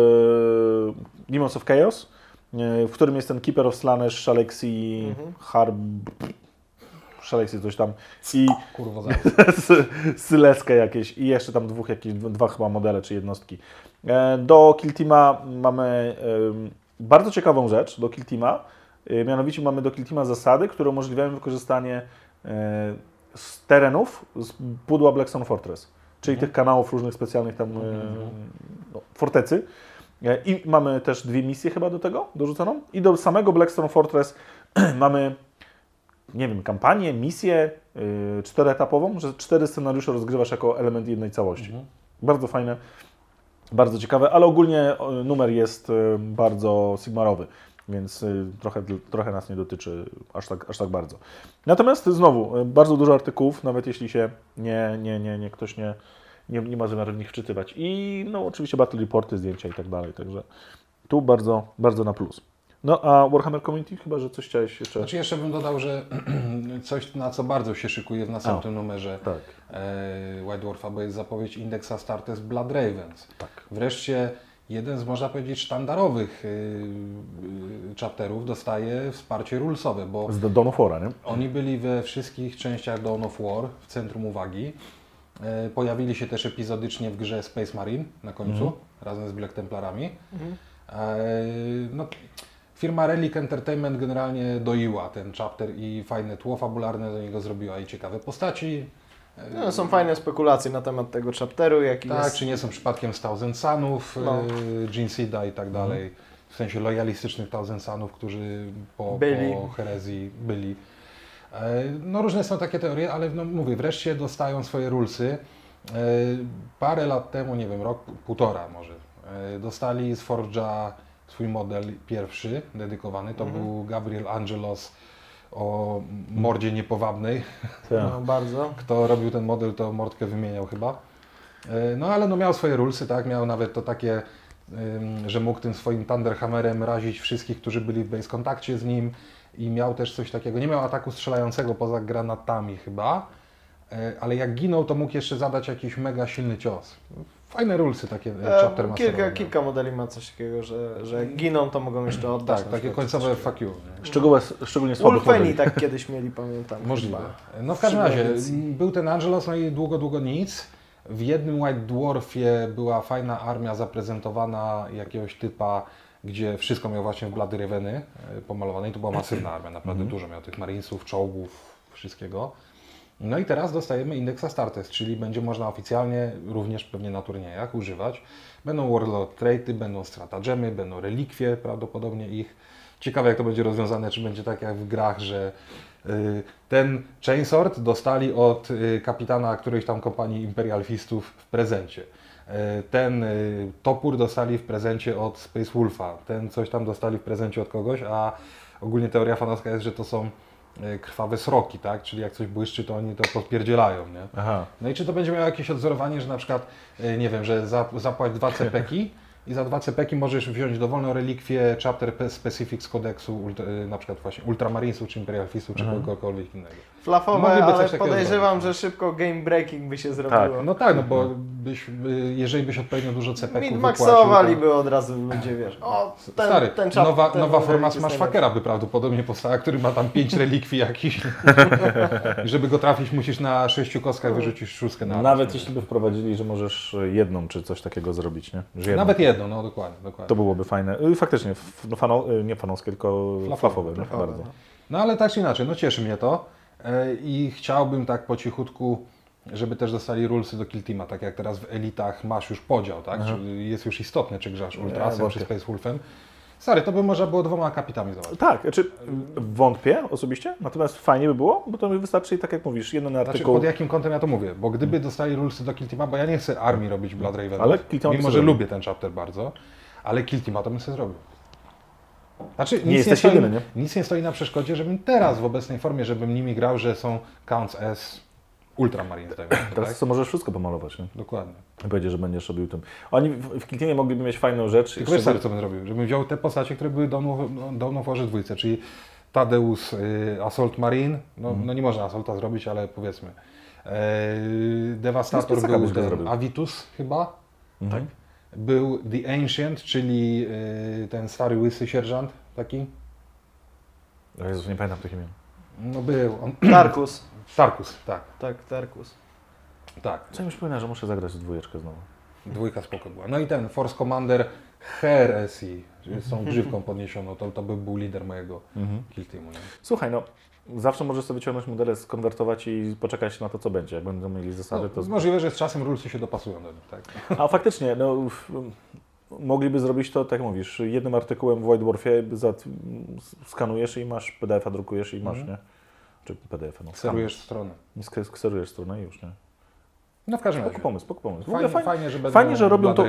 Demons of Chaos, e, w którym jest ten Keeper of Slanesh, Shaleksi, Mhm. Harb... Shaleksi coś tam i Kurwa (laughs) Syleskę jakieś i jeszcze tam dwóch, jakieś, dwa chyba modele czy jednostki. E, Do Kill Teama mamy bardzo ciekawą rzecz do Kill Teama. E, Mianowicie mamy do Kill Teama zasady, które umożliwiają wykorzystanie e, z terenów z pudła Blackstone Fortress, czyli tych kanałów różnych specjalnych tam e, no, fortecy. I mamy też dwie misje chyba do tego dorzuconą. I do samego Blackstone Fortress (clears throat) mamy nie wiem, kampanię, misję yy, czteroetapową, że cztery scenariusze rozgrywasz jako element jednej całości. Mhm. Bardzo fajne, bardzo ciekawe, ale ogólnie o, numer jest y, bardzo sigmarowy, więc y, trochę, trochę nas nie dotyczy aż tak, aż tak bardzo. Natomiast znowu, y, bardzo dużo artykułów, nawet jeśli się nie, nie, nie, nie ktoś nie, nie, nie ma zamiaru w nich wczytywać. I no oczywiście battle reporty, zdjęcia i tak dalej, także tu bardzo, bardzo na plus. No a Warhammer Community chyba, że coś chciałeś jeszcze... Znaczy jeszcze bym dodał, że (clears throat) coś na co bardzo się szykuje w następnym numerze tak. e, White Dwarfa, bo jest zapowiedź indeksa Starters Blood Ravens. Tak. Wreszcie jeden z, można powiedzieć, sztandarowych y, y, chapterów dostaje wsparcie rulsowe, bo Z Dawn of War'a, nie? oni byli we wszystkich częściach Dawn of War w centrum uwagi. E, Pojawili się też epizodycznie w grze Space Marine na końcu, razem z Black Templarami. E, No, firma Relic Entertainment generalnie doiła ten chapter i fajne tło fabularne do niego zrobiła i ciekawe postaci. No, są fajne spekulacje na temat tego chapteru, jaki Tak, jest. czy nie są przypadkiem z Thousand Sunów, No. no. Gene Seeda i tak dalej. W sensie lojalistycznych Thousand Sunów, którzy po, Byli. po herezji byli. E, No różne są takie teorie, ale no, mówię, wreszcie dostają swoje rulsy. E, Parę lat temu, nie wiem, rok, półtora może, e, dostali z Forge'a swój model pierwszy, dedykowany. To Mhm. był Gabriel Angelos o mordzie niepowabnej. No, (laughs) bardzo. Kto robił ten model, to mordkę wymieniał chyba. E, No ale no miał swoje rulsy, tak? Miał nawet to takie, że mógł tym swoim Thunderhammerem razić wszystkich, którzy byli w base kontakcie z nim i miał też coś takiego, nie miał ataku strzelającego poza granatami chyba, ale jak ginął, to mógł jeszcze zadać jakiś mega silny cios. Fajne rulsy takie e, E, chapter kilka, masterowe. kilka modeli ma coś takiego, że, że jak giną, to mogą jeszcze oddać. Tak, takie końcowe fuck you. nie? Szczegóły, szczególnie słabych modeli. tak kiedyś mieli, pamiętam. (laughs) Możliwe. No w każdym razie, był ten Angelos, no i długo, długo nic. W jednym White Dwarfie była fajna armia zaprezentowana jakiegoś typa, gdzie wszystko miał właśnie w blady Reveny e, pomalowane i to była masywna armia, naprawdę dużo miał tych marinesów, czołgów, wszystkiego. No i teraz dostajemy indeksa Startest, czyli będzie można oficjalnie, również pewnie na turniejach, używać. Będą Warlord Traity, będą Stratagemy, będą relikwie prawdopodobnie ich. Ciekawe jak to będzie rozwiązane, czy będzie tak jak w grach, że y, ten Chainsword dostali od y, kapitana którejś tam kompanii imperialistów w prezencie. Y, Ten topór dostali w prezencie od Space Wolfa, ten coś tam dostali w prezencie od kogoś, a ogólnie teoria fanowska jest, że to są krwawe sroki, tak? Czyli jak coś błyszczy, to oni to podpierdzielają, nie? Aha. No i czy to będzie miało jakieś odzorowanie, że na przykład, y, nie wiem, że za, zapłać dwa CPki i za dwa CPki możesz wziąć dowolną relikwię chapter pe- specific z kodeksu, y, na przykład właśnie Ultramarinesów, czy Imperialistów, czy kogokolwiek innego. Flafowe, ale podejrzewam, zrobić. że szybko game breaking by się zrobiło. No tak, no bo byś, y, jeżeli byś odpowiednio dużo CPków Min-maksowaliby od razu ludzie, wiesz. O, ten, Stary, ten czap, nowa, ten nowa forma jest Smashfuckera by prawdopodobnie powstała, który ma tam pięć (laughs) relikwii jakichś. I żeby go trafić, musisz na sześciu kostkach wyrzucić szóstkę na Nawet jeśli by wprowadzili, że możesz jedną czy coś takiego zrobić, nie? Że jedną. Nawet jedno, no dokładnie, dokładnie. To byłoby fajne. I faktycznie, no, fano, y, nie fanowskie, tylko Flafowe, flafowe, nie? flafowe, bardzo. no. No ale tak czy inaczej, no cieszy mnie to E, i chciałbym tak po cichutku, żeby też dostali rulsy do Kill Teama, tak jak teraz w Elitach masz już podział, tak? Czyli jest już istotne, czy grasz Ultrasem, czy Space Wolfem. Stary, to by można było dwoma akapitami załatwić. Tak, znaczy wątpię osobiście, natomiast fajnie by było, bo to mi wystarczy, tak jak mówisz, jeden Znaczy, artykuł. pod jakim kątem ja to mówię? Bo gdyby dostali rulsy do Kill Teama, bo ja nie chcę armii robić Blood Ravenów, Ale by mimo że lubię ten chapter bardzo, ale Kill Teama to bym sobie zrobił. Znaczy, nic, jesteś stoi, jedyny, nie? nic nie stoi na przeszkodzie, żebym teraz w obecnej formie, żebym nimi grał, że są Counts S Ultramarines. dajmy na to, (clears throat) Teraz tak? to możesz wszystko pomalować, nie? Dokładnie. Powiedzieć, że będziesz robił tym. Oni w, w Kiltienie mogliby mieć fajną rzecz. Tylko wiesz, stary, co bym zrobił? Żebym wziął te postacie, które były Dawn of- Dawn of Warze dwójce, czyli Tadeusz y, Assault Marine, no, Mhm. no nie można Assaulta zrobić, ale powiedzmy. E, Devastator był ten. Avitus chyba. Mhm. Był The Ancient, czyli y, ten stary łysy sierżant taki. Jezus, nie pamiętam tych imion. No był on. Tarkus. (clears throat) Tarkus, tak, Tak, Tarkus. tak. Co mi przypomina, że muszę zagrać w dwójeczkę znowu. Dwójka spoko była. No i ten Force Commander Heresi, czyli z tą grzywką podniesioną, to, to by był lider mojego kill teamu. Nie? Słuchaj, no zawsze możesz sobie wyciągnąć modele, skonwertować i poczekać na to, co będzie. Jak będą mieli zasady, to... No, możliwe, że z czasem rulesy się dopasują do nich, tak? A faktycznie, no, w- mogliby zrobić to, tak jak mówisz, jednym artykułem w White Dwarfie za, skanujesz i masz PDF-a, drukujesz i masz, Mhm. nie? Czy PDF-a, no. Sterujesz stronę. Skserujesz stronę i już, nie? No w każdym Spoko razie. pomysł, spoko pomysł. Fajnie, ogóle fajnie, że będą Fajnie, że robią to.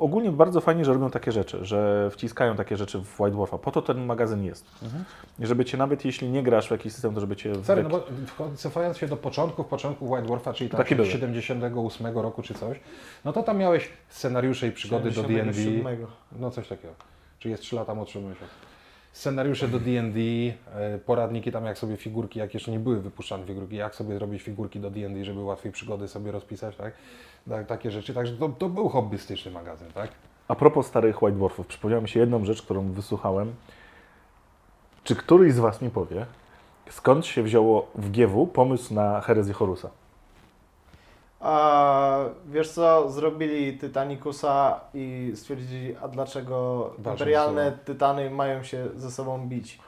Ogólnie bardzo fajnie, że robią takie rzeczy, że wciskają takie rzeczy w White Dwarfa. Po to ten magazyn jest. Mhm. Żeby cię nawet jeśli nie grasz w jakiś system, to żeby cię. Serio, no bo cofając się do początków, początków White Dwarfa, czyli tam Takie były. 78 roku czy coś, no to tam miałeś scenariusze i przygody do. 77. No coś takiego. Czy jest 3 lata młodszy myślę. Scenariusze do D&D, e, poradniki tam jak sobie figurki, jak jeszcze nie były wypuszczane figurki, jak sobie zrobić figurki do D&D, żeby łatwiej przygody sobie rozpisać, tak? tak takie rzeczy, także to, to był hobbystyczny magazyn, tak? A propos starych White Dwarfów, przypomniała mi się jedną rzecz, którą wysłuchałem. Czy któryś z Was mi powie, skąd się wzięło w GW pomysł na herezję Horusa? A wiesz co, zrobili Titanicusa i stwierdzili, a dlaczego Walczą imperialne tytany mają się ze sobą bić.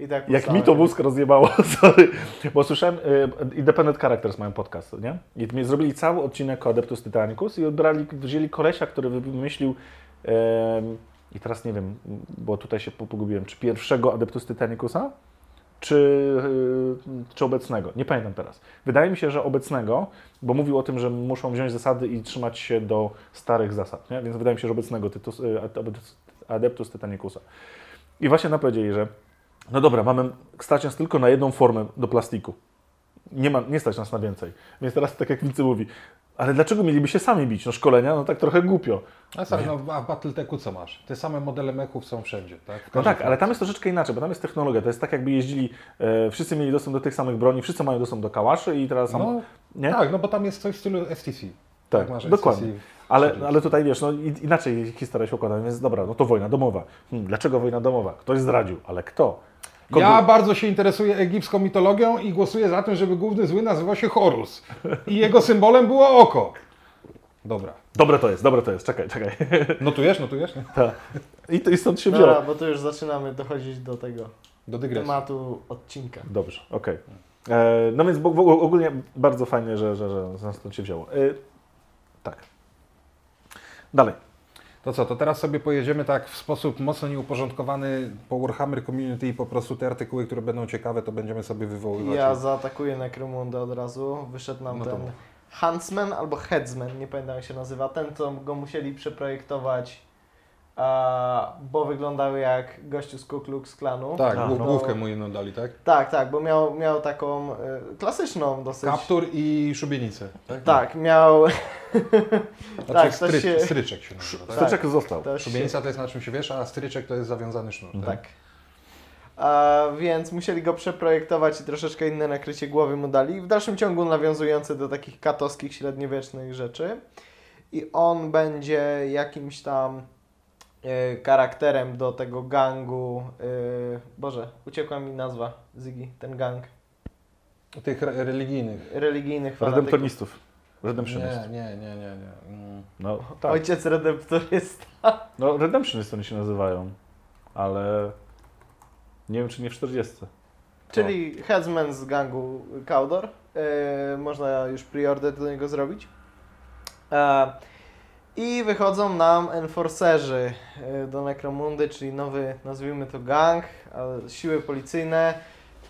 I tak Jak mi to mózg rozjebało, (laughs) sorry, bo słyszałem, y, Independent Characters mają podcast, nie? I mi zrobili cały odcinek o Adeptus Titanicus i odbrali, wzięli kolesia, który wymyślił, em, i teraz nie wiem, bo tutaj się pogubiłem, czy pierwszego Adeptus Titanicusa, czy, y, czy obecnego, nie pamiętam teraz. Wydaje mi się, że obecnego, bo mówił o tym, że muszą wziąć zasady i trzymać się do starych zasad, nie? Więc wydaje mi się, że obecnego tytus, y, Adeptus, Titanicusa. I właśnie nam powiedzieli, że no dobra, mamy stać nas tylko na jedną formę do plastiku. Nie, ma, nie stać nas na więcej. Więc teraz tak jak Wincy mówi, ale dlaczego mieliby się sami bić? No szkolenia, no tak trochę głupio. A sorry, no a w Battletechu co masz? Te same modele mechów są wszędzie, tak? No tak, ale tam jest troszeczkę inaczej, bo tam jest technologia. To jest tak jakby jeździli, e, wszyscy mieli dostęp do tych samych broni, wszyscy mają dostęp do kałaszy i teraz sam, No, nie? tak, no bo tam jest coś w stylu STC. Tak, masz dokładnie. Ale, ale tutaj wiesz, no inaczej historia się układa, więc dobra, no to wojna domowa. Hmm, dlaczego wojna domowa? Ktoś zdradził, ale kto? Kogo- Ja bardzo się interesuję egipską mitologią i głosuję za tym, żeby główny zły nazywał się Horus. I jego symbolem było oko. Dobra. Dobre to jest, dobre to jest, czekaj, czekaj. (laughs) Notujesz, notujesz? Ta. I, to, I stąd się wzięło. Dobra, bo tu już zaczynamy dochodzić do tego Do dygresji. tematu odcinka. Dobrze, okej. E, No więc bo, bo, ogólnie bardzo fajnie, że, że, że stąd się wzięło. E, tak. Dalej. To co, to teraz sobie pojedziemy tak w sposób mocno nieuporządkowany po Warhammer Community i po prostu te artykuły, które będą ciekawe, to będziemy sobie wywoływać. Ja zaatakuję Necromundę od razu. Wyszedł nam No ten. Huntsman albo Headsman, nie pamiętam jak się nazywa. Ten, co go musieli przeprojektować, bo wyglądał jak gościu z Ku Klux Klanu. Tak, głów- no. główkę mu jedną dali, tak? Tak, tak, bo miał, miał taką e, klasyczną dosyć. Kaptur i szubienicę. Tak, Tak, miał. Znaczy tak, stry, się- stryczek się nazywa, tak? Tak. Styczek został. To się, Szubienica to jest na czym się wiesza, a stryczek to jest zawiązany sznur. Tak? Tak. A, więc musieli go przeprojektować i troszeczkę inne nakrycie głowy mu dali. W dalszym ciągu nawiązujące do takich katowskich, średniowiecznych rzeczy. I on będzie jakimś tam charakterem do tego gangu. E, Boże, uciekła mi nazwa Zygi, ten gang Tych re- religijnych. religijnych fanatyków. Redemptornistów. Redemptionist. Nie, nie, nie, nie. nie. Mm. No, tak. Ojciec redemptorysta. No, Redemptionist oni się nazywają, ale nie wiem, czy nie w 40. Czyli headsman z gangu Kaudor. E, można już preorder do niego zrobić. E, I wychodzą nam enforcerzy e, do Necromundy, czyli nowy, nazwijmy to gang, siły policyjne.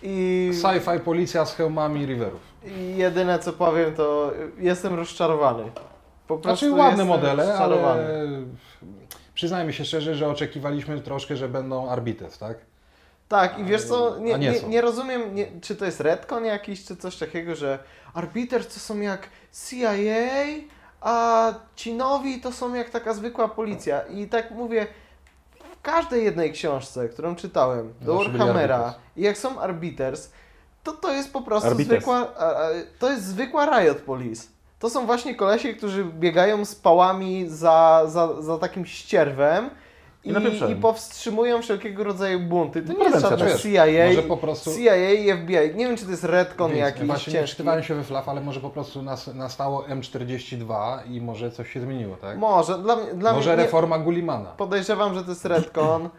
I, Sci-fi policja z hełmami riverów. I jedyne co powiem to jestem rozczarowany. Po prostu Znaczy ładne modele, rozczarowany. ale przyznajmy się szczerze, że oczekiwaliśmy troszkę, że będą Arbites, tak? Tak, i wiesz co, nie, nie nie, nie rozumiem, nie, czy to jest retcon jakiś, czy coś takiego, że arbiters to są jak CIA, a ci nowi to są jak taka zwykła policja. I tak mówię, w każdej jednej książce, którą czytałem, do Warhammera i jak są Arbiters, to to jest po prostu Arbiters. zwykła, to jest zwykła Riot Police. To są właśnie kolesie, którzy biegają z pałami za, za, za takim ścierwem I i, i powstrzymują wszelkiego rodzaju bunty. To nie jest żadne. CIA, Może po prostu- CIA i FBI. Nie wiem, czy to jest Redcon Więc jakiś Właśnie nie ciężki. czytywałem się we flaw, ale może po prostu nas, nastało M42 i może coś się zmieniło, tak? Może. Dla, mnie- dla może mnie nie, reforma Gullimana. podejrzewam, że to jest Redcon,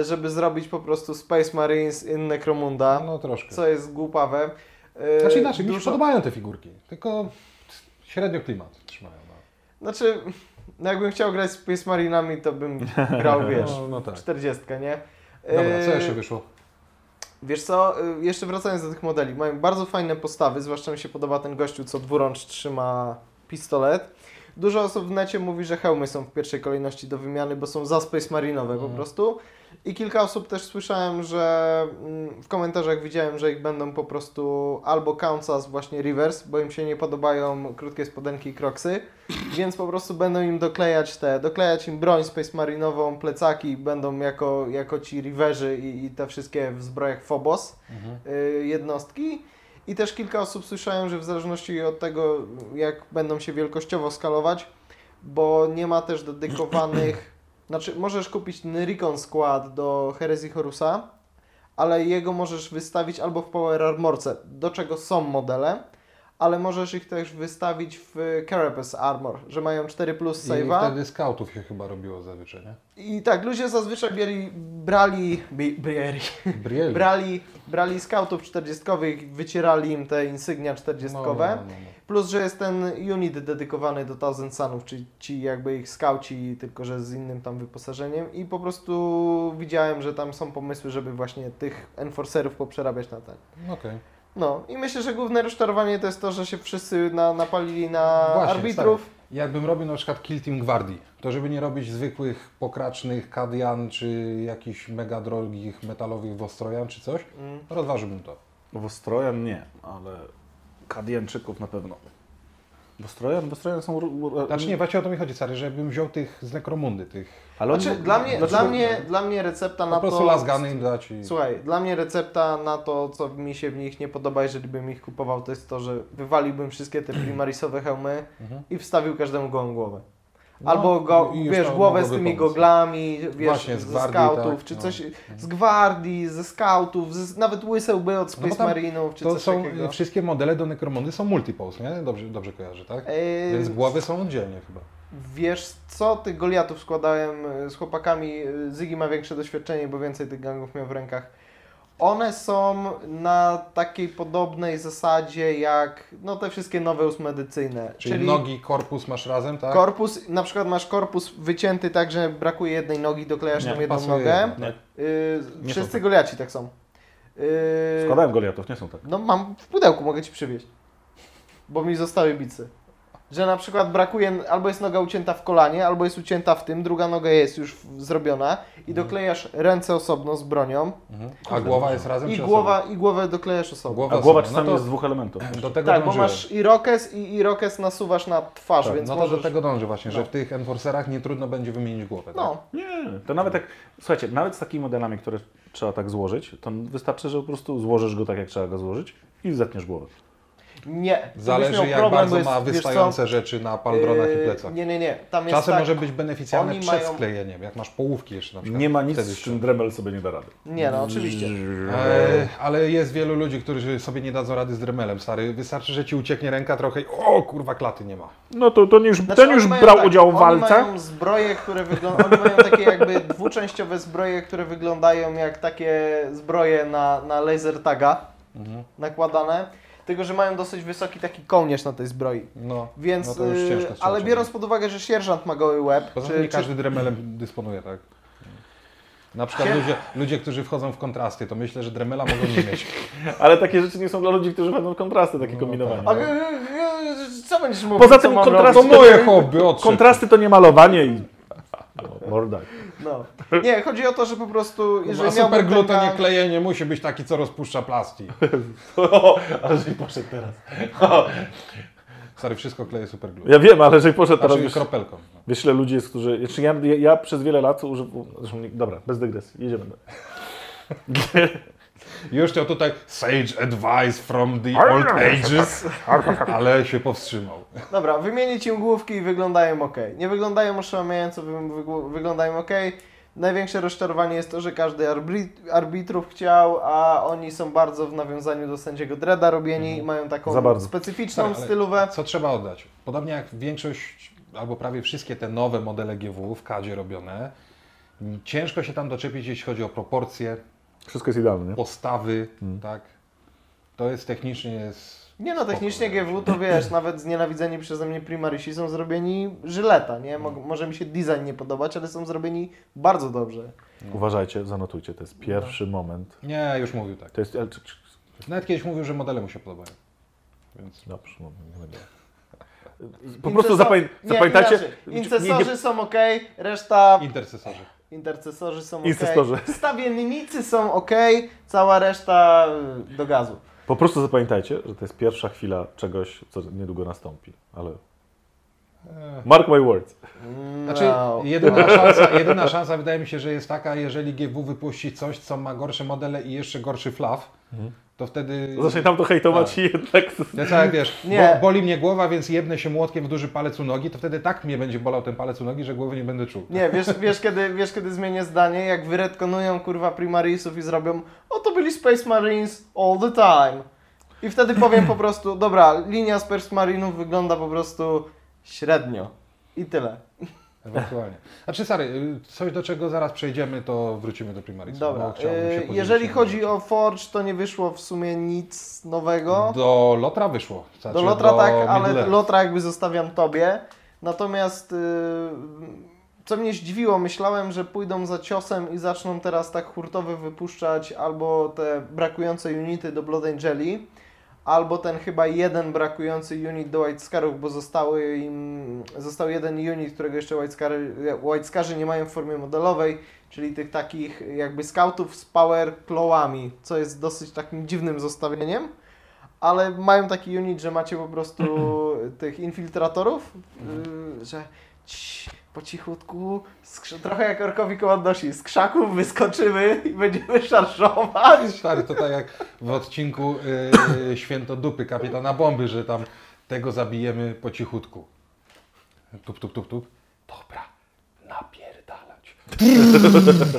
y, żeby zrobić po prostu Space Marines in Necromunda, No troszkę. co jest głupawe. Y, Znaczy inaczej, mi się dużo- podobają te figurki, tylko średnio klimat trzymają. No. Znaczy, no jakbym chciał grać z Space Marinami, to bym grał, (laughs) wiesz, No, no tak. 40, nie? Dobra, co Y, jeszcze wyszło? Wiesz co, y, jeszcze wracając do tych modeli, mają bardzo fajne postawy, zwłaszcza mi się podoba ten gościu, co dwurącz trzyma pistolet. Dużo osób w necie mówi, że hełmy są w pierwszej kolejności do wymiany, bo są za Space Marinowe po Mhm. prostu. I kilka osób też słyszałem, że mm, w komentarzach widziałem, że ich będą po prostu albo Kansas właśnie reverse, bo im się nie podobają krótkie spodenki i kroksy, (laughs) więc po prostu będą im doklejać te, doklejać im broń Space Marinową, plecaki będą jako, jako ci riverzy i, i te wszystkie w zbrojach Phobos Mhm. y, jednostki. I też kilka osób słyszałem, że w zależności od tego, jak będą się wielkościowo skalować, bo nie ma też (clears throat) dedykowanych. Znaczy, możesz kupić ten Recon Squad do Herezji Horusa, ale jego możesz wystawić albo w Power Armorce, do czego są modele, ale możesz ich też wystawić w Carapace Armor, że mają 4 plus I save'a. wtedy scoutów się chyba robiło zazwyczaj, nie? I tak, ludzie zazwyczaj bieli, brali, bi, Brieli. brali, brali scoutów 40 wycierali im te insygnia 40 No, no, no, no. Plus, że jest ten unit dedykowany do Thousand Sunów, czyli ci jakby ich skauci, tylko że z innym tam wyposażeniem i po prostu widziałem, że tam są pomysły, żeby właśnie tych enforcerów poprzerabiać na ten. No, Okej. No i myślę, że główne rozczarowanie to jest to, że się wszyscy na, napalili na Właśnie, arbitrów. Jakbym robił na przykład Kill Team Gwardii, to żeby nie robić zwykłych pokracznych Kadian, czy jakichś mega drogich metalowych Wostrojan, czy coś, Mm. rozważyłbym to. Wostrojan nie, ale Kadianczyków na pewno. Wostrojan? Wostrojan są... ru- ru- Znaczy nie, właśnie o to mi chodzi, stary, żebym wziął tych z Nekromundy, tych Ale Znaczy, dla mnie, dlaczego- dla, mnie, dla mnie recepta na po prostu to... lasgany im dać i... Słuchaj, dla mnie recepta na to, co mi się w nich nie podoba, jeżeli bym ich kupował, to jest to, że wywaliłbym wszystkie te (clears throat) primarisowe hełmy Mhm. i wstawił każdemu gołą głowę. No, Albo go, już wiesz, głowę z tymi pomóc. goglami, wiesz, Właśnie, z ze scoutów, tak, czy no. coś, z gwardii, ze scoutów, z, nawet łysełby od No Space tam Marinów, czy To coś są takiego. wszystkie modele do Nekromundy są multipose, nie? Dobrze, dobrze kojarzę, tak? Eee, Więc głowy są oddzielnie chyba. Wiesz co, tych Goliatów składałem y, z chłopakami, y, Zygi ma większe doświadczenie, bo więcej tych gangów miał w rękach. One są na takiej podobnej zasadzie jak no te wszystkie nowe usmedycyjne. Czyli, nogi, korpus masz razem, tak? Korpus, na przykład masz korpus wycięty tak, że brakuje jednej nogi, doklejasz Nie, tam jedną pasuje nogę. jedna, tak? Y, Nie wszyscy są tak. Goliaci tak są. Y, Składałem Goliatów, nie są tak. no mam w pudełku, mogę Ci przywieźć. Bo mi zostały bicy. Że na przykład brakuje, albo jest noga ucięta w kolanie, albo jest ucięta w tym, druga noga jest już zrobiona i doklejasz ręce osobno z bronią Mhm. A głowa jest razem i, czy głowa, i głowę doklejasz osobno. Głowa A głowa osobno. czasami no to, jest z dwóch elementów. (laughs) Do tego Tak, bo dążyłem. masz irokes i irokes nasuwasz na twarz, Tak, więc no to możesz... do tego dąży właśnie, że No. w tych enforcerach nie trudno będzie wymienić głowę. Tak? No, Nie, to nawet jak, słuchajcie, nawet z takimi modelami, które trzeba tak złożyć, to wystarczy, że po prostu złożysz go tak, jak trzeba go złożyć i zetniesz głowę. Nie. Zależy jak problem, bardzo jest, ma co, wystające rzeczy na palbronach i yy, plecach. Nie, nie, nie. Tam jest Czasem tak, może być beneficjalne oni przed mają- sklejeniem, jak masz połówki jeszcze na przykład. Nie ma nic, wtedy z czym Dremel sobie nie da rady. Nie, no oczywiście. E, ale jest wielu ludzi, którzy sobie nie dadzą rady z dremelem, stary. Wystarczy, że ci ucieknie ręka trochę i o kurwa, klaty nie ma. No to, to już, Znaczy, ten oni już brał tak, udział w Oni walce. mają zbroje, które wyglądają. Oni mają takie jakby dwuczęściowe zbroje, które wyglądają jak takie zbroje na, na laser taga Mhm. nakładane. Tylko, że mają dosyć wysoki taki kołnierz na tej zbroi. No, Więc, no to już yy, ciężko ale biorąc pod uwagę, że sierżant ma goły łeb, Poza czy, tym nie czy, każdy dremelem dysponuje, tak? Na przykład ludzie, ludzie, którzy wchodzą w kontrasty, to myślę, że dremela mogą nie mieć. (laughs) Ale takie rzeczy nie są dla ludzi, którzy będą kontrasty, takie No, kombinowanie. tak. A, yy, yy, co będziesz mówił? Poza tym mam kontrast- To moje hobby, odszedł. Kontrasty to nie malowanie i... No, morda. No. Nie, chodzi o to, że po prostu, A jeżeli super miałbym glue to taka- nie musi być taki, co rozpuszcza plastik. (laughs) O, ale żeś poszedł teraz. O. Stary, wszystko kleje super glue. Ja wiem, ale jeżeli poszedł teraz, Znaczy wiesz, kropelką. No. wiesz ile ludzi jest, którzy... Znaczy ja, ja, ja przez wiele lat używam... Dobra, bez dygresji, jedziemy. (laughs) Już chciał tutaj sage advice from the old ages, ale się powstrzymał. Dobra, wymienić im główki i wyglądają ok. Nie wyglądają oszałamiająco, wy, wy, wyglądają ok. Największe rozczarowanie jest to, że każdy arbit, arbitrów chciał, a oni są bardzo w nawiązaniu do sędziego Dreda robieni i mają taką specyficzną Stary, ale stylówę. Co trzeba oddać? Podobnie jak większość, albo prawie wszystkie te nowe modele GW w kadzie robione, ciężko się tam doczepić, jeśli chodzi o proporcje, Wszystko jest idealne, nie? postawy, tak? To jest technicznie jest... Nie no, technicznie mi GW to wiesz, nawet znienawidzeni przeze mnie Primarisi są zrobieni żyleta, nie? Mo, może mi się design nie podobać, ale są zrobieni bardzo dobrze. Uważajcie, zanotujcie, to jest pierwszy moment. Nie, już mówił tak. To jest... Nawet kiedyś mówił, że modele mu się podobają. Więc Dobrze, no, nie będę. (laughs) Po prostu Incesor- zapamię... nie, zapamiętajcie... Incesorzy nie- są ok, reszta intercesorzy. Intercesorzy są ok. Incestorzy. (laughs) Stawiennicy są ok, cała reszta y, do gazu. Po prostu zapamiętajcie, że to jest pierwsza chwila czegoś, co niedługo nastąpi. Ale mark my words. Znaczy, No. jedyna, szansa, jedyna szansa wydaje mi się, że jest taka, jeżeli GW wypuści coś, co ma gorsze modele i jeszcze gorszy flaw, to wtedy... Zacznie tam to hejtować Tak. i jednak... Jest jak wiesz, Nie. bo, boli mnie głowa, więc jebnę się młotkiem w duży palec u nogi, to wtedy tak mnie będzie bolał ten palec u nogi, że głowy nie będę czuł. Nie, wiesz, wiesz, kiedy, wiesz kiedy zmienię zdanie, jak wyretkonują kurwa Primarisów i zrobią o to byli Space Marines all the time. I wtedy powiem po prostu, dobra, linia Space Marinów wygląda po prostu średnio. I tyle. Ewentualnie. Znaczy, stary, y, coś do czego zaraz przejdziemy, to wrócimy do Primaris. Dobra, podzielić jeżeli chodzi o Forge, to nie wyszło w sumie nic nowego. Do Lotra wyszło. Znaczy, Do Lotra tak, Middle ale. Lotra jakby zostawiam tobie. Natomiast y, co mnie zdziwiło, myślałem, że pójdą za ciosem i zaczną teraz tak hurtowo wypuszczać albo te brakujące unity do Blood Angeli, albo ten chyba jeden brakujący unit do White Scarów, bo zostały im, został jeden unit, którego jeszcze White, Scary, White Scarzy nie mają w formie modelowej, czyli tych takich jakby scoutów z power clawami, co jest dosyć takim dziwnym zestawieniem. Ale mają taki unit, że macie po prostu (clears throat) tych infiltratorów, yy, że po cichutku, trochę jak orkowi komandosi, z krzaków wyskoczymy i będziemy szarżować. (laughs) Stary, to tak jak w odcinku y, Święto Dupy Kapitana Bomby, że tam tego zabijemy po cichutku. Tup, tup, tup, tup. Dobra, napierdalać.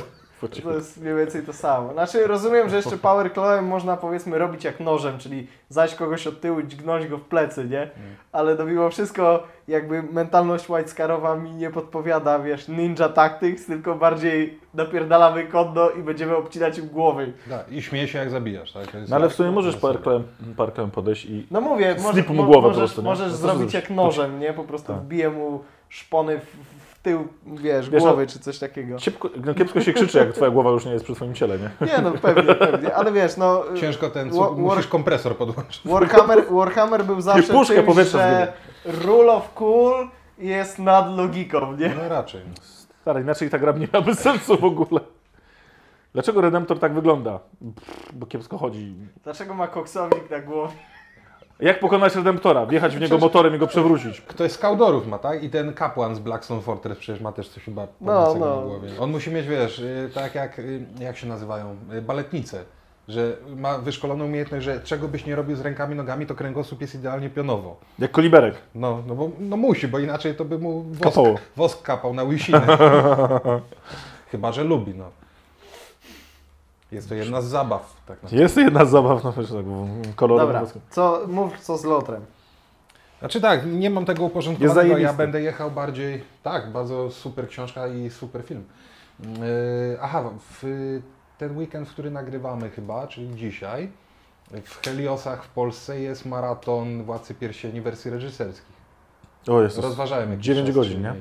(laughs) To jest mniej więcej to samo. Znaczy rozumiem, że jeszcze power clawem można powiedzmy robić jak nożem, czyli zajść kogoś od tyłu i dźgnąć go w plecy, nie? Ale no mimo wszystko jakby mentalność White Scarowa mi nie podpowiada, wiesz, ninja tactics, tylko bardziej napierdalamy konno i będziemy obcinać im głowy. Da, I śmieje się jak zabijasz. Tak? No ale w sumie możesz parklem, parklem podejść i... No mówię, może, mu głowę po możesz, prostu, nie? możesz No zrobić jak nożem, nie? Po prostu Tak. wbiję mu szpony w, w tył, wiesz, Wiesz, głowy czy coś takiego. Kiepsko, no kiepsko się krzyczy, jak twoja głowa już nie jest przy twoim ciele, nie? Nie no, pewnie, pewnie, ale wiesz, no... Ciężko ten, War- co, musisz kompresor podłączyć. Warhammer, Warhammer był zawsze puszkę czymś, powietrza że rule of cool jest nad logiką, nie? No raczej. Stary, inaczej ta gra nie miałaby sensu w ogóle. Dlaczego Redemptor tak wygląda? Pff, bo kiepsko chodzi. Dlaczego ma koksownik na głowie? Jak pokonać Redemptora? Wjechać w niego motorem i go przewrócić. Ktoś z Kaudorów ma, tak? I ten kapłan z Blackstone Fortress przecież ma też coś chyba No, no. na głowie. On musi mieć, wiesz, y, tak jak, y, jak się nazywają, y, baletnice. Że ma wyszkoloną umiejętność, że czego byś nie robił z rękami, nogami, to kręgosłup jest idealnie pionowo. Jak koliberek. No, no bo no musi, bo inaczej to by mu wosk, Kapało. wosk kapał na łysinę. (laughs) Chyba, że lubi, no. Jest to jedna z zabaw. Tak naprawdę. Jest jedna z zabaw, no wiesz, tak, w- kolorem. Dobra, co, mów co z lotrem. Znaczy tak, nie mam tego uporządkowanego, ja będę jechał bardziej, tak, bardzo super książka i super film. Yy, aha, w ten weekend, w który nagrywamy chyba, czyli dzisiaj, w Heliosach w Polsce jest maraton Władcy Pierścieni wersji reżyserskich. O, jest Rozważałem jakiś 9 czas, godzin, nie?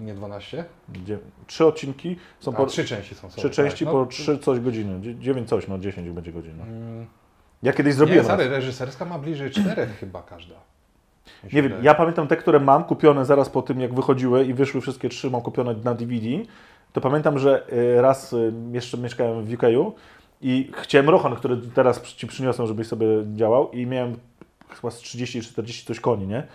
Nie 12? Dzie- Trzy odcinki są A, po... trzy części są. Trzy sorry, części tak. po No, trzy coś godziny. Dzie- Dziewięć coś, no 10 będzie godzin. No. mm, Ja kiedyś Nie, zrobiłem. stary, raz. reżyserska ma bliżej czterech (clears throat) chyba każda. Się Nie wiem, ja pamiętam te, które mam kupione zaraz po tym, jak wychodziły i wyszły wszystkie trzy, mam kupione na DVD. To pamiętam, że y, raz y, jeszcze mieszkałem w UK i chciałem Rohan, który teraz Ci przyniosłem, żebyś sobie działał i miałem chyba z 30-40 coś koni, nie?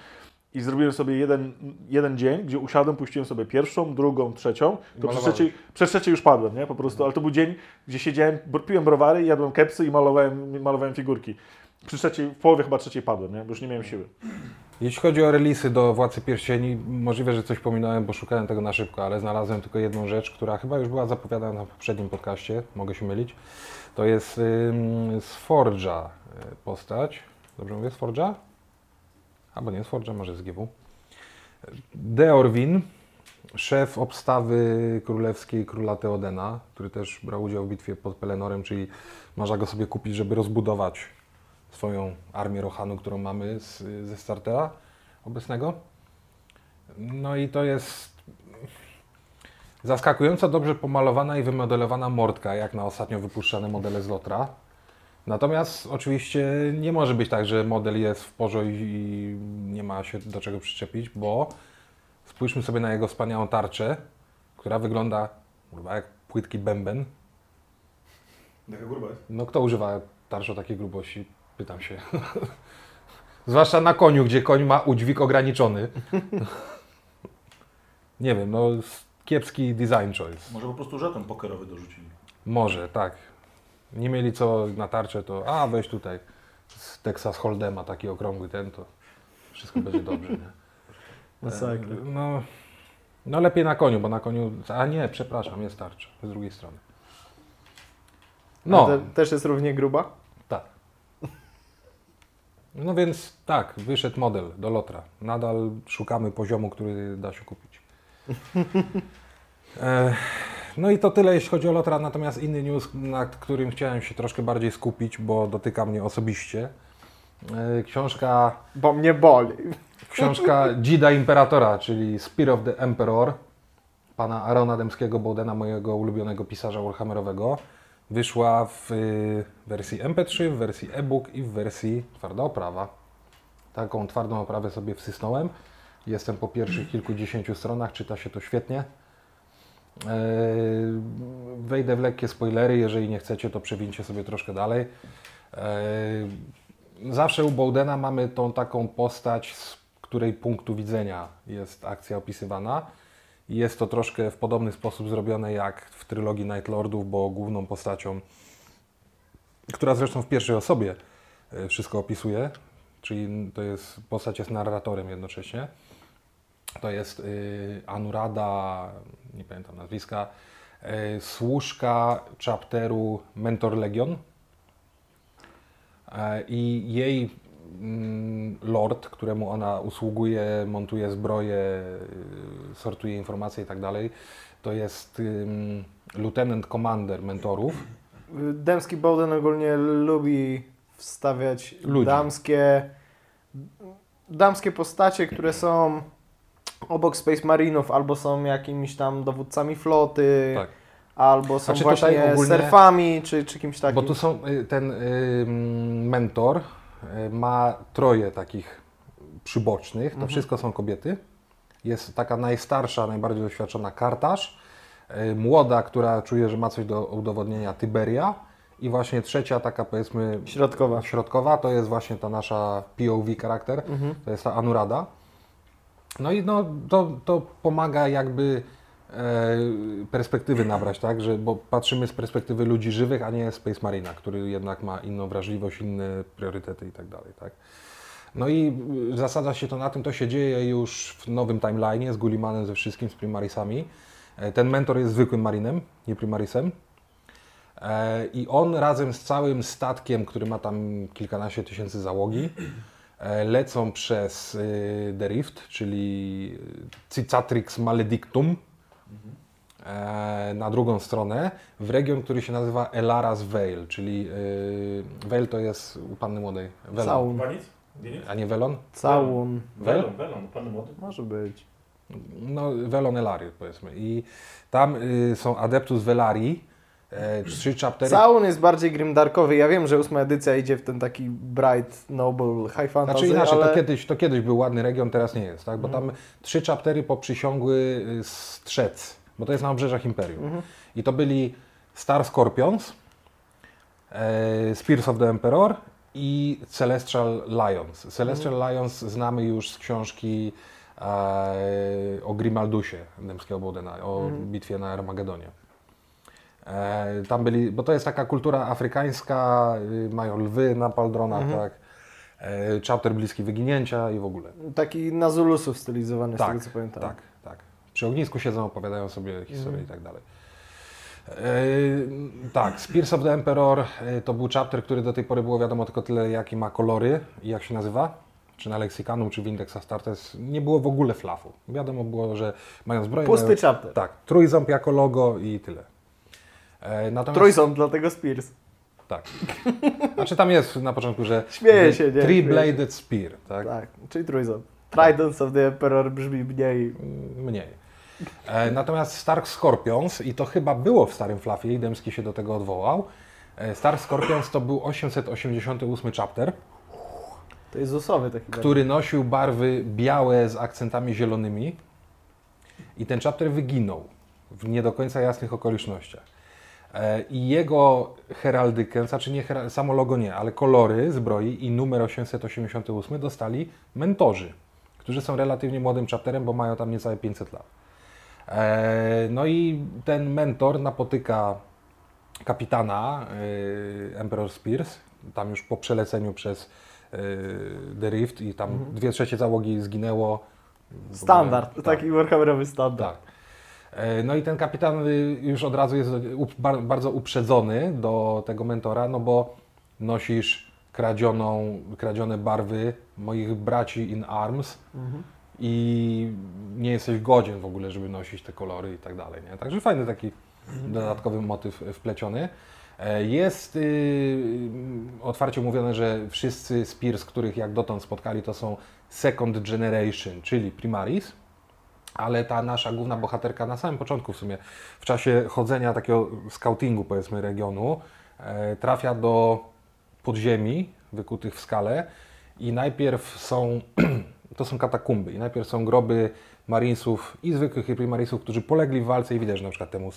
I zrobiłem sobie jeden, jeden dzień, gdzie usiadłem, puściłem sobie pierwszą, drugą, trzecią, to przy trzeciej, przy trzeciej już padłem, nie? Po prostu, ale to był dzień, gdzie siedziałem, piłem browary, jadłem kepsy i malowałem, malowałem figurki. Przy trzeciej, w połowie chyba trzeciej padłem, nie? Bo już nie miałem siły. Jeśli chodzi o releasy do Władcy Pierścieni, możliwe, że coś pominąłem, bo szukałem tego na szybko, ale znalazłem tylko jedną rzecz, która chyba już była zapowiadana na poprzednim podcaście, mogę się mylić. To jest ym, z Forge'a y, postać. Dobrze mówię, z Forge'a? Albo nie z Forge'a, może z GW. Deorwin, szef obstawy królewskiej króla Teodena, który też brał udział w bitwie pod Pelenorem, czyli można go sobie kupić, żeby rozbudować swoją armię Rohanu, którą mamy z, ze startera obecnego. No i to jest zaskakująco dobrze pomalowana i wymodelowana mordka, jak na ostatnio wypuszczane modele z Lotra. Natomiast oczywiście nie może być tak, że model jest w porze i nie ma się do czego przyczepić, bo spójrzmy sobie na jego wspaniałą tarczę, która wygląda kurwa, jak płytki bęben. Taka gruba jest. No kto używa tarcz o takiej grubości? Pytam się. (laughs) Zwłaszcza na koniu, gdzie koń ma udźwig ograniczony. (laughs) Nie wiem, no kiepski design choice. Może po prostu żeton pokerowy dorzucili. Może, tak. Nie mieli co na tarczę, to a weź tutaj z Texas Hold'ema taki okrągły ten, to wszystko będzie dobrze, nie? (laughs) Masakra. No, no lepiej na koniu, bo na koniu, a nie, przepraszam, jest tarcza, z drugiej strony. No. No, Te, też jest równie gruba? Tak. No więc tak, wyszedł model do Lotra. Nadal szukamy poziomu, który da się kupić. (laughs) E, no i to tyle, jeśli chodzi o Lotra. Natomiast inny news, nad którym chciałem się troszkę bardziej skupić, bo dotyka mnie osobiście. E, książka, Bo mnie boli. książka (laughs) Dzida Imperatora, czyli Spear of the Emperor, pana Arona Demskiego Bowdena, mojego ulubionego pisarza Warhammerowego. Wyszła w y, wersji MP3, w wersji e-book i w wersji twarda oprawa. Taką twardą oprawę sobie wsysnąłem. Jestem po pierwszych kilkudziesięciu stronach, czyta się to świetnie. Eee, Wejdę w lekkie spoilery, jeżeli nie chcecie, to przewincie sobie troszkę dalej. Eee, Zawsze u Bowdena mamy tą taką postać, z której punktu widzenia jest akcja opisywana. Jest to troszkę w podobny sposób zrobione jak w trylogii Night Lordów, bo główną postacią, która zresztą w pierwszej osobie e, wszystko opisuje, czyli to jest postać jest narratorem jednocześnie. To jest y, Anurada, nie pamiętam nazwiska, y, służka chapteru Mentor Legion. E, I jej mm, lord, któremu ona usługuje, montuje zbroję, y, sortuje informacje i tak dalej, to jest lieutenant commander mentorów. Dębski Bowden ogólnie lubi wstawiać Ludzi. damskie damskie postacie, które są obok Space Marinów, albo są jakimiś tam dowódcami floty, Tak. albo są Znaczy właśnie ogólnie- surfami, czy, czy kimś takim. Bo tu są, y, ten y, mentor y, ma troje takich przybocznych, to wszystko są kobiety. Jest taka najstarsza, najbardziej doświadczona kartaż, y, młoda, która czuje, że ma coś do udowodnienia, Tyberia i właśnie trzecia, taka powiedzmy Środkowa. środkowa, to jest właśnie ta nasza POV charakter, to jest ta Anurada. No i no, to, to pomaga jakby e, perspektywy nabrać, tak, że, bo patrzymy z perspektywy ludzi żywych, a nie Space Marina, który jednak ma inną wrażliwość, inne priorytety i tak dalej, tak. No i zasadza się to na tym, to się dzieje już w nowym timeline'ie z Gullimanem, ze wszystkim, z Primarisami. E, Ten mentor jest zwykłym marinem, nie Primarisem. E, I on razem z całym statkiem, który ma tam kilkanaście tysięcy załogi, lecą przez y, The Rift, czyli Cicatrix Maledictum, e, na drugą stronę, w region, który się nazywa Elaras Vale, czyli y, Vale to jest u panny młodej. Velon. Całun. A nie Velon? Całun. Welon, welon, pan młody. Może być. No, Velon Elariot powiedzmy. I tam y, są Adeptus Velarii, e, trzy chaptery. Całun jest bardziej grimdarkowy. Ja wiem, że ósma edycja idzie w ten taki bright, noble, high fantasy, Znaczy inaczej, ale... to, kiedyś, to kiedyś był ładny region, teraz nie jest, tak? Bo tam trzy chaptery poprzysiągły y, strzec, bo to jest na obrzeżach Imperium. I to byli Star Scorpions, e, Spears of the Emperor i Celestial Lions. Celestial Lions znamy już z książki e, o Grimaldusie Dębskiego Bodena, o bitwie na Armagedonie. E, tam byli, bo to jest taka kultura afrykańska, y, mają lwy na paldronach, tak. E, chapter bliski wyginięcia i w ogóle. Taki na Zulusów stylizowany, z Tak, tego co pamiętam. tak, tak. Przy ognisku siedzą, opowiadają sobie historię i tak dalej. E, tak, Spears of the Emperor to był chapter, który do tej pory było wiadomo tylko tyle, jakie ma kolory i jak się nazywa. Czy na Lexicanu, czy w Index Astartes. Nie było w ogóle flafu. Wiadomo było, że mają zbroję. Pusty mają, chapter. Tak, trójząb jako logo i tyle. E, natomiast, Trójząb, dlatego Spears. Tak. (laughs) Znaczy tam jest na początku, że Śmieję się, nie? Three-bladed spear, tak? Tak, czyli trójząb. Tridents of the Emperor brzmi mniej. Mniej. E, natomiast Stark Scorpions, i to chyba było w Starym Flafie, i Dębski się do tego odwołał, e, Stark Scorpions to był 888 chapter, To jest Zusowy taki. który nosił barwy białe z akcentami zielonymi i ten chapter wyginął w nie do końca jasnych okolicznościach. E, I jego heraldykę, znaczy nie heral- samo logo nie, ale kolory zbroi i numer 888 dostali mentorzy, którzy są relatywnie młodym chapterem, bo mają tam niecałe 500 lat. E, No i ten mentor napotyka kapitana y, Emperor Spears, tam już po przeleceniu przez The Rift i tam dwie trzecie załogi zginęło. Ogóle- Standard, tak, taki Warhammerowy standard. tak. E, No i ten kapitan y, już od razu jest bardzo uprzedzony do tego mentora, no bo nosisz kradzioną, kradzione barwy moich braci in arms i nie jesteś godzien w ogóle, żeby nosić te kolory i tak dalej. Nie? Także fajny taki dodatkowy motyw wpleciony. E, Jest y, otwarcie mówione, że wszyscy Spears, których jak dotąd spotkali, to są second generation, czyli primaris ale ta nasza główna bohaterka na samym początku w sumie, w czasie chodzenia takiego scoutingu powiedzmy regionu, e, trafia do podziemi wykutych w skale i najpierw są, (clears throat) to są katakumby. I najpierw są groby marinesów i zwykłych primarisów, którzy polegli w walce i widać, że na przykład temu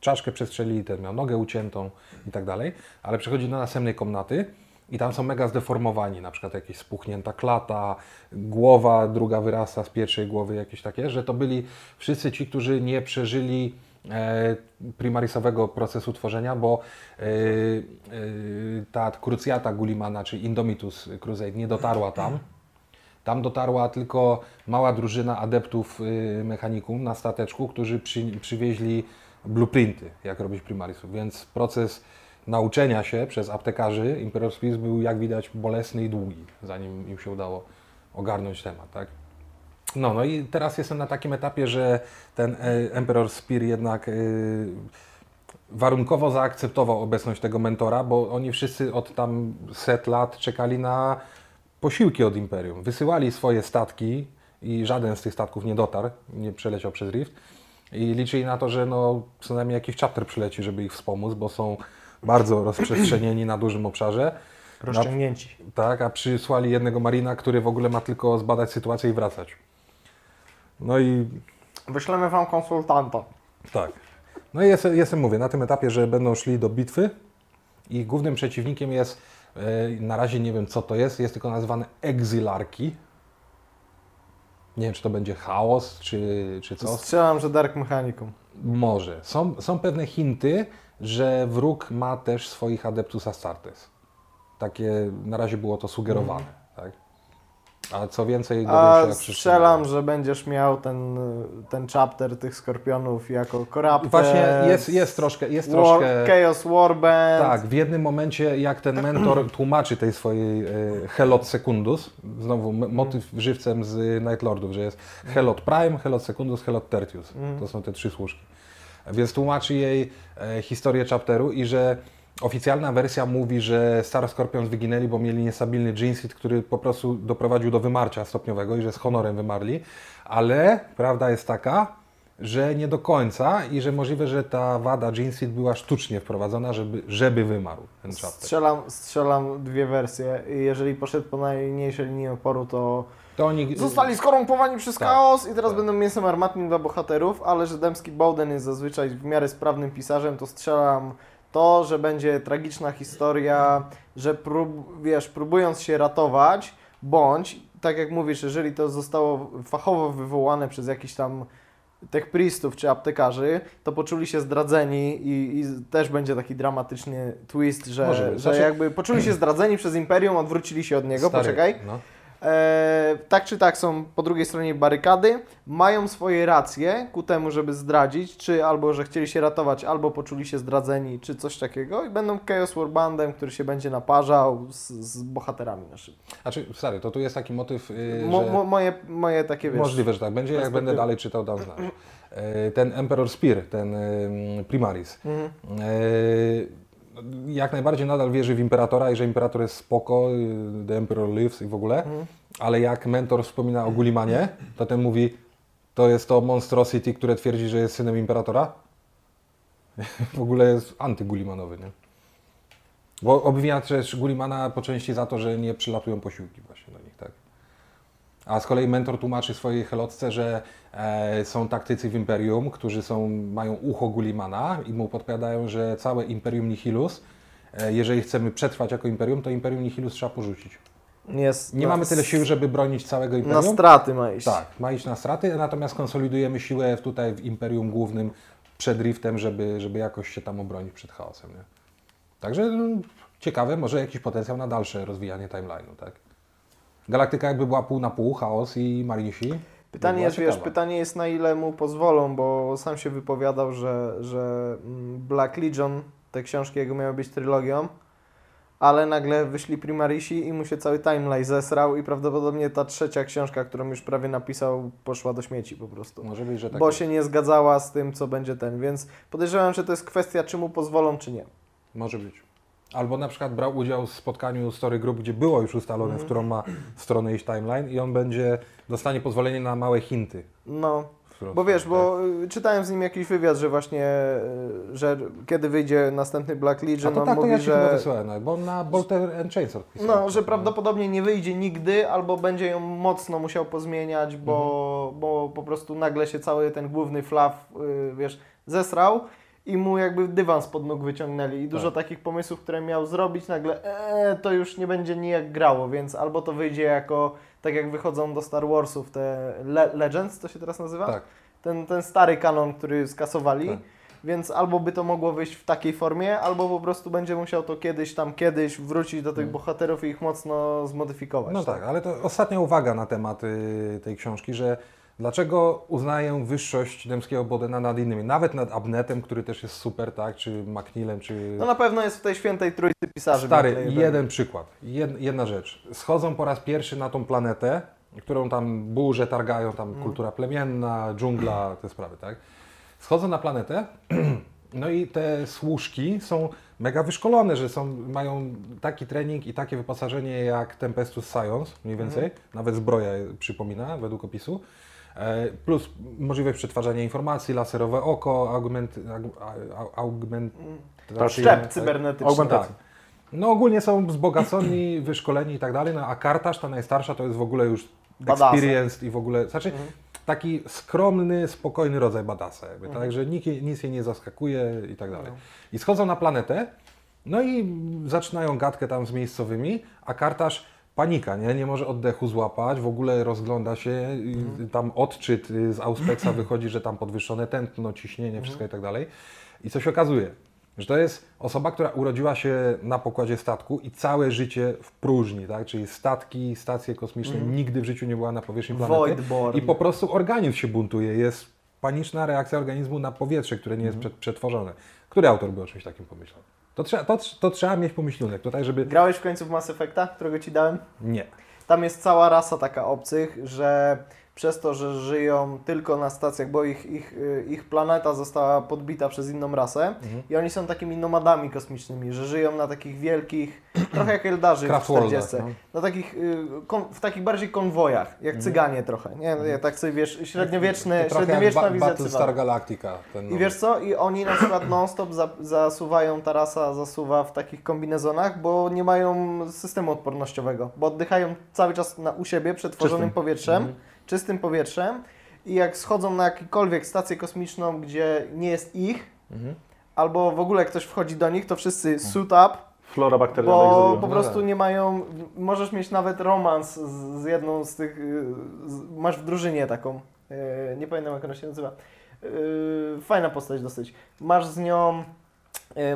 czaszkę przestrzelili, ten miał nogę uciętą i tak dalej, ale przechodzi do następnej komnaty i tam są mega zdeformowani, na przykład jakieś spuchnięta klata, głowa druga wyrasta z pierwszej głowy, jakieś takie, że to byli wszyscy ci, którzy nie przeżyli e, primarisowego procesu tworzenia, bo e, e, ta krucjata Gulimana, czy Indomitus Crusade nie dotarła tam. Tam dotarła tylko mała drużyna adeptów y, mechanikum na stateczku, którzy przy, przywieźli blueprinty, jak robić primarisów, więc proces nauczenia się przez aptekarzy Imperial Spears był, jak widać, bolesny i długi, zanim im się udało ogarnąć temat, tak? No, no i teraz jestem na takim etapie, że ten e, Emperor Spear jednak y, warunkowo zaakceptował obecność tego mentora, bo oni wszyscy od tam set lat czekali na posiłki od Imperium. Wysyłali swoje statki i żaden z tych statków nie dotarł, nie przeleciał przez Rift i liczyli na to, że no, co najmniej jakiś chapter przyleci, żeby ich wspomóc, bo są bardzo rozprzestrzenieni na dużym obszarze. Rozciągnięci. Tak, a przysłali jednego marina, który w ogóle ma tylko zbadać sytuację i wracać. No i Wyślemy wam konsultanta. tak. No i jestem, jestem, mówię, na tym etapie, że będą szli do bitwy i głównym przeciwnikiem jest, e, na razie nie wiem co to jest, jest tylko nazwane egzilarki. Nie wiem, czy to będzie chaos, czy, czy co. Strzelam, że Dark Mechanicum. Może. Są, są pewne hinty, że wróg ma też swoich adeptus Astartes. Takie, na razie było to sugerowane, tak? A co więcej, A się strzelam, że będziesz miał ten, ten chapter tych skorpionów jako Corrupted. Właśnie jest, jest troszkę, jest War, troszkę... Chaos Warband. Tak, w jednym momencie, jak ten mentor (clears throat) tłumaczy tej swojej e, Helot Secundus, znowu motyw żywcem z Night Lordów, że jest Helot Prime, Helot Secundus, Helot Tertius. To są te trzy służki. Więc tłumaczy jej e, historię chapteru i że oficjalna wersja mówi, że Star Scorpions wyginęli, bo mieli niestabilny Jinseed, który po prostu doprowadził do wymarcia stopniowego i że z honorem wymarli, ale prawda jest taka, że nie do końca i że możliwe, że ta wada Jinseed była sztucznie wprowadzona, żeby, żeby wymarł ten chapter. Strzelam, strzelam dwie wersje. Jeżeli poszedł po najmniejszej linii oporu, to To oni... zostali skorumpowani przez Tak, chaos i teraz tak. będą mięsem armatnym dla bohaterów, ale że Dębski Bowden jest zazwyczaj w miarę sprawnym pisarzem, to strzelam To, że będzie tragiczna historia, że prób, wiesz, próbując się ratować, bądź, tak jak mówisz, jeżeli to zostało fachowo wywołane przez jakiś tam tych priestów czy aptekarzy, to poczuli się zdradzeni i, i też będzie taki dramatyczny twist, że, że Znaczy- jakby poczuli się zdradzeni przez Imperium, odwrócili się od niego, Stary, poczekaj. No. E, tak czy tak są po drugiej stronie barykady, mają swoje racje ku temu, żeby zdradzić, czy albo, że chcieli się ratować, albo poczuli się zdradzeni, czy coś takiego i będą Chaos Warbandem, który się będzie naparzał z, z bohaterami naszymi. Znaczy, stary, to tu jest taki motyw, yy, Mo, mo, moje, moje takie, wiesz... Możliwe, że tak będzie. Jak będę dalej czytał, dam znać. E, Ten Emperor Spear, ten Primaris, Mhm. Jak najbardziej nadal wierzy w Imperatora i że Imperator jest spoko, y, The Emperor lives i w ogóle, Mhm. ale jak mentor wspomina o Gulimanie, to ten mówi, to jest to Monstrosity, które twierdzi, że jest synem Imperatora. (laughs) w ogóle jest antygulimanowy, nie? Bo też Gulimana po części za to, że nie przylatują posiłki właśnie tak? A z kolei mentor tłumaczy swojej helotce, że e, są taktycy w Imperium, którzy są, mają ucho Gulimana i mu podpowiadają, że całe Imperium Nihilus, e, jeżeli chcemy przetrwać jako Imperium, to Imperium Nihilus trzeba porzucić. Jest Nie na- mamy tyle sił, żeby bronić całego Na Imperium. straty ma iść. Tak, ma iść na straty, natomiast konsolidujemy siłę tutaj w Imperium Głównym przed Riftem, żeby, żeby jakoś się tam obronić przed chaosem. Nie? Także no, ciekawe, może jakiś potencjał na dalsze rozwijanie timeline'u, tak? Galaktyka jakby była pół na pół, chaos i Marinesi. Pytanie jest, wiesz, pytanie jest na ile mu pozwolą, bo sam się wypowiadał, że, że mm, Black Legion, te książki jego miały być trylogią, ale nagle wyszli Primarisi i mu się cały timeline zesrał i prawdopodobnie ta trzecia książka, którą już prawie napisał, poszła do śmieci po prostu. Może być, że tak bo jest. się nie zgadzała z tym, co będzie ten, więc podejrzewam, że to jest kwestia, czy mu pozwolą, czy nie. Może być. Albo na przykład brał udział w spotkaniu Story Group, gdzie było już ustalone, w którą ma stronę iść timeline i on będzie, dostanie pozwolenie na małe hinty. No, Bo wiesz, bo y, czytałem z nim jakiś wywiad, że właśnie, y, że kiedy wyjdzie następny Black. Legion, A to on tak, to mówi, ja ci chyba że, wysłałem, no, bo na Bolter and Chains odpisałem. no, że prawdopodobnie nie wyjdzie nigdy, albo będzie ją mocno musiał pozmieniać, bo, Mhm. bo po prostu nagle się cały ten główny flaw, y, wiesz, zesrał i mu jakby dywan spod nóg wyciągnęli i dużo Tak. takich pomysłów, które miał zrobić, nagle e, to już nie będzie nijak grało, więc albo to wyjdzie jako, tak jak wychodzą do Star Warsów te Le Legends, to się teraz nazywa? Tak. ten, ten stary kanon, który skasowali. Tak. Więc albo by to mogło wyjść w takiej formie, albo po prostu będzie musiał to kiedyś tam kiedyś wrócić do tych Hmm. bohaterów i ich mocno zmodyfikować. No tak, ale to ostatnia uwaga na temat y, tej książki, że dlaczego uznaję wyższość Dębskiego Bodena nad innymi, nawet nad Abnetem, który też jest super, tak, czy McNeilem, czy... No na pewno jest w tej świętej trójcy pisarzy. Stary, Bentley jeden przykład, jed, jedna rzecz. Schodzą po raz pierwszy na tą planetę, którą tam burze targają, tam Mm. kultura plemienna, dżungla, te sprawy, tak? Schodzą na planetę, (clears throat) no i te służki są mega wyszkolone, że są, mają taki trening i takie wyposażenie jak Tempestus Science, mniej więcej, Mhm. nawet zbroja przypomina według opisu. E, Plus możliwość przetwarzania informacji, laserowe oko, augment, aug- augment, Szczep cybernetyczny. Augmentacja. No ogólnie są wzbogaceni, (clears throat) wyszkoleni i tak dalej, no a Kartaż, ta najstarsza, to jest w ogóle już experienced i w ogóle, znaczy Mhm. taki skromny, spokojny rodzaj badasa, jakby, Mhm. tak, że nikt, nic jej nie zaskakuje i tak No. dalej. I schodzą na planetę, no i zaczynają gadkę tam z miejscowymi, a Kartaż panika, nie? Nie może oddechu złapać, w ogóle rozgląda się, Mhm. tam odczyt y, z Auspexa (clears throat) wychodzi, że tam podwyższone tętno, ciśnienie, wszystko Mhm. i tak dalej. I co się okazuje? Że to jest osoba, która urodziła się na pokładzie statku i całe życie w próżni, tak? Czyli statki, stacje kosmiczne, nigdy w życiu nie była na powierzchni planety. I po prostu organizm się buntuje. Jest paniczna reakcja organizmu na powietrze, które nie jest przed, przetworzone. Który autor by o czymś takim pomyślał? To trzeba, to, to trzeba mieć pomyślunek tutaj, żeby... Grałeś w końcu w Mass Effecta, którego ci dałem? Nie. Tam jest cała rasa taka obcych, że przez to, że żyją tylko na stacjach, bo ich, ich, y, ich planeta została podbita przez inną rasę Mhm. i oni są takimi nomadami kosmicznymi, że żyją na takich wielkich, (clears throat) trochę jak Eldarzy w Craftworldach, 40. no. Na takich, y, w takich bardziej konwojach, jak cyganie trochę, nie? Jak tak sobie wiesz, średniowieczne, Mhm. To średniowieczna ba- wizja Battlestar. Galactica. I wiesz co? I oni na przykład (clears throat) non-stop za, zasuwają, ta rasa zasuwa w takich kombinezonach, bo nie mają systemu odpornościowego, bo oddychają cały czas na, u siebie przetworzonym Czystym. powietrzem, Mhm. Czystym powietrzem i jak schodzą na jakąkolwiek stację kosmiczną, gdzie nie jest ich, Mhm. albo w ogóle ktoś wchodzi do nich, to wszyscy suit up, Flora bakterialna bo po No prostu tak. nie mają, możesz mieć nawet romans z, z jedną z tych, y, z, masz w drużynie taką, y, nie pamiętam jak ona się nazywa, Y, fajna postać dosyć, masz z nią,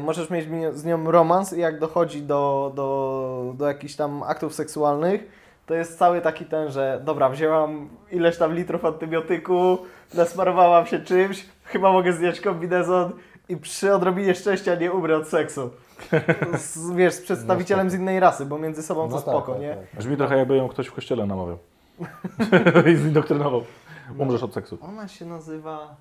możesz mieć mi- z nią romans i jak dochodzi do, do, do jakichś tam aktów seksualnych, to jest cały taki ten, że dobra, wzięłam ileś tam litrów antybiotyku, nasmarowałam się czymś, chyba mogę zdjąć kombinezon i przy odrobinie szczęścia nie umrę od seksu. Z, wiesz, z przedstawicielem z innej rasy, bo między sobą to No spoko, tak, nie? tak, tak. Brzmi trochę jakby ją ktoś w kościele namawiał. (laughs) I zindoktrynował. Umrzesz od seksu. Ona się nazywa...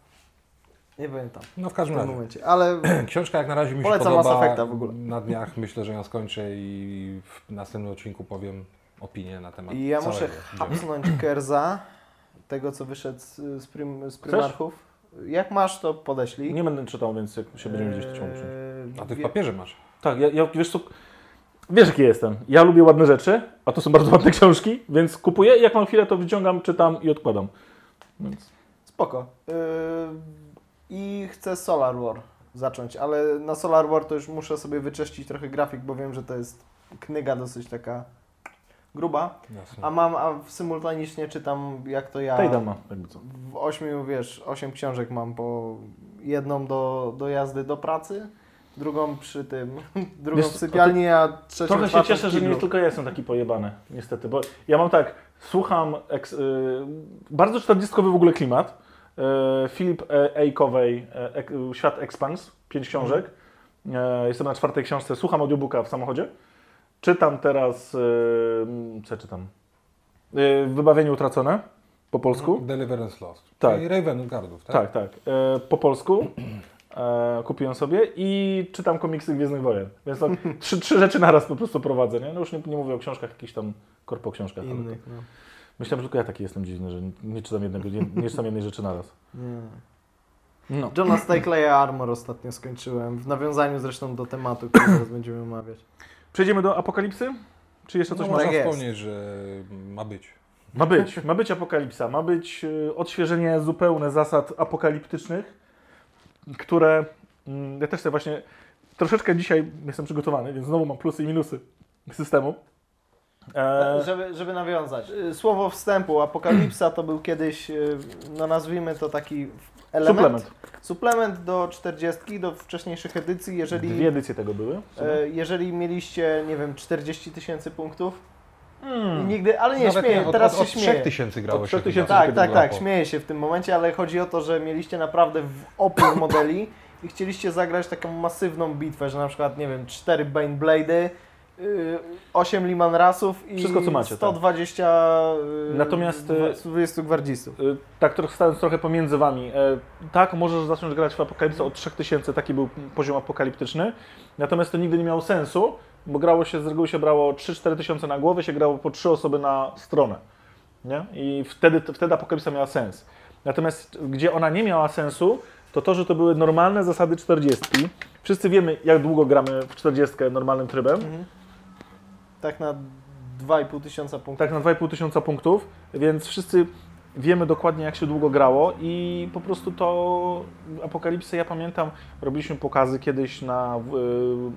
Nie pamiętam No w w każdym tym razie. momencie, ale (clears throat) Książka jak na razie mi się Polecam podoba. Mass Effecta w ogóle. Na dniach myślę, że ją skończę i w następnym odcinku powiem opinię na temat i ja całego muszę hapsnąć (clears throat) Kerza, tego co wyszedł z, prim, z Primarchów. Jak masz, to podeślij. Nie będę czytał, więc jak się będziemy gdzieś to ciągnąć. Eee, A ty w wie- papierze masz. Tak, ja, ja wiesz co, wiesz jaki jestem. Ja lubię ładne rzeczy, a to są bardzo ładne (laughs) książki, więc kupuję i jak mam chwilę, to wyciągam, czytam i odkładam. Więc Spoko. Yy, I chcę Solar War zacząć, ale na Solar War to już muszę sobie wyczyścić trochę grafik, bo wiem, że to jest knyga dosyć taka gruba. Jasne. A mam, a symultanicznie czytam jak to ja. Tejdan ma, jakby co. W ośmiu, wiesz, osiem książek mam, po jedną do, do jazdy do pracy, drugą przy tym, (laughs) drugą Wiesz, w sypialni, a trzecią Trochę się cieszę, że nie tylko ja jestem taki pojebany, niestety, bo ja mam tak, słucham, eks, y, bardzo 40 w ogóle klimat, y, Filip e, Ejkowej, e, Świat Expans, pięć książek, e, jestem na czwartej książce, słucham audiobooka w samochodzie, czytam teraz, y, co czytam, y, Wybawienie utracone, po polsku, Deliverance Lost. Tak. Czyli Raven Guardów, tak? tak, tak, e, po polsku, e, kupiłem sobie i czytam komiksy Gwiezdnych Wojen, więc tak, (laughs) trzy, trzy rzeczy naraz po prostu prowadzę, nie? No już nie, nie mówię o książkach, jakichś tam korpo książkach. Innych, no. Myślałem, że tylko ja taki jestem dziwny, że nie czytam, jednego, nie, nie czytam jednej rzeczy naraz. Nie. No. Johna Stakeleya Armor ostatnio skończyłem, w nawiązaniu zresztą do tematu, który (coughs) teraz będziemy omawiać. Przejdziemy do apokalipsy? Czy jeszcze coś No, można? tak wspomnieć, że ma być. Ma być, ma być apokalipsa, ma być y, odświeżenie zupełne zasad apokaliptycznych, które mm, ja też sobie właśnie troszeczkę dzisiaj jestem przygotowany, więc znowu mam plusy i minusy systemu. E, Żeby, żeby nawiązać. Y, Słowo wstępu, apokalipsa to był kiedyś, no nazwijmy to taki element. suplement. Suplement do 40, do wcześniejszych edycji, jeżeli... Dwie edycje tego były. E, Jeżeli mieliście, nie wiem, 40 tysięcy punktów, Hmm. nigdy, ale nie, Nawet śmieję, nie, od, teraz od, od się śmieję. 3000 grało Od się 3000 chyba. Tak, tak, tak, śmieję się w tym momencie, ale chodzi o to, że mieliście naprawdę w opór modeli i chcieliście zagrać taką masywną bitwę, że na przykład, nie wiem, 4 Bane Blade'y, 8 Liman Rasów i Wszystko, co macie, tak. 120 y, Natomiast, y, 20 gwardzistów. Y, tak stając trochę pomiędzy wami. E, tak, możesz zacząć grać w Apokalipsę od 3000, taki był poziom apokaliptyczny. Natomiast to nigdy nie miało sensu, bo grało się, z reguły się brało 3-4 tysiące na głowę, się grało po 3 osoby na stronę. Nie? I wtedy, wtedy Apokalipsa miała sens. Natomiast gdzie ona nie miała sensu, to to, że to były normalne zasady 40. Wszyscy wiemy, jak długo gramy w 40 normalnym trybem. Mhm. Tak na 2,5 tysiąca punktów. Tak na 2,5 tysiąca punktów, więc wszyscy wiemy dokładnie jak się długo grało i po prostu to Apokalipsę, ja pamiętam, robiliśmy pokazy kiedyś na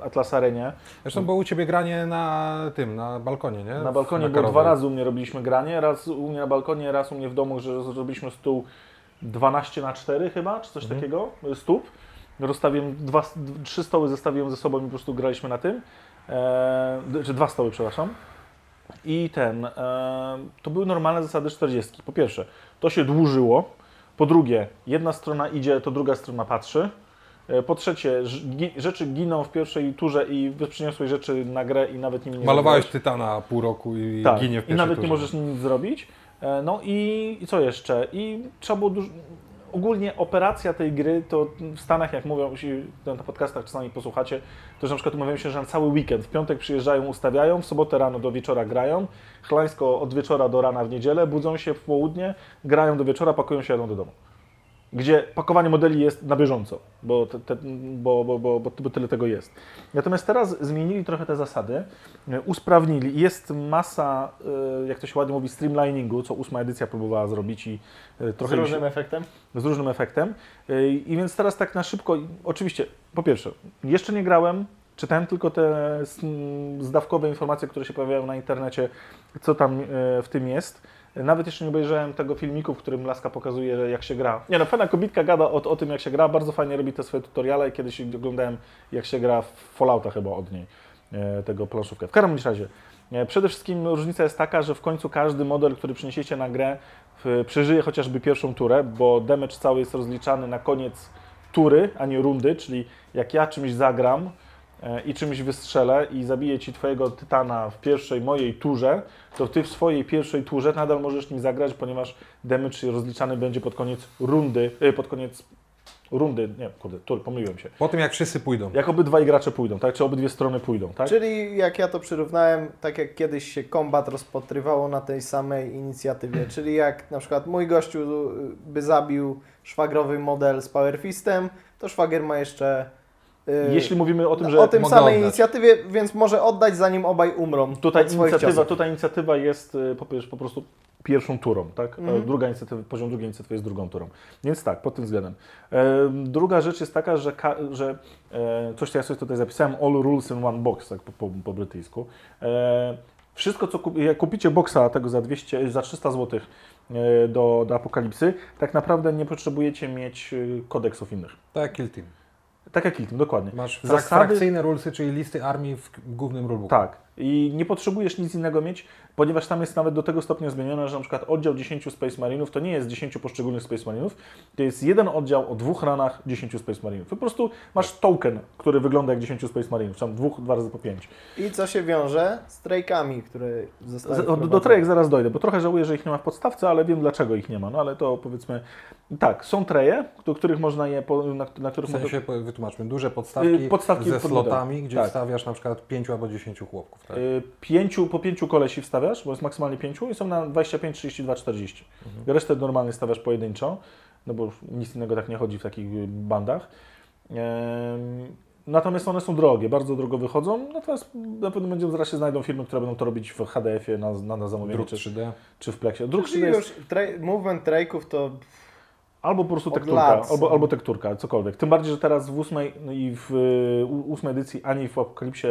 y, Atlas Arenie. Zresztą było u Ciebie granie na tym, na balkonie, nie? Na balkonie było Makarowej. dwa razy u mnie robiliśmy granie, raz u mnie na balkonie, raz u mnie w domu, że zrobiliśmy stół 12 na 4 chyba, czy coś Mhm. takiego, stóp. Rozstawiłem dwa, trzy stoły zestawiłem ze sobą i po prostu graliśmy na tym. E, czy dwa stoły, przepraszam. I ten, e, to były normalne zasady 40. Po pierwsze, to się dłużyło. Po drugie, jedna strona idzie, to druga strona patrzy. E, Po trzecie, rzeczy giną w pierwszej turze i przyniosłeś rzeczy na grę i nawet nimi nie Malowałeś zagrałeś. Tytana pół roku i tak. ginie w I pierwszej nawet nie turze. możesz nic zrobić. E, No i, i co jeszcze? I trzeba było dużo... Ogólnie operacja tej gry to w Stanach, jak mówią, na podcastach czasami posłuchacie, to że na przykład umawiają się, że na cały weekend, w piątek przyjeżdżają, ustawiają, w sobotę rano do wieczora grają, chlańsko od wieczora do rana w niedzielę, budzą się w południe, grają do wieczora, pakują się, jadą do domu. Gdzie pakowanie modeli jest na bieżąco, bo, te, te, bo, bo, bo, bo, tyle tego jest. Natomiast teraz zmienili trochę te zasady, e, usprawnili. Jest masa, e, jak to się ładnie mówi, streamliningu, co ósma edycja próbowała zrobić i e, Z trochę się, różnym efektem. z różnym efektem. I więc teraz tak na szybko, oczywiście, po pierwsze, jeszcze nie grałem, czytałem tylko te s- m, zdawkowe informacje, które się pojawiają na internecie, co tam w tym jest. Nawet jeszcze nie obejrzałem tego filmiku, w którym Laska pokazuje, jak się gra. Nie no, fajna kobitka gada o, o tym, jak się gra, bardzo fajnie robi te swoje tutoriale. Kiedyś oglądałem, jak się gra w Fallouta chyba od niej, e, tego planszówkę. W każdym razie, e, przede wszystkim różnica jest taka, że w końcu każdy model, który przyniesiecie na grę, przeżyje chociażby pierwszą turę, bo damage cały jest rozliczany na koniec tury, a nie rundy, czyli jak ja czymś zagram i czymś wystrzelę i zabiję Ci Twojego Tytana w pierwszej mojej turze, to Ty w swojej pierwszej turze nadal możesz nim zagrać, ponieważ damage rozliczany będzie pod koniec rundy, e, pod koniec rundy, nie, kurde, tur, pomyliłem się. Po tym jak wszyscy pójdą. Jak obydwaj gracze pójdą, tak? Czy obydwie strony pójdą, tak? Czyli jak ja to przyrównałem, tak jak kiedyś się kombat rozpatrywało na tej samej inicjatywie, czyli jak na przykład mój gościu y, by zabił szwagrowy model z Power Fistem, to szwagier ma jeszcze Jeśli mówimy o tym, że o tym mogę samej oddać. inicjatywie, więc może oddać zanim obaj umrą Tutaj inicjatywa, tutaj inicjatywa jest y, po, prostu pierwszą turą, tak? Mhm. E, Druga inicjatywa, poziom drugiej inicjatywy jest drugą turą. Więc tak, pod tym względem. E, druga rzecz jest taka, że, że e, coś, co ja sobie tutaj zapisałem, all rules in one box, tak po, po, po brytyjsku. E, wszystko, co jak kupicie boxa tego za, 200, za 300 zł e, do, do Apokalipsy, tak naprawdę nie potrzebujecie mieć kodeksów innych. Tak Kill Team. Tak jak Kiltim, dokładnie. Masz Zasady- frakcyjne rulesy, czyli listy armii w głównym rulebooku. Tak. I nie potrzebujesz nic innego mieć, ponieważ tam jest nawet do tego stopnia zmienione, że na przykład oddział 10 Space Marinów to nie jest 10 poszczególnych Space Marinów, to jest jeden oddział o dwóch ranach 10 Space Marinów. Po prostu masz token, który wygląda jak 10 Space Marinów, tam dwóch, dwa razy po pięć. I co się wiąże z trajkami, które zostały Z- Do, do trejek zaraz dojdę, bo trochę żałuję, że ich nie ma w podstawce, ale wiem dlaczego ich nie ma. No ale to powiedzmy, tak, są treje, do których można je, po- na, na W których sensie, po- wytłumaczmy, duże podstawki, Y, podstawki ze slotami, gdzie Tak. wstawiasz na przykład 5 albo 10 chłopków. Tak? Y, pięciu, po pięciu kolesi wstawiasz, bo jest maksymalnie pięciu i są na 25, 32, 40. Resztę normalnie stawiasz pojedynczo, no bo nic innego tak nie chodzi w takich y, bandach. Natomiast one są drogie, bardzo drogo wychodzą, natomiast na pewno będzie, zaraz się znajdą firmy, które będą to robić w HDF-ie na, na, na zamówienie, Druk czy, 3D. czy w Plexie. Druk Czyli 3D jest movement trajków to albo po prostu tekturka, albo, albo tekturka, cokolwiek. Tym bardziej, że teraz w ósmej no i w y, ósmej edycji, ani w Apokalipsie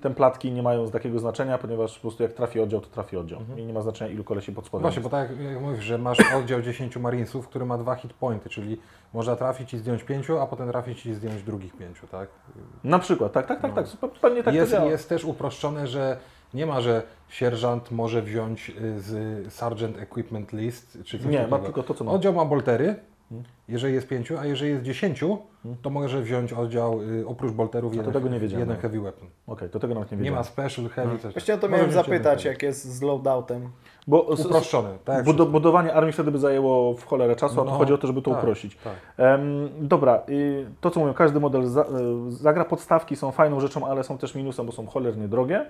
templatki nie mają takiego znaczenia, ponieważ po prostu jak trafi oddział, to trafi oddział. I nie ma znaczenia, ilu kolesi pod spodem. Właśnie, bo tak jak- jak mówisz, że masz oddział 10 marinesów, który ma dwa hit pointy, czyli można trafić i zdjąć pięciu, a potem trafić i zdjąć drugich pięciu, tak? Na przykład, tak, tak, tak, No. tak. Zupe- Pewnie tak jest, to działa. jest też uproszczone, że nie ma, że sierżant może wziąć y, z Sergeant Equipment List, czy coś Nie, takiego. ma tylko to, co ma. Oddział ma boltery. Jeżeli jest pięciu, a jeżeli jest dziesięciu, to może wziąć oddział y, oprócz bolterów A to jeden, tego nie wiedziałem jeden nawet. heavy weapon. Okej, to tego nawet nie Nie wiedziałem. ma special, heavy, coś Właśnie o to Może miałem wziąć jeden zapytać, heavy. jak jest z loadoutem. Bo s- s- Uproszczone, tak budo- budowanie armii wtedy by zajęło w cholerę czasu, a tu No, chodzi o to, żeby to tak, uprościć. Tak. Em, dobra, y, to co mówią, każdy model za, y, zagra podstawki są fajną rzeczą, ale są też minusem, bo są cholernie drogie.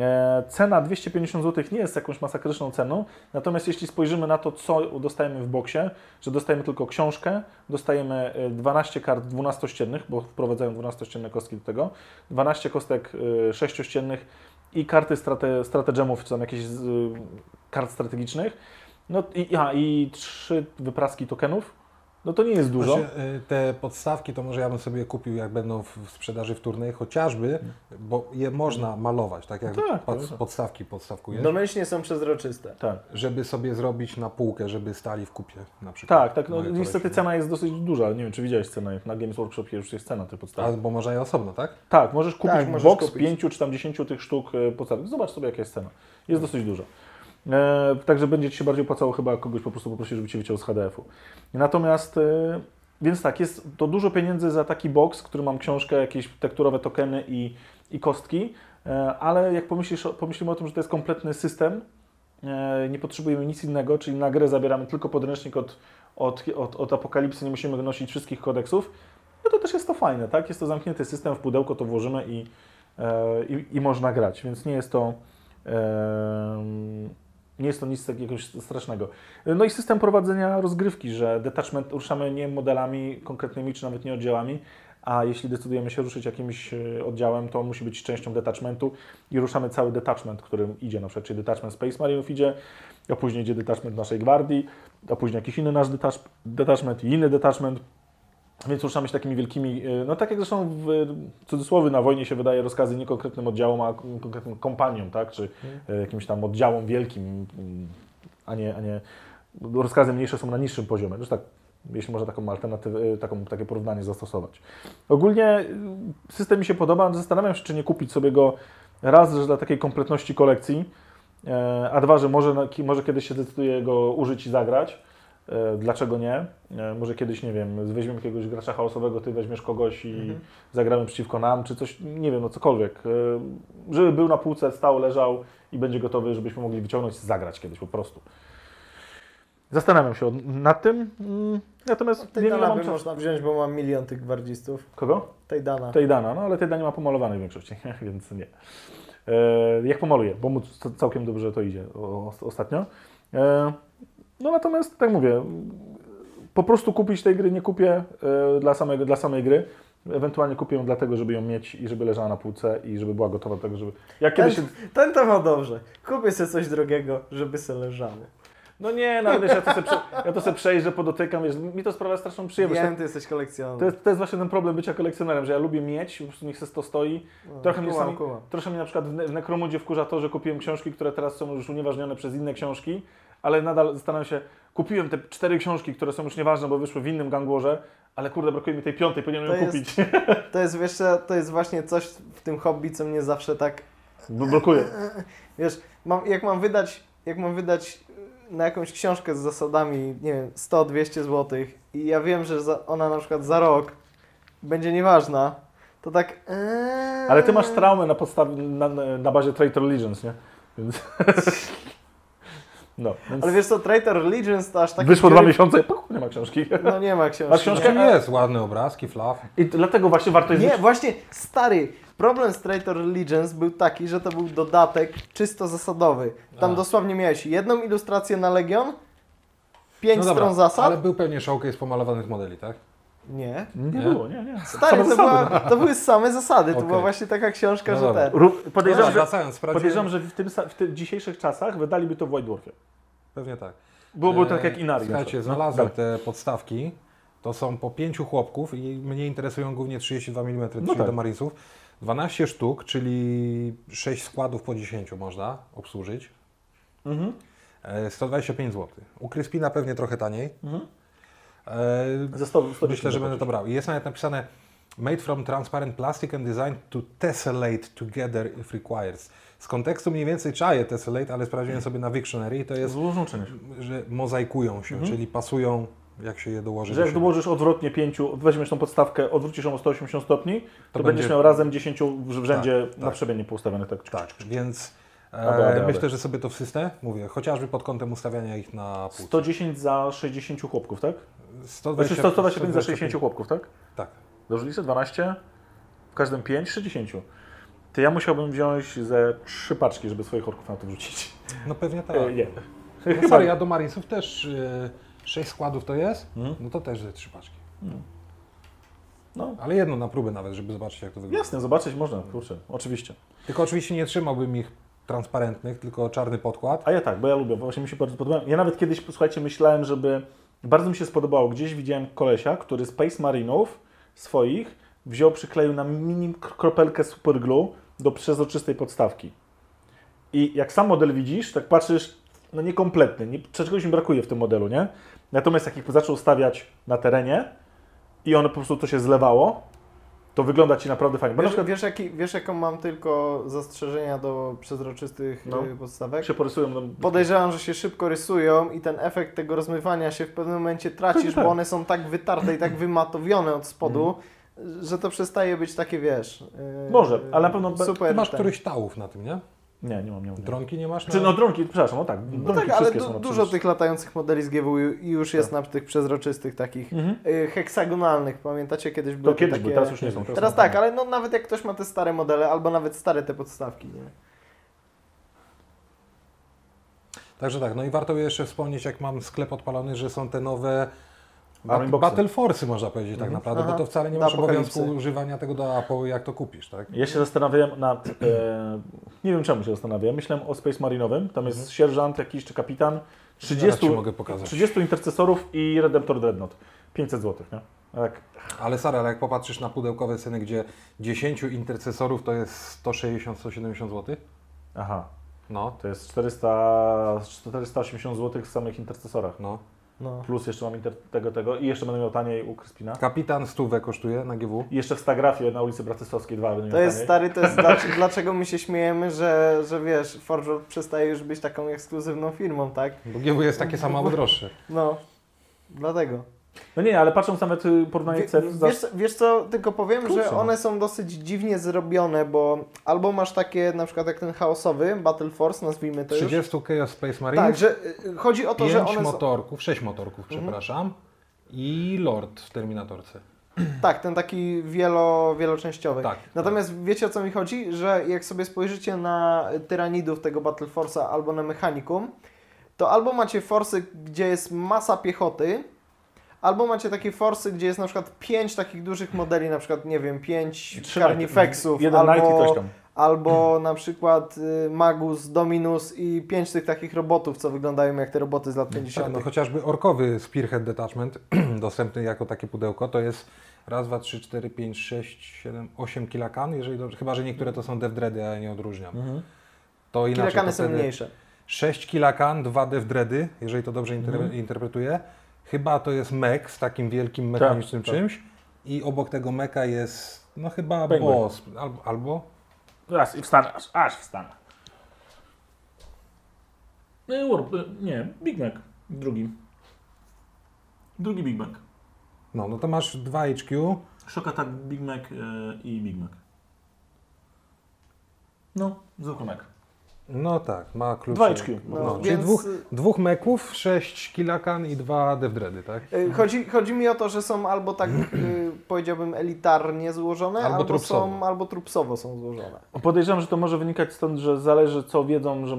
E, cena 250 zł nie jest jakąś masakryczną ceną, natomiast jeśli spojrzymy na to, co dostajemy w boksie, że dostajemy tylko książkę, dostajemy y, 12 kart 12-ściennych, bo wprowadzają 12-ścienne kostki do tego, 12 kostek y, 6-ściennych i karty strate, strategemów, czy tam jakieś kart strategicznych, no i, a, i trzy wypraski tokenów, no to nie jest dużo. Znaczy, y, te podstawki to może ja bym sobie kupił, jak będą w w sprzedaży wtórnej, chociażby, bo je można malować, tak jak Tak, pod, tak. podstawki podstawkujesz, Domyślnie są przezroczyste. Tak. żeby sobie zrobić na półkę, żeby stali w kupie na przykład. Tak, tak. No, niestety cena jest dosyć duża. Nie wiem, czy widziałeś cenę. Na Games Workshopie już jest cena tej podstawy. A, bo można je osobno, tak? Tak, możesz kupić Tak, możesz box kupić. pięciu czy tam dziesięciu tych sztuk e, podstawowych. Zobacz sobie, jaka jest cena. Jest dosyć duża. E, także będzie Ci się bardziej opłacało chyba kogoś po prostu poprosić, żeby Cię wyciął z HDF-u. Natomiast, e, więc tak, jest to dużo pieniędzy za taki box, który mam książkę, jakieś tekturowe tokeny i, i kostki, e, ale jak pomyślisz, pomyślimy o tym, że to jest kompletny system, e, nie potrzebujemy nic innego, czyli na grę zabieramy tylko podręcznik od, od, od, od apokalipsy, nie musimy nosić wszystkich kodeksów, no to też jest to fajne, tak? Jest to zamknięty system, w pudełko to włożymy i, e, i, i można grać, więc nie jest to Nie jest to nic jakiegoś strasznego. No i system prowadzenia rozgrywki, że detachment ruszamy nie modelami konkretnymi, czy nawet nie oddziałami, a jeśli decydujemy się ruszyć jakimś e, oddziałem, to musi być częścią detachmentu i ruszamy cały detachment, którym idzie, na przykład, czyli detachment Space Marinów idzie, a później idzie detachment naszej gwardii, a później jakiś inny nasz detach detachment i inny detachment, więc ruszamy się takimi wielkimi, e, no tak jak zresztą w cudzysłowie na wojnie się wydaje rozkazy nie konkretnym oddziałom, a konkretnym kompaniom, tak, czy e, jakimś tam oddziałom wielkim, mm, a nie, a nie rozkazy mniejsze są na niższym poziomie. Zresztą tak, jeśli można taką alternatywę, taką, takie porównanie zastosować. Ogólnie system mi się podoba, zastanawiam się, czy nie kupić sobie go raz, że dla takiej kompletności kolekcji, e, a dwa, że może, może kiedyś się decyduję go użyć i zagrać. E, dlaczego nie? E, może kiedyś, nie wiem, weźmiemy jakiegoś gracza chaosowego, ty weźmiesz kogoś i mhm. zagramy przeciwko nam, czy coś, nie wiem, no cokolwiek. Żeby był na półce, stał, leżał i będzie gotowy, żebyśmy mogli wyciągnąć i zagrać kiedyś po prostu. Zastanawiam się nad tym. Mm, natomiast tej dana by można wziąć, bo mam milion tych gwardzistów. Kogo? Tej dana. Tej dana, no ale tej nie ma pomalowanej w większości, (laughs) więc nie. E, jak pomaluję, bo mu całkiem dobrze to idzie ostatnio. No natomiast, tak mówię, po prostu kupić tej gry nie kupię e, dla, samego, dla samej gry. Ewentualnie kupię ją dlatego, żeby ją mieć i żeby leżała na półce i żeby była gotowa do tego, żeby... Jak ten, się... ten to ma dobrze. Kupię sobie coś drogiego, żeby se leżało. No nie, no wiesz, ja to sobie, prze, ja to sobie przejrzę, podotykam, wiesz, mi to sprawia straszną przyjemność. Wiem, ty jesteś kolekcjonerem. To jest, to jest właśnie ten problem bycia kolekcjonerem, że ja lubię mieć, po prostu niech se to stoi. No, trochę, mnie sami, trochę mnie na przykład w, Necromudzie wkurza to, że kupiłem książki, które teraz są już unieważnione przez inne książki, ale nadal zastanawiam się, kupiłem te cztery książki, które są już nieważne, bo wyszły w innym gangorze, ale kurde, brakuje mi tej piątej, powinienem ją kupić. To jest, wiesz, to jest właśnie coś w tym hobby, co mnie zawsze tak... Blokuje. (laughs) Wiesz, mam, jak mam wydać, jak mam wydać na jakąś książkę z zasadami, nie wiem, 100-200 zł i ja wiem, że za, ona na przykład za rok będzie nieważna, to tak... Ee... Ale ty masz traumę na podstawie, na, na bazie Traitor Legends, nie? Więc... (laughs) No, więc... Ale wiesz co, Traitor Legends to aż tak. Wyszło dwa miesiące i nie ma książki. (laughs) No nie ma książki. Książkę? No, jest, ładne obrazki, flaw. I dlatego właśnie warto jest... Nie, właśnie, stary, problem z Traitor Legends był taki, że to był dodatek czysto zasadowy. Tam A. dosłownie miałeś jedną ilustrację na Legion, pięć no dobra, stron zasad. Ale był pewnie showcase pomalowanych modeli, tak? Nie. Nie, nie było, nie, nie. Stary, to, była, to, były same zasady. To była właśnie taka książka, no że ten. Podejrzewam, że, podejrzewam, że w, tym, w tych dzisiejszych czasach wydaliby to w White Dwarfie. Pewnie tak. Byłoby tak jak Inari. Słuchajcie, znalazłem te podstawki. To są po pięciu chłopków i mnie interesują głównie 32 mm, czyli no tak. do Marinesów. 12 sztuk, czyli 6 składów po 10 można obsłużyć. Mhm. 125 zł. U Kryspina pewnie trochę taniej. Mhm. E, Ze 100, 100 myślę, że będę to brał. Jest nawet napisane Made from transparent plastic and designed to tessellate together if requires. Z kontekstu mniej więcej czaję tessellate, ale sprawdziłem sobie na Wiktionary i to jest, że mozaikują się, mhm. czyli pasują jak się je dołoży. Że jak dołożysz odwrotnie pięciu, weźmiesz tą podstawkę, odwrócisz ją o 180 stopni, to, to będziesz miał razem 10 w rzędzie tak, na tak. przemiennie poustawione. Tak, tak. więc e, myślę, że sobie to w system, mówię, chociażby pod kątem ustawiania ich na półce. 110 za 60 chłopków, tak? 120, 125 za 60 chłopków, tak? Tak. Dobrze liczę? 12? W każdym 5, 60. To ja musiałbym wziąć ze trzy paczki, żeby swoich orków na to wrzucić. No pewnie tak. E, nie. No sorry, ja do Marinesów też... Yy 6 składów to jest, hmm? no to też ze trzy paczki. Hmm. No. Ale jedno na próbę nawet, żeby zobaczyć jak to wygląda. Jasne, zobaczyć można, kurczę, oczywiście. Tylko oczywiście nie trzymałbym ich transparentnych, tylko czarny podkład. A ja tak, bo ja lubię, bo właśnie mi się bardzo podoba. Ja nawet kiedyś, słuchajcie, myślałem, żeby... Bardzo mi się spodobało, gdzieś widziałem kolesia, który Space Marinów swoich wziął, przykleił na mini kropelkę superglue do przezroczystej podstawki. I jak sam model widzisz, tak patrzysz, no niekompletny, nie, czegoś mi brakuje w tym modelu, nie? Natomiast jak ich zaczął stawiać na terenie i one po prostu to się zlewało, to wygląda Ci naprawdę fajnie. Wiesz, przykład... wiesz, jaki, wiesz, jaką mam tylko zastrzeżenia do przezroczystych no. Y, podstawek? Się porysują. No... Podejrzewam, że się szybko rysują i ten efekt tego rozmywania się w pewnym momencie tracisz, tak. bo one są tak wytarte i tak wymatowione od spodu, mm. że to przestaje być takie, wiesz... Yy, Może, ale na pewno... Super Ty masz ten... któryś tałów na tym, nie? Nie, nie mam, nie mam. Dronki nie masz? Czy no dronki, przepraszam, no tak. No tak, ale du dużo tych latających modeli z GW już tak. jest na tych przezroczystych takich mhm. y, heksagonalnych. Pamiętacie kiedyś były To kiedyś takie... były, teraz już nie są. Teraz, teraz tak, ale no nawet jak ktoś ma te stare modele, albo nawet stare te podstawki, nie? Także tak, no i warto jeszcze wspomnieć, jak mam sklep odpalony, że są te nowe bat-. Battle Force'y można powiedzieć tak naprawdę, Aha. bo to wcale nie masz obowiązku używania tego do Apple, jak to kupisz, tak? Ja się zastanawiałem nad. E, nie wiem czemu się zastanawiałem. Myślałem o Space Marinowym. Tam jest sierżant jakiś czy kapitan. Zaraz 30, ci mogę pokazać. 30 intercesorów i Redemptor Dreadnought. 500 zł, nie? Tak. Ale Sara, ale jak popatrzysz na pudełkowe ceny, gdzie 10 intercesorów to jest 160-170 zł, Aha. no, To jest 400, 480 zł w samych intercesorach. no. No. Plus jeszcze mam inter, tego, tego i jeszcze będę miał taniej u Kryspina. Kapitan stówę kosztuje na GW. I jeszcze w Stagrafie na ulicy Bratysławskiej 2 będę miał To jest taniej. stary, to jest (laughs) dlaczego, dlaczego my się śmiejemy, że, że wiesz, Forge przestaje już być taką ekskluzywną firmą, tak? Bo GW jest takie samo albo droższe. No, dlatego. No nie, ale patrząc nawet y, porównanie cen, wiesz, co- wiesz co, tylko powiem, Kurczę, że no. one są dosyć dziwnie zrobione, bo albo masz takie, na przykład jak ten chaosowy, Battle Force, nazwijmy to już. 30 Chaos Space Marine, Tak, że y, chodzi o to, że 5 one motorków, 6 motorków, Mhm. przepraszam, i Lord w Terminatorce. Tak, ten taki wielo, wieloczęściowy. Tak. Natomiast wiecie o co mi chodzi? Że jak sobie spojrzycie na tyranidów tego Battle Force'a albo na Mechanicum, to albo macie forsy, gdzie jest masa piechoty, albo macie takie forsy, gdzie jest na przykład pięć takich dużych modeli, na przykład, nie wiem, pięć Carnifexów, albo, albo na przykład y, Magus, Dominus i pięć tych takich robotów, co wyglądają jak te roboty z lat 50. Tak, no chociażby orkowy Spearhead Detachment, (clears throat) dostępny jako takie pudełko, to jest raz, dwa, trzy, cztery, pięć, sześć, siedem, osiem kilakan, jeżeli dobrze, chyba, że niektóre to są dev dready, a ja nie odróżniam. Mhm. To inaczej, Kilakany to są mniejsze. 6 kilakan, 2 dev dready, jeżeli to dobrze Mhm. interpretuję. Chyba to jest mech z takim wielkim mechanicznym tak. czymś i obok tego meka jest, no chyba Penguin. boss, albo, albo Raz i wstanę, aż, aż wstanę. Nie, Warp, y, nie, Big Mac. Drugi. Drugi Big Mac. no, no to masz 2 HQ, Shock Attack Big Mac y, i Big Mac. No, zwykły Mac. No tak, ma klucz. Dwa HQ. No, No, czyli więc- dwóch, dwóch meków, 6 kilakan i 2 dev dready, tak? Y, Chodzi, chodzi mi o to, że są albo tak, (clears throat) y, powiedziałbym, elitarnie złożone, Albo albo, trupsowo. są, albo trupsowo są złożone. Podejrzewam, że to może wynikać stąd, że zależy co wiedzą, że...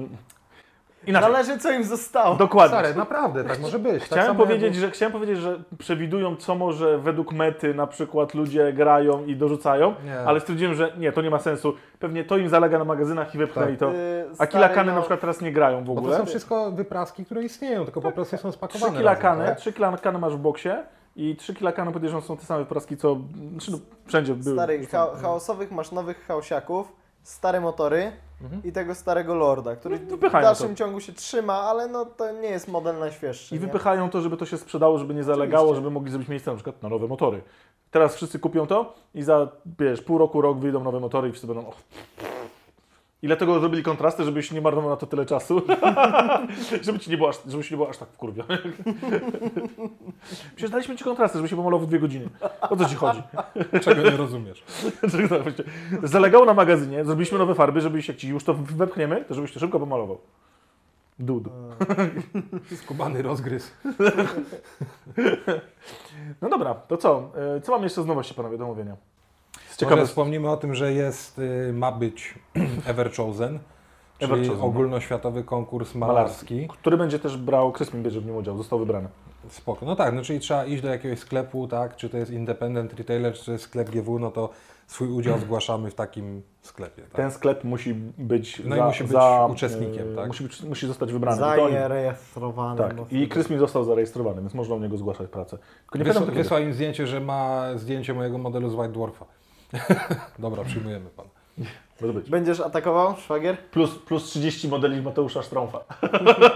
Inaczej. Zależy, co im zostało. Dokładnie. Stary, naprawdę, tak może być. tak Chciałem, samo powiedzieć, że, chciałem powiedzieć, że przewidują, co może według mety na przykład ludzie grają i dorzucają, Nie. ale stwierdziłem, że nie, to nie ma sensu. Pewnie to im zalega na magazynach i wepchnęli Tak. to. Y, A kilakany no, na przykład teraz nie grają w Bo to ogóle. są wszystko wypraski, które istnieją, tylko po prostu są spakowane. Trzy kilakany, razem, tak? trzy kilakany masz w boksie i trzy kilakany podejrzewam są te same wypraski, co znaczy, no, wszędzie były. Stary, cha chaosowych masz nowych chaosiaków, stare motory Mhm. i tego starego lorda, który No, w dalszym to. ciągu się trzyma, ale no to nie jest model najświeższy. I nie? wypychają to, żeby to się sprzedało, żeby nie zalegało, Oczywiście. żeby mogli zrobić miejsce na przykład na nowe motory. Teraz wszyscy kupią to i za wiesz, pół roku, rok wyjdą nowe motory i wszyscy będą. Och. I dlatego zrobili kontrasty, żebyś nie marnował na to tyle czasu. (laughs) żeby ci nie było aż, żebyś nie było aż tak w kurwie. Przecież daliśmy ci kontrasty, żeby się pomalował w dwie godziny. O co ci chodzi? (laughs) Czego nie rozumiesz. (laughs) Zalegało na magazynie, zrobiliśmy nowe farby, żebyś jak ci już to wepchniemy, to żebyś to szybko pomalował. Dud. Skubany rozgryz. No dobra, to co? E, Co mam jeszcze z nowości, panowie, do omówienia? Ciekawe. Może wspomnimy o tym, że jest, y, ma być (clears throat) Ever Chosen, czyli Ever Chosen, no. ogólnoświatowy konkurs malarski. Który będzie też brał, Kryspin bierze w nim udział, został wybrany. Spoko. No tak, no czyli trzeba iść do jakiegoś sklepu, tak, czy to jest independent retailer, czy to jest sklep GW, no to swój udział (clears throat) zgłaszamy w takim sklepie. Tak? Ten sklep musi być No i za, musi być za, uczestnikiem, e, tak? Musi, być, musi zostać wybrany. I Zarejestrowany. tak. I Kryspin został zarejestrowany, więc można u niego zgłaszać pracę. Tylko nie Wysła, pamiętam wysłał im zdjęcie, że ma zdjęcie mojego modelu z White Dwarfa. (laughs) Dobra, przyjmujemy pan. Może być. Będziesz atakował, szwagier? Plus, plus 30 modeli Mateusza Sztrąfa.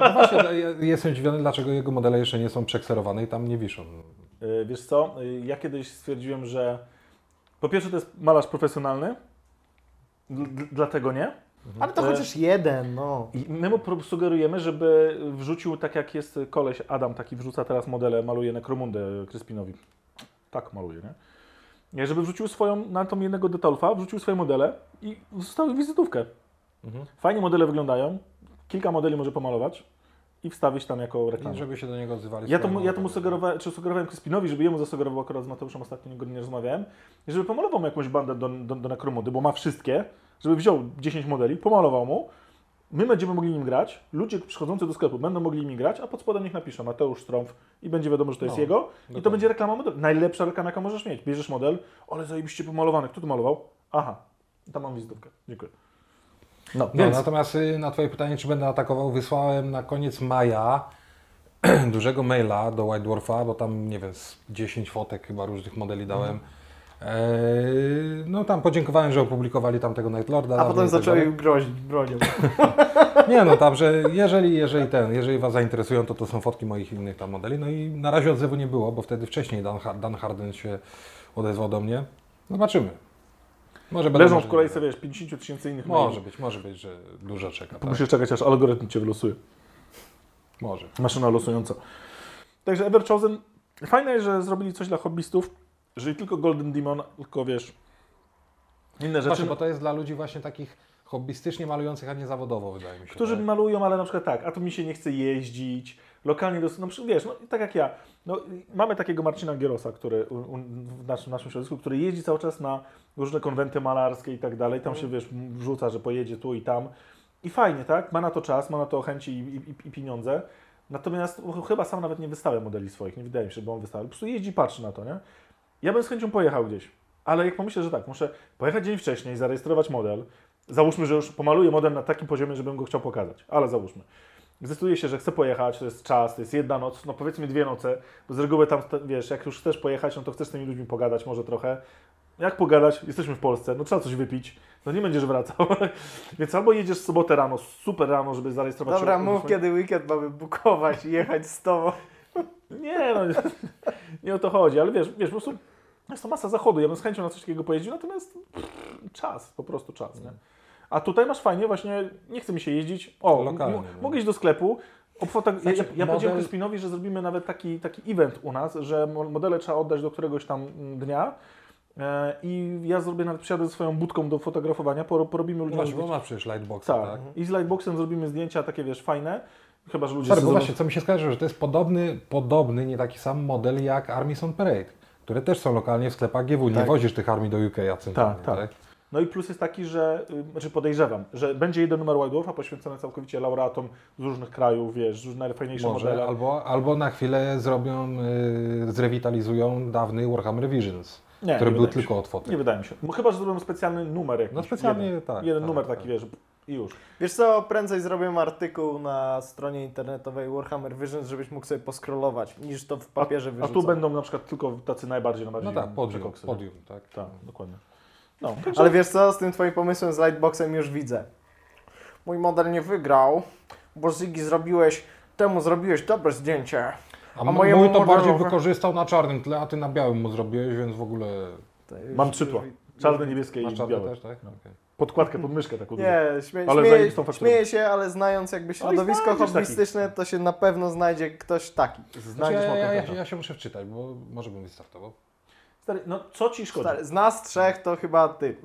No właśnie, ja jestem zdziwiony, dlaczego jego modele jeszcze nie są przekserowane i tam nie wiszą. E, Wiesz co, e, ja kiedyś stwierdziłem, że po pierwsze to jest malarz profesjonalny, dl- dl- dlatego nie. Ale to E, chociaż jeden, no. I my mu sugerujemy, żeby wrzucił, tak jak jest koleś Adam, taki wrzuca teraz modele, maluje Nekromundę Kryspinowi. Tak maluje, nie? Nie, Żeby wrzucił swoją, na tą jednego Detolfa, wrzucił swoje modele i zostawił wizytówkę. Mhm. Fajnie modele wyglądają, kilka modeli może pomalować i wstawić tam jako I reklamę. żeby się do niego odzywali. Ja to, mu- ja to mu sugerowałem, czy sugerowałem Kryspinowi, żeby jemu zasugerował, akurat z Mateuszem ostatnio godzinnie rozmawiałem, i żeby pomalował mu jakąś bandę do, do, do Nekromudy, bo ma wszystkie, żeby wziął 10 modeli, pomalował mu My będziemy mogli nim grać, ludzie przychodzący do sklepu będą mogli nim grać, a pod spodem niech napisze Mateusz Strąf i będzie wiadomo, że to jest No, jego. I to dokładnie. będzie reklama modelu. Najlepsza reklama, jaką możesz mieć. Bierzesz model, ale zajebiście pomalowany. Kto to malował? Aha, tam mam wizytówkę. Dziękuję. No, No, więc natomiast y, na Twoje pytanie, czy będę atakował, wysłałem na koniec maja (clears throat) dużego maila do White Dwarfa, bo tam, nie wiem, z 10 fotek chyba różnych modeli dałem. Mhm. Eee, no tam podziękowałem, że opublikowali tam tego Nightlorda. A potem tak zaczęli grozić bronią. (laughs) Nie no, tam, że jeżeli, jeżeli ten, jeżeli Was zainteresują, to to są fotki moich innych tam modeli. No i na razie odzewu nie było, bo wtedy wcześniej Dan, Dan Harden się odezwał do mnie. Zobaczymy. Może będą leżą w kolejce, wiesz, 50 tysięcy innych Może maili. być, może być, że dużo czeka. Tak? Musisz czekać, aż algorytm Cię wylosuje. Może. Maszyna losująca. Także Ever Chosen, fajne, że zrobili coś dla hobbystów, że nie tylko Golden Demon, tylko wiesz, inne rzeczy, Właśnie, bo to jest dla ludzi właśnie takich hobbystycznie malujących, a nie zawodowo, wydaje mi się. którzy tak? malują, ale na przykład tak, a tu mi się nie chce jeździć, lokalnie, dos- no wiesz, no, tak jak ja, no, mamy takiego Marcina Gierosa, który u, u, w naszym, naszym środowisku, który jeździ cały czas na różne konwenty malarskie i tak dalej, tam się wiesz, wrzuca, że pojedzie tu i tam i fajnie, tak, ma na to czas, ma na to chęci i, i, i pieniądze, natomiast chyba sam nawet nie wystawia modeli swoich, nie wydaje mi się, bo on wystawia, po prostu jeździ, patrzy na to, nie? Ja bym z chęcią pojechał gdzieś, ale jak pomyślę, że tak, muszę pojechać dzień wcześniej, zarejestrować model, załóżmy, że już pomaluję model na takim poziomie, żebym go chciał pokazać, ale załóżmy. Zdecyduję się, że chcę pojechać, to jest czas, to jest jedna noc, no powiedzmy dwie noce, bo z reguły tam, wiesz, jak już chcesz pojechać, no to chcesz z tymi ludźmi pogadać może trochę. Jak pogadać? Jesteśmy w Polsce, no trzeba coś wypić, no nie będziesz wracał. (laughs) Więc albo jedziesz w sobotę rano, super rano, żeby zarejestrować Dobra, się. mów kiedy weekend mamy bukować i jechać z tobą. Nie, no, (laughs) nie o to chodzi, ale wiesz, wiesz, po prostu jest to masa zachodu, ja bym z chęcią na coś takiego pojeździł, natomiast pff, czas, po prostu czas, nie? A tutaj masz fajnie, właśnie nie chce mi się jeździć, o, Lokalnie, no. mogę iść do sklepu, obfota... ja, ja, Znaczy, ja powiedziałem model- Kryspinowi, że zrobimy nawet taki, taki event u nas, że mo- modele trzeba oddać do któregoś tam mm, dnia. E, i ja zrobię nawet, przyjadę ze swoją budką do fotografowania, poro- porobimy No ludziom właśnie, bo masz przecież lightboxa, Tak, tak? i z lightboxem zrobimy zdjęcia takie, wiesz, fajne, chyba, że ludzie... Sorry, zobaczą- właśnie, co mi się skojarzyło, że to jest podobny, podobny, nie taki sam model jak Armies on Parade, które też są lokalnie w sklepach GW. Nie Tak. wozisz tych armii do UK, centralnie, Tak, tak. No i plus jest taki, że, y, znaczy podejrzewam, że będzie jeden numer White Dwarfa poświęcony całkowicie laureatom z różnych krajów, wiesz, z najfajniejsze Może, modele. albo, albo na chwilę zrobią, y, zrewitalizują dawny Warhammer Visions, Nie, który nie był tylko od fotek. Nie wydaje mi się. Chyba, że zrobią specjalny numer jakiś. No specjalnie, jeden, tak, Jeden tak, numer tak. taki, wiesz, i już. Wiesz co, prędzej zrobię artykuł na stronie internetowej Warhammer Visions, żebyś mógł sobie poskrolować, niż to w papierze A wyrzucam. tu będą na przykład tylko tacy najbardziej, najbardziej No tak, podium, przekoksy. podium, tak. Tak, dokładnie. No, Ale wiesz co, z tym twoim pomysłem z Lightboxem już widzę. Mój model nie wygrał, bo Ziggy zrobiłeś, temu zrobiłeś dobre zdjęcie. A, A mój to bardziej modelowe- wykorzystał na czarnym tle, a ty na białym mu zrobiłeś, więc w ogóle... Mam trzy tła. Czarne, niebieskie i czarne białe. też, tak? No. Okej. Podkładkę pod myszkę taką. Nie, śmie Ale śmieję, się, ale znając jakby środowisko znajdziesz hobbystyczne, to się na pewno znajdzie ktoś taki. Znaczy, Znajdziesz ja, ja, ja, ja, ja się muszę wczytać, bo może bym wystartował. Stary, no co ci szkodzi? Stary, z nas trzech to chyba ty.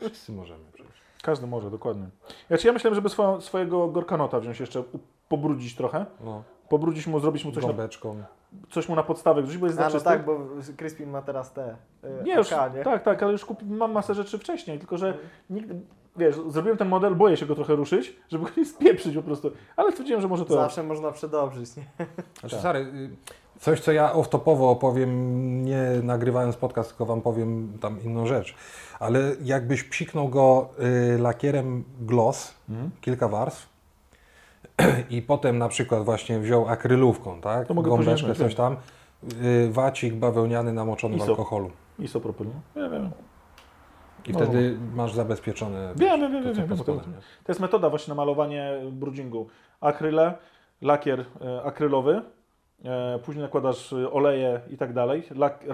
Wszyscy możemy przecież. Każdy może, dokładnie. Znaczy ja myślałem, żeby swoją, swojego Gorkanota wziąć jeszcze, u- pobrudzić trochę. No, Pobrudzić mu, zrobić mu coś na, gąbeczką. Coś mu na podstawę wrzucić, bo jest A no tak, bo Crispin ma teraz te y, Nie, już, AK, nie? tak, tak, ale już kupi, mam masę rzeczy wcześniej, tylko że nigdy, wiesz, zrobiłem ten model, boję się go trochę ruszyć, żeby go nie spieprzyć po prostu, ale stwierdziłem, że może to... Zawsze można przedobrzyć, nie? (laughs) Znaczy, Tak. Sary, y, coś co ja off-topowo opowiem, nie nagrywając podcast, tylko Wam powiem tam inną rzecz. Ale jakbyś psiknął go y, lakierem gloss, Mhm. kilka warstw, (clears throat) i potem na przykład właśnie wziął akrylówką, tak? To mogę Gąbeczkę, coś tam, y, wacik bawełniany namoczony w ISO. alkoholu. Isopropyl, no. Wiem, wiem. I No. wtedy masz zabezpieczone Wiem, wiem, wiem, wiem. To jest metoda właśnie na malowanie brudzingu. Akryle, lakier e, akrylowy, e, później nakładasz e, oleje i tak dalej, lak,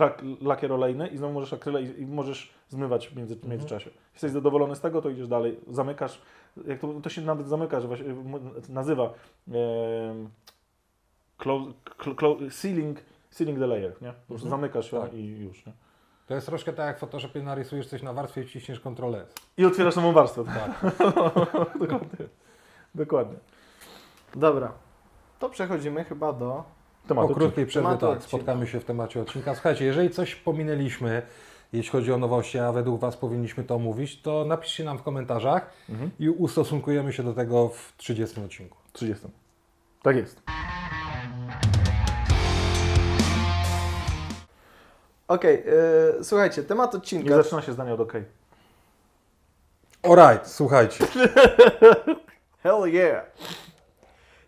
lakier olejny i znowu możesz akryle i, i możesz zmywać w, między, w międzyczasie. Jesteś zadowolony z tego, to idziesz dalej, zamykasz, jak to, to się nawet zamyka, że właśnie, nazywa e, close, clo, clo, sealing, sealing the layer, nie? Po prostu Mhm. zamykasz ją Tak. i już, nie? To jest troszkę tak jak w Photoshopie narysujesz coś na warstwie i wciśniesz Ctrl S. I otwierasz nową warstwę. Tak. (laughs) Dokładnie. Dokładnie. Dobra, to przechodzimy chyba do... Temat Po krótkiej przerwie Tematu tak, spotkamy się w temacie odcinka. Słuchajcie, jeżeli coś pominęliśmy, jeśli chodzi o nowości, a według Was powinniśmy to omówić, to napiszcie nam w komentarzach Mhm. i ustosunkujemy się do tego w 30 odcinku. 30. Tak jest. Okej, yy, słuchajcie, temat Nie odcinka. zaczyna się zdanie od OK. Alright, słuchajcie, (laughs) Hell yeah!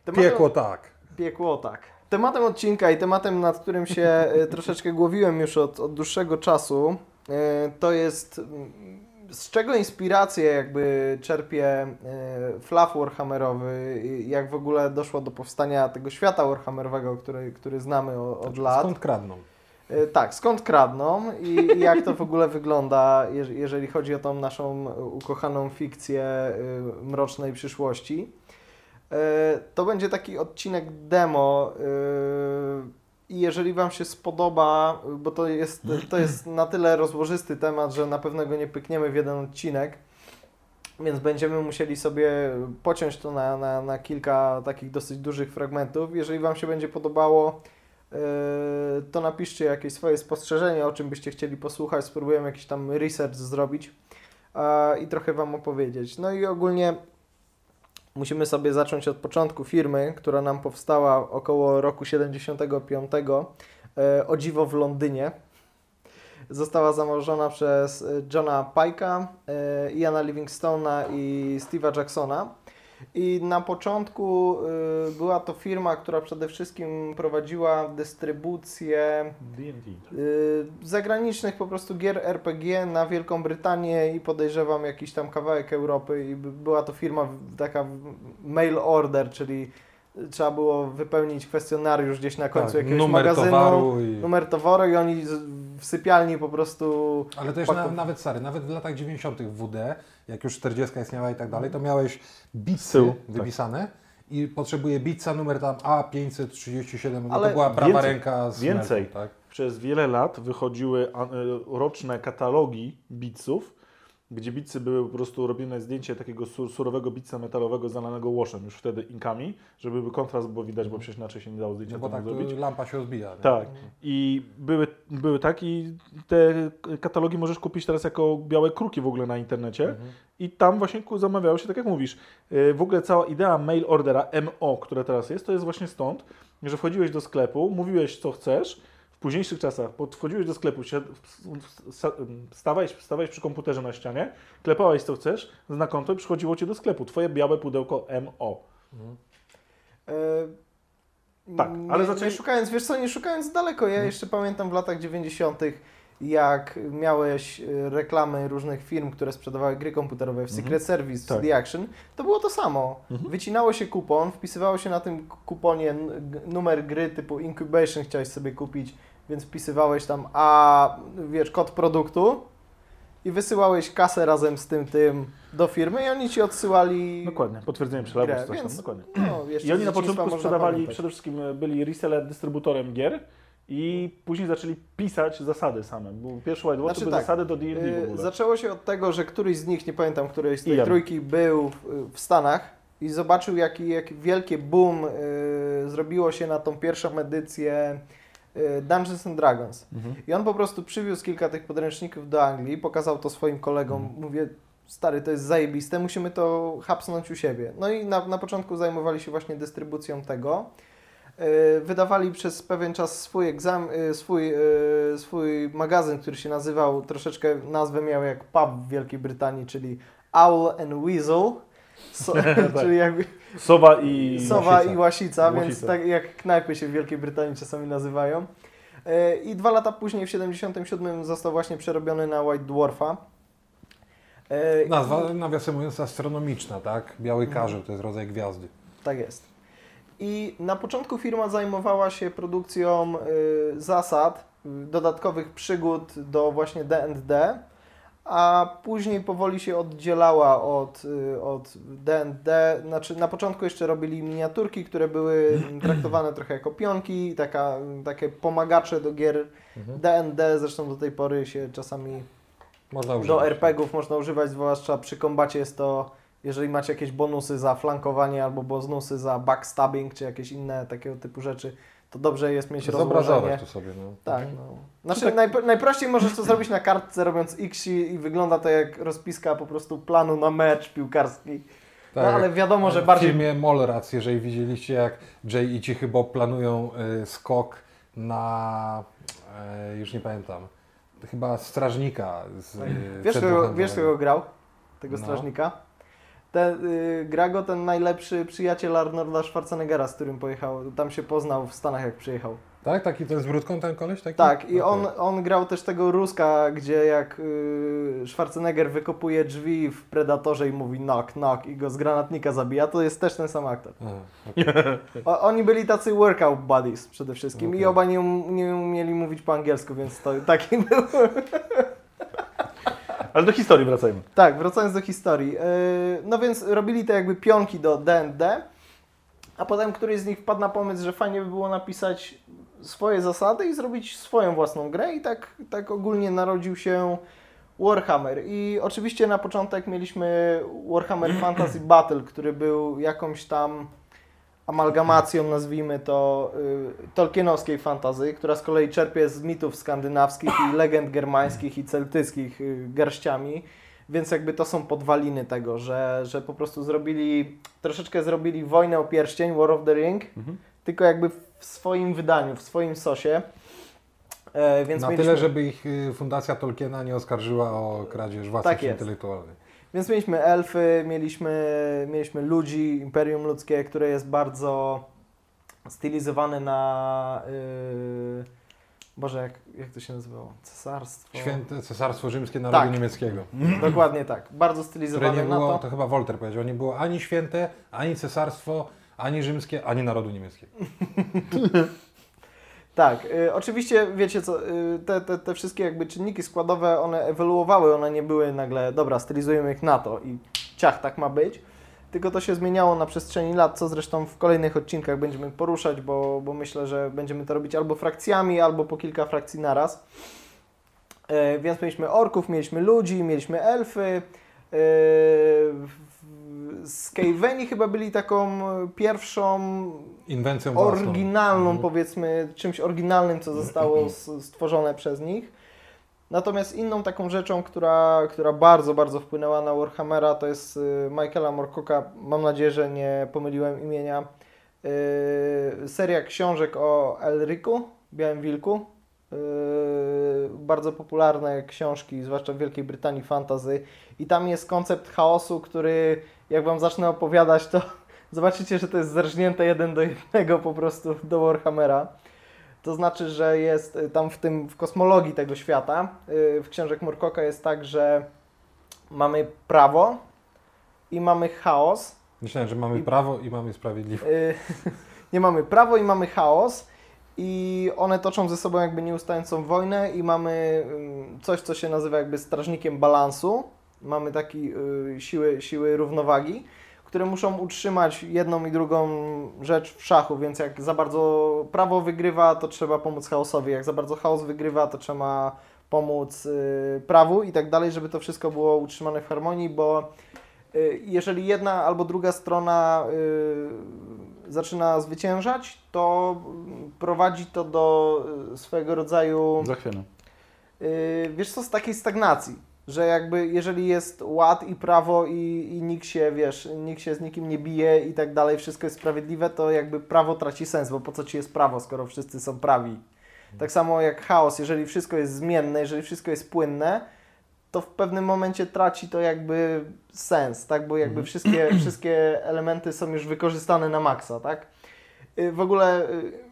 Tematem- piekło tak. Piekło, tak. Tematem odcinka i tematem, nad którym się e, troszeczkę głowiłem już od, od dłuższego czasu, to jest mm, z czego inspirację jakby czerpie e, fluff warhammerowy, jak w ogóle doszło do powstania tego świata warhammerowego, który, który znamy od lat. Skąd kradną? E, Tak, skąd kradną i i jak to w ogóle wygląda, jeż- jeżeli chodzi o tą naszą ukochaną fikcję mrocznej przyszłości. E, To będzie taki odcinek demo i jeżeli Wam się spodoba, bo to jest, to jest na tyle rozłożysty temat, że na pewno go nie pykniemy w jeden odcinek, więc będziemy musieli sobie pociąć to na, na, na kilka takich dosyć dużych fragmentów. Jeżeli Wam się będzie podobało, Yy, to napiszcie jakieś swoje spostrzeżenia, o czym byście chcieli posłuchać. Spróbujemy jakiś tam research zrobić i trochę Wam opowiedzieć. No i ogólnie musimy sobie zacząć od początku firmy, która nam powstała około roku 75, e, o dziwo w Londynie. Została założona przez e, Johna Pike'a, e, Iana Livingstone'a i Steve'a Jacksona. I na początku y, była to firma, która przede wszystkim prowadziła dystrybucję y, zagranicznych po prostu gier RPG na Wielką Brytanię i podejrzewam jakiś tam kawałek Europy i by- była to firma taka mail order, czyli trzeba było wypełnić kwestionariusz gdzieś na końcu Tak, jakiegoś numer magazynu, towaru i... numer towaru i oni w sypialni po prostu Ale to jeszcze na, nawet stary, nawet w latach 90. w WD, jak już 40 istniała i tak dalej, to miałeś bitsy Z tyłu, tak. wypisane i potrzebuje bitsa numer tam A537, bo Ale to była prawa więcej, ręka z więcej. Melką, tak? Przez wiele lat wychodziły e, roczne katalogi bitsów, gdzie bitsy były po prostu robione zdjęcie takiego sur, surowego bitsa metalowego zalanego łoszem, już wtedy inkami, żeby kontrast było widać, bo przecież inaczej się nie dało zdjęcia No bo tak zrobić. lampa się rozbija. nie? Tak. I były, były tak i te katalogi możesz kupić teraz jako białe kruki w ogóle na internecie. Mhm. I tam właśnie zamawiało się, tak jak mówisz, yy, w ogóle cała idea mail ordera MO, które teraz jest, to jest właśnie stąd, że wchodziłeś do sklepu, mówiłeś co chcesz, późniejszych czasach pod- wchodziłeś do sklepu, stawałeś, stawałeś przy komputerze na ścianie, klepałeś co chcesz na konto i przychodziło Cię do sklepu, Twoje białe pudełko MO. E, Tak, nie, ale nie zaczęli- szukając, wiesz co, nie szukając daleko, ja jeszcze pamiętam w latach 90., jak miałeś e, reklamy różnych firm, które sprzedawały gry komputerowe w Secret Service, Tak. w The Action, to było to samo. Wycinało się kupon, wpisywało się na tym kuponie numer gry typu Incubation chciałeś sobie kupić, więc wpisywałeś tam a wiesz, kod produktu i wysyłałeś kasę razem z tym tym do firmy i oni ci odsyłali Dokładnie, potwierdzenie przelewu, grę, więc dokładnie. no, I oni na początku sprzedawali, przede wszystkim e, byli reseller, dystrybutorem gier i później zaczęli pisać zasady same. Był pierwszy White Watch Znaczy to tak, zasady do D&D w ogóle. Zaczęło się od tego, że któryś z nich, nie pamiętam której z tej Ian. trójki, był w, w Stanach i zobaczył, jaki, jak wielkie boom yy, zrobiło się na tą pierwszą edycję Dungeons and Dragons. Mhm. I on po prostu przywiózł kilka tych podręczników do Anglii, pokazał to swoim kolegom, Mhm. mówię, stary, to jest zajebiste, musimy to hapsnąć u siebie. No i na, na początku zajmowali się właśnie dystrybucją tego. Yy, Wydawali przez pewien czas swój, egzam, yy, swój, yy, swój magazyn, który się nazywał, troszeczkę nazwę miał jak pub w Wielkiej Brytanii, czyli Owl and Weasel, so, (laughs) czyli jakby Sowa i sowa Łasica. i łasica, więc Łasica. tak jak knajpy się w Wielkiej Brytanii czasami nazywają. Yy, I dwa lata później, w 77 został właśnie przerobiony na White Dwarfa. Yy, Nazwa, nawiasem mówiąc, astronomiczna, tak? Biały Mhm. karzeł to jest rodzaj gwiazdy. Tak jest. I na początku firma zajmowała się produkcją y, zasad, y, dodatkowych przygód do właśnie D&D, a później powoli się oddzielała od, y, od D&D. Znaczy na początku jeszcze robili miniaturki, które były (clears throat) traktowane trochę jako pionki, taka, takie pomagacze do gier D&D, zresztą do tej pory się czasami do RPGów można używać, zwłaszcza przy kombacie jest to, jeżeli macie jakieś bonusy za flankowanie albo bonusy za backstabbing, czy jakieś inne takiego typu rzeczy, to dobrze jest mieć rozłożenie. Zobrazować tu sobie, no. Tak, no. Znaczy najp- najprościej możesz to zrobić na kartce robiąc X i, wygląda to jak rozpiska po prostu planu na mecz piłkarski. Tak, no ale wiadomo, że w bardziej... filmie Mallrats, jeżeli widzieliście jak Jay i ci chyba planują y, skok na, y, już nie pamiętam, chyba strażnika z y, Wiesz, kogo, wiesz kogo grał? Tego No. strażnika? Ten, y, gra go ten najlepszy przyjaciel Arnolda Schwarzeneggera, z którym pojechał. Tam się poznał w Stanach, jak przyjechał. Tak? Taki ten z brudką ten koleś? Taki? Tak, i Okej. on, on grał też tego Ruska, gdzie jak y, Schwarzenegger wykopuje drzwi w Predatorze i mówi knock, knock i go z granatnika zabija, to jest też ten sam aktor. Okej. (laughs) O, oni byli tacy workout buddies przede wszystkim i Okej. obaj nie, um, nie umieli mówić po angielsku, więc to taki (laughs) był. Ale do historii wracajmy. Tak, wracając do historii. Yy, no więc robili te jakby pionki do D&D, a potem któryś z nich wpadł na pomysł, że fajnie by było napisać swoje zasady i zrobić swoją własną grę i tak, tak ogólnie narodził się Warhammer. I oczywiście na początek mieliśmy Warhammer (clears throat) Fantasy Battle, który był jakąś tam amalgamacją, nazwijmy to, y, tolkienowskiej fantazy, która z kolei czerpie z mitów skandynawskich i legend germańskich i celtyckich y, garściami. Więc jakby to są podwaliny tego, że, że po prostu zrobili, troszeczkę zrobili wojnę o pierścień, War of the Ring, Mhm. tylko jakby w swoim wydaniu, w swoim sosie. E, więc Na mieliśmy... tyle, żeby ich y, fundacja Tolkiena nie oskarżyła o kradzież własności Tak intelektualnej. Więc mieliśmy elfy, mieliśmy, mieliśmy ludzi, Imperium Ludzkie, które jest bardzo stylizowane na... Yy, Boże, jak, jak to się nazywało? Cesarstwo? Święte Cesarstwo Rzymskie Narodu Tak. Niemieckiego. (clears throat) Dokładnie tak. Bardzo Które stylizowane nie na było, to. to chyba Wolter powiedział, nie było ani święte, ani cesarstwo, ani rzymskie, ani narodu niemieckiego. (laughs) Tak, y, oczywiście wiecie co, y, te, te, te wszystkie jakby czynniki składowe, one ewoluowały, one nie były nagle, dobra, stylizujemy ich na to i ciach, tak ma być. Tylko to się zmieniało na przestrzeni lat, co zresztą w kolejnych odcinkach będziemy poruszać, bo, bo myślę, że będziemy to robić albo frakcjami, albo po kilka frakcji naraz. E, więc mieliśmy orków, mieliśmy ludzi, mieliśmy elfy. E, Skaveni chyba byli taką e, pierwszą Inwencją oryginalną, Mhm. powiedzmy, czymś oryginalnym, co zostało s- stworzone przez nich. Natomiast inną taką rzeczą, która, która bardzo, bardzo wpłynęła na Warhammera, to jest y, Michaela Moorcocka, mam nadzieję, że nie pomyliłem imienia, y, seria książek o Elriku, Białym Wilku. Y, bardzo popularne książki, zwłaszcza w Wielkiej Brytanii fantazy. I tam jest koncept chaosu, który jak Wam zacznę opowiadać, to (laughs) zobaczycie, że to jest zerżnięte jeden do jednego po prostu do Warhammera. To znaczy, że jest y, tam w tym, w kosmologii tego świata, y, w książek Moorcocka jest tak, że mamy prawo i mamy chaos. Myślałem, że mamy I- prawo i mamy sprawiedliwość. Y, (laughs) Nie mamy prawo i mamy chaos i one toczą ze sobą jakby nieustającą wojnę i mamy coś, co się nazywa jakby strażnikiem balansu. Mamy takie siły, siły równowagi, które muszą utrzymać jedną i drugą rzecz w szachu, więc jak za bardzo prawo wygrywa, to trzeba pomóc chaosowi, jak za bardzo chaos wygrywa, to trzeba pomóc y, prawu i tak dalej, żeby to wszystko było utrzymane w harmonii, bo y, jeżeli jedna albo druga strona y, zaczyna zwyciężać, to y, prowadzi to do y, swojego rodzaju Zachwiano. Yy, wiesz co, z takiej stagnacji, że jakby jeżeli jest ład i prawo i, i nikt się, wiesz, nikt się z nikim nie bije i tak dalej, wszystko jest sprawiedliwe, to jakby prawo traci sens, bo po co ci jest prawo, skoro wszyscy są prawi. Tak samo jak chaos, jeżeli wszystko jest zmienne, jeżeli wszystko jest płynne, to w pewnym momencie traci to jakby sens, tak, bo jakby wszystkie, wszystkie elementy są już wykorzystane na maksa, tak. Yy, W ogóle yy,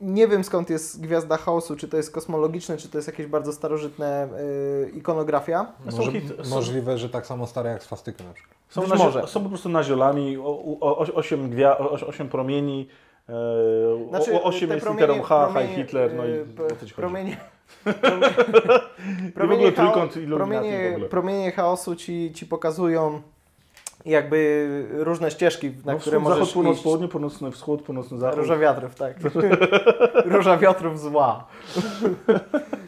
nie wiem skąd jest Gwiazda Chaosu, czy to jest kosmologiczne, czy to jest jakieś bardzo starożytne yy, ikonografia. Są Może, hit- są- możliwe, że tak samo stare jak swastyka na przykład. Są, Być nazio- może. są po prostu naziolami, osiem, gwia- osiem promieni, e, Znaczy, o, osiem jest promienie- literą H, H i promienie, Hitler, no i yy, o co ci chodzi? promienie, (laughs) I w ogóle trójkąt chao- iluminacji w promienie, ogóle. promienie chaosu ci, ci pokazują jakby różne ścieżki, na No, które wschód, możesz zachód, północ, iść. południe, północny wschód, północny zachód. Róża wiatrów, tak. (laughs) Róża wiatrów zła.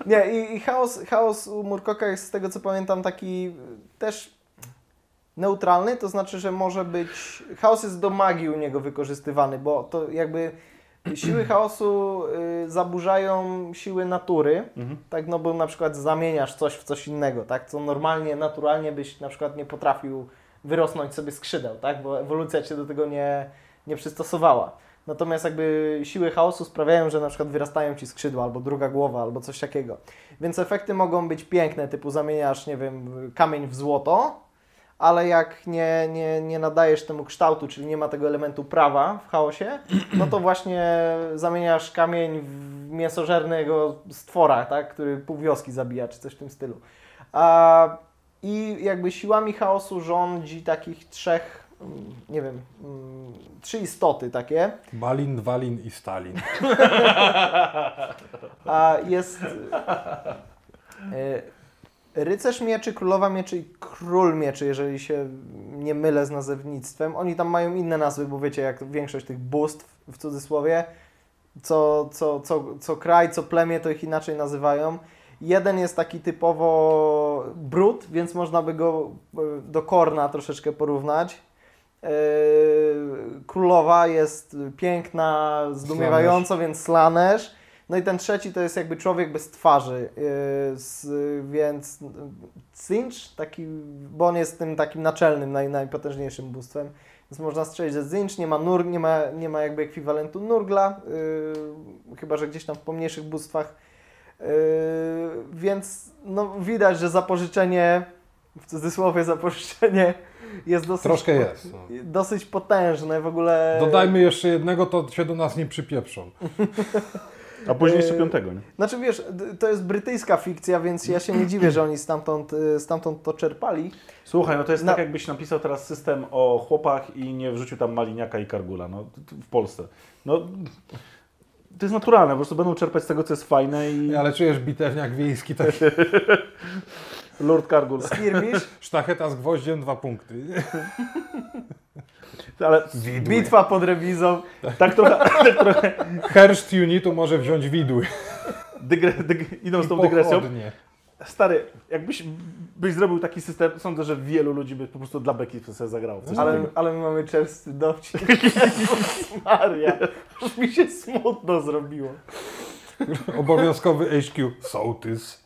Nie, i, i chaos, chaos u Murkoka jest z tego co pamiętam taki też neutralny, to znaczy, że może być. Chaos jest do magii u niego wykorzystywany, bo to jakby siły chaosu y, zaburzają siły natury, Mhm. tak, no bo na przykład zamieniasz coś w coś innego, tak, co normalnie, naturalnie byś na przykład nie potrafił wyrosnąć sobie skrzydeł, tak, bo ewolucja cię do tego nie, nie przystosowała. Natomiast jakby siły chaosu sprawiają, że na przykład wyrastają ci skrzydła, albo druga głowa, albo coś takiego. Więc efekty mogą być piękne, typu zamieniasz, nie wiem, kamień w złoto, ale jak nie, nie, nie nadajesz temu kształtu, czyli nie ma tego elementu prawa w chaosie, no to właśnie zamieniasz kamień w mięsożernego stwora, tak, który pół wioski zabija, czy coś w tym stylu. A, I jakby siłami chaosu rządzi takich trzech, mm, nie wiem, mm, trzy istoty takie. Balin, Walin i Stalin. A jest e, rycerz mieczy, królowa mieczy i król mieczy, jeżeli się nie mylę z nazewnictwem. Oni tam mają inne nazwy, bo wiecie, jak większość tych bóstw w cudzysłowie, co, co, co, co kraj, co plemię, to ich inaczej nazywają. Jeden jest taki typowo brud, więc można by go e, do Korna troszeczkę porównać. E, Królowa jest piękna, zdumiewająco, więc Slanesh. No i ten trzeci to jest jakby człowiek bez twarzy, z, więc Zinch, taki, bo on jest tym takim naczelnym, naj, najpotężniejszym bóstwem, więc można strzelić, że Zinch nie ma, nur, nie ma, nie ma jakby ekwiwalentu Nurgla, chyba że gdzieś tam w pomniejszych bóstwach, yy, więc no, widać, że zapożyczenie, w cudzysłowie zapożyczenie jest dosyć, Troszkę jest. No. dosyć potężne w ogóle. Dodajmy jeszcze jednego, to się do nas nie przypieprzą. A później jeszcze Eee, piątego, nie? Znaczy wiesz, to jest brytyjska fikcja, więc ja się nie dziwię, że oni stamtąd, y, stamtąd to czerpali. Słuchaj, no to jest No. tak jakbyś napisał teraz system o chłopach i nie wrzucił tam Maliniaka i Kargula, no w Polsce. No to jest naturalne, po prostu będą czerpać z tego, co jest fajne i Ale czujesz bitewniak wiejski, tak (laughs) Lord Kargul. Skirmish, sztacheta z gwoździem, dwa punkty. (laughs) Ale bitwa pod rewizą. tak trochę, tak trochę (laughs) Herszt unitu może wziąć widły. dygre, dyg, idą z I tą dygresją. Stary, jakbyś byś zrobił taki system, sądzę, że wielu ludzi by po prostu dla beki sobie zagrało. coś Ale, takiego. ale my mamy częsty dowcip. Jezus (laughs) Maria, już mi się smutno zrobiło. Obowiązkowy HQ. Sołtys.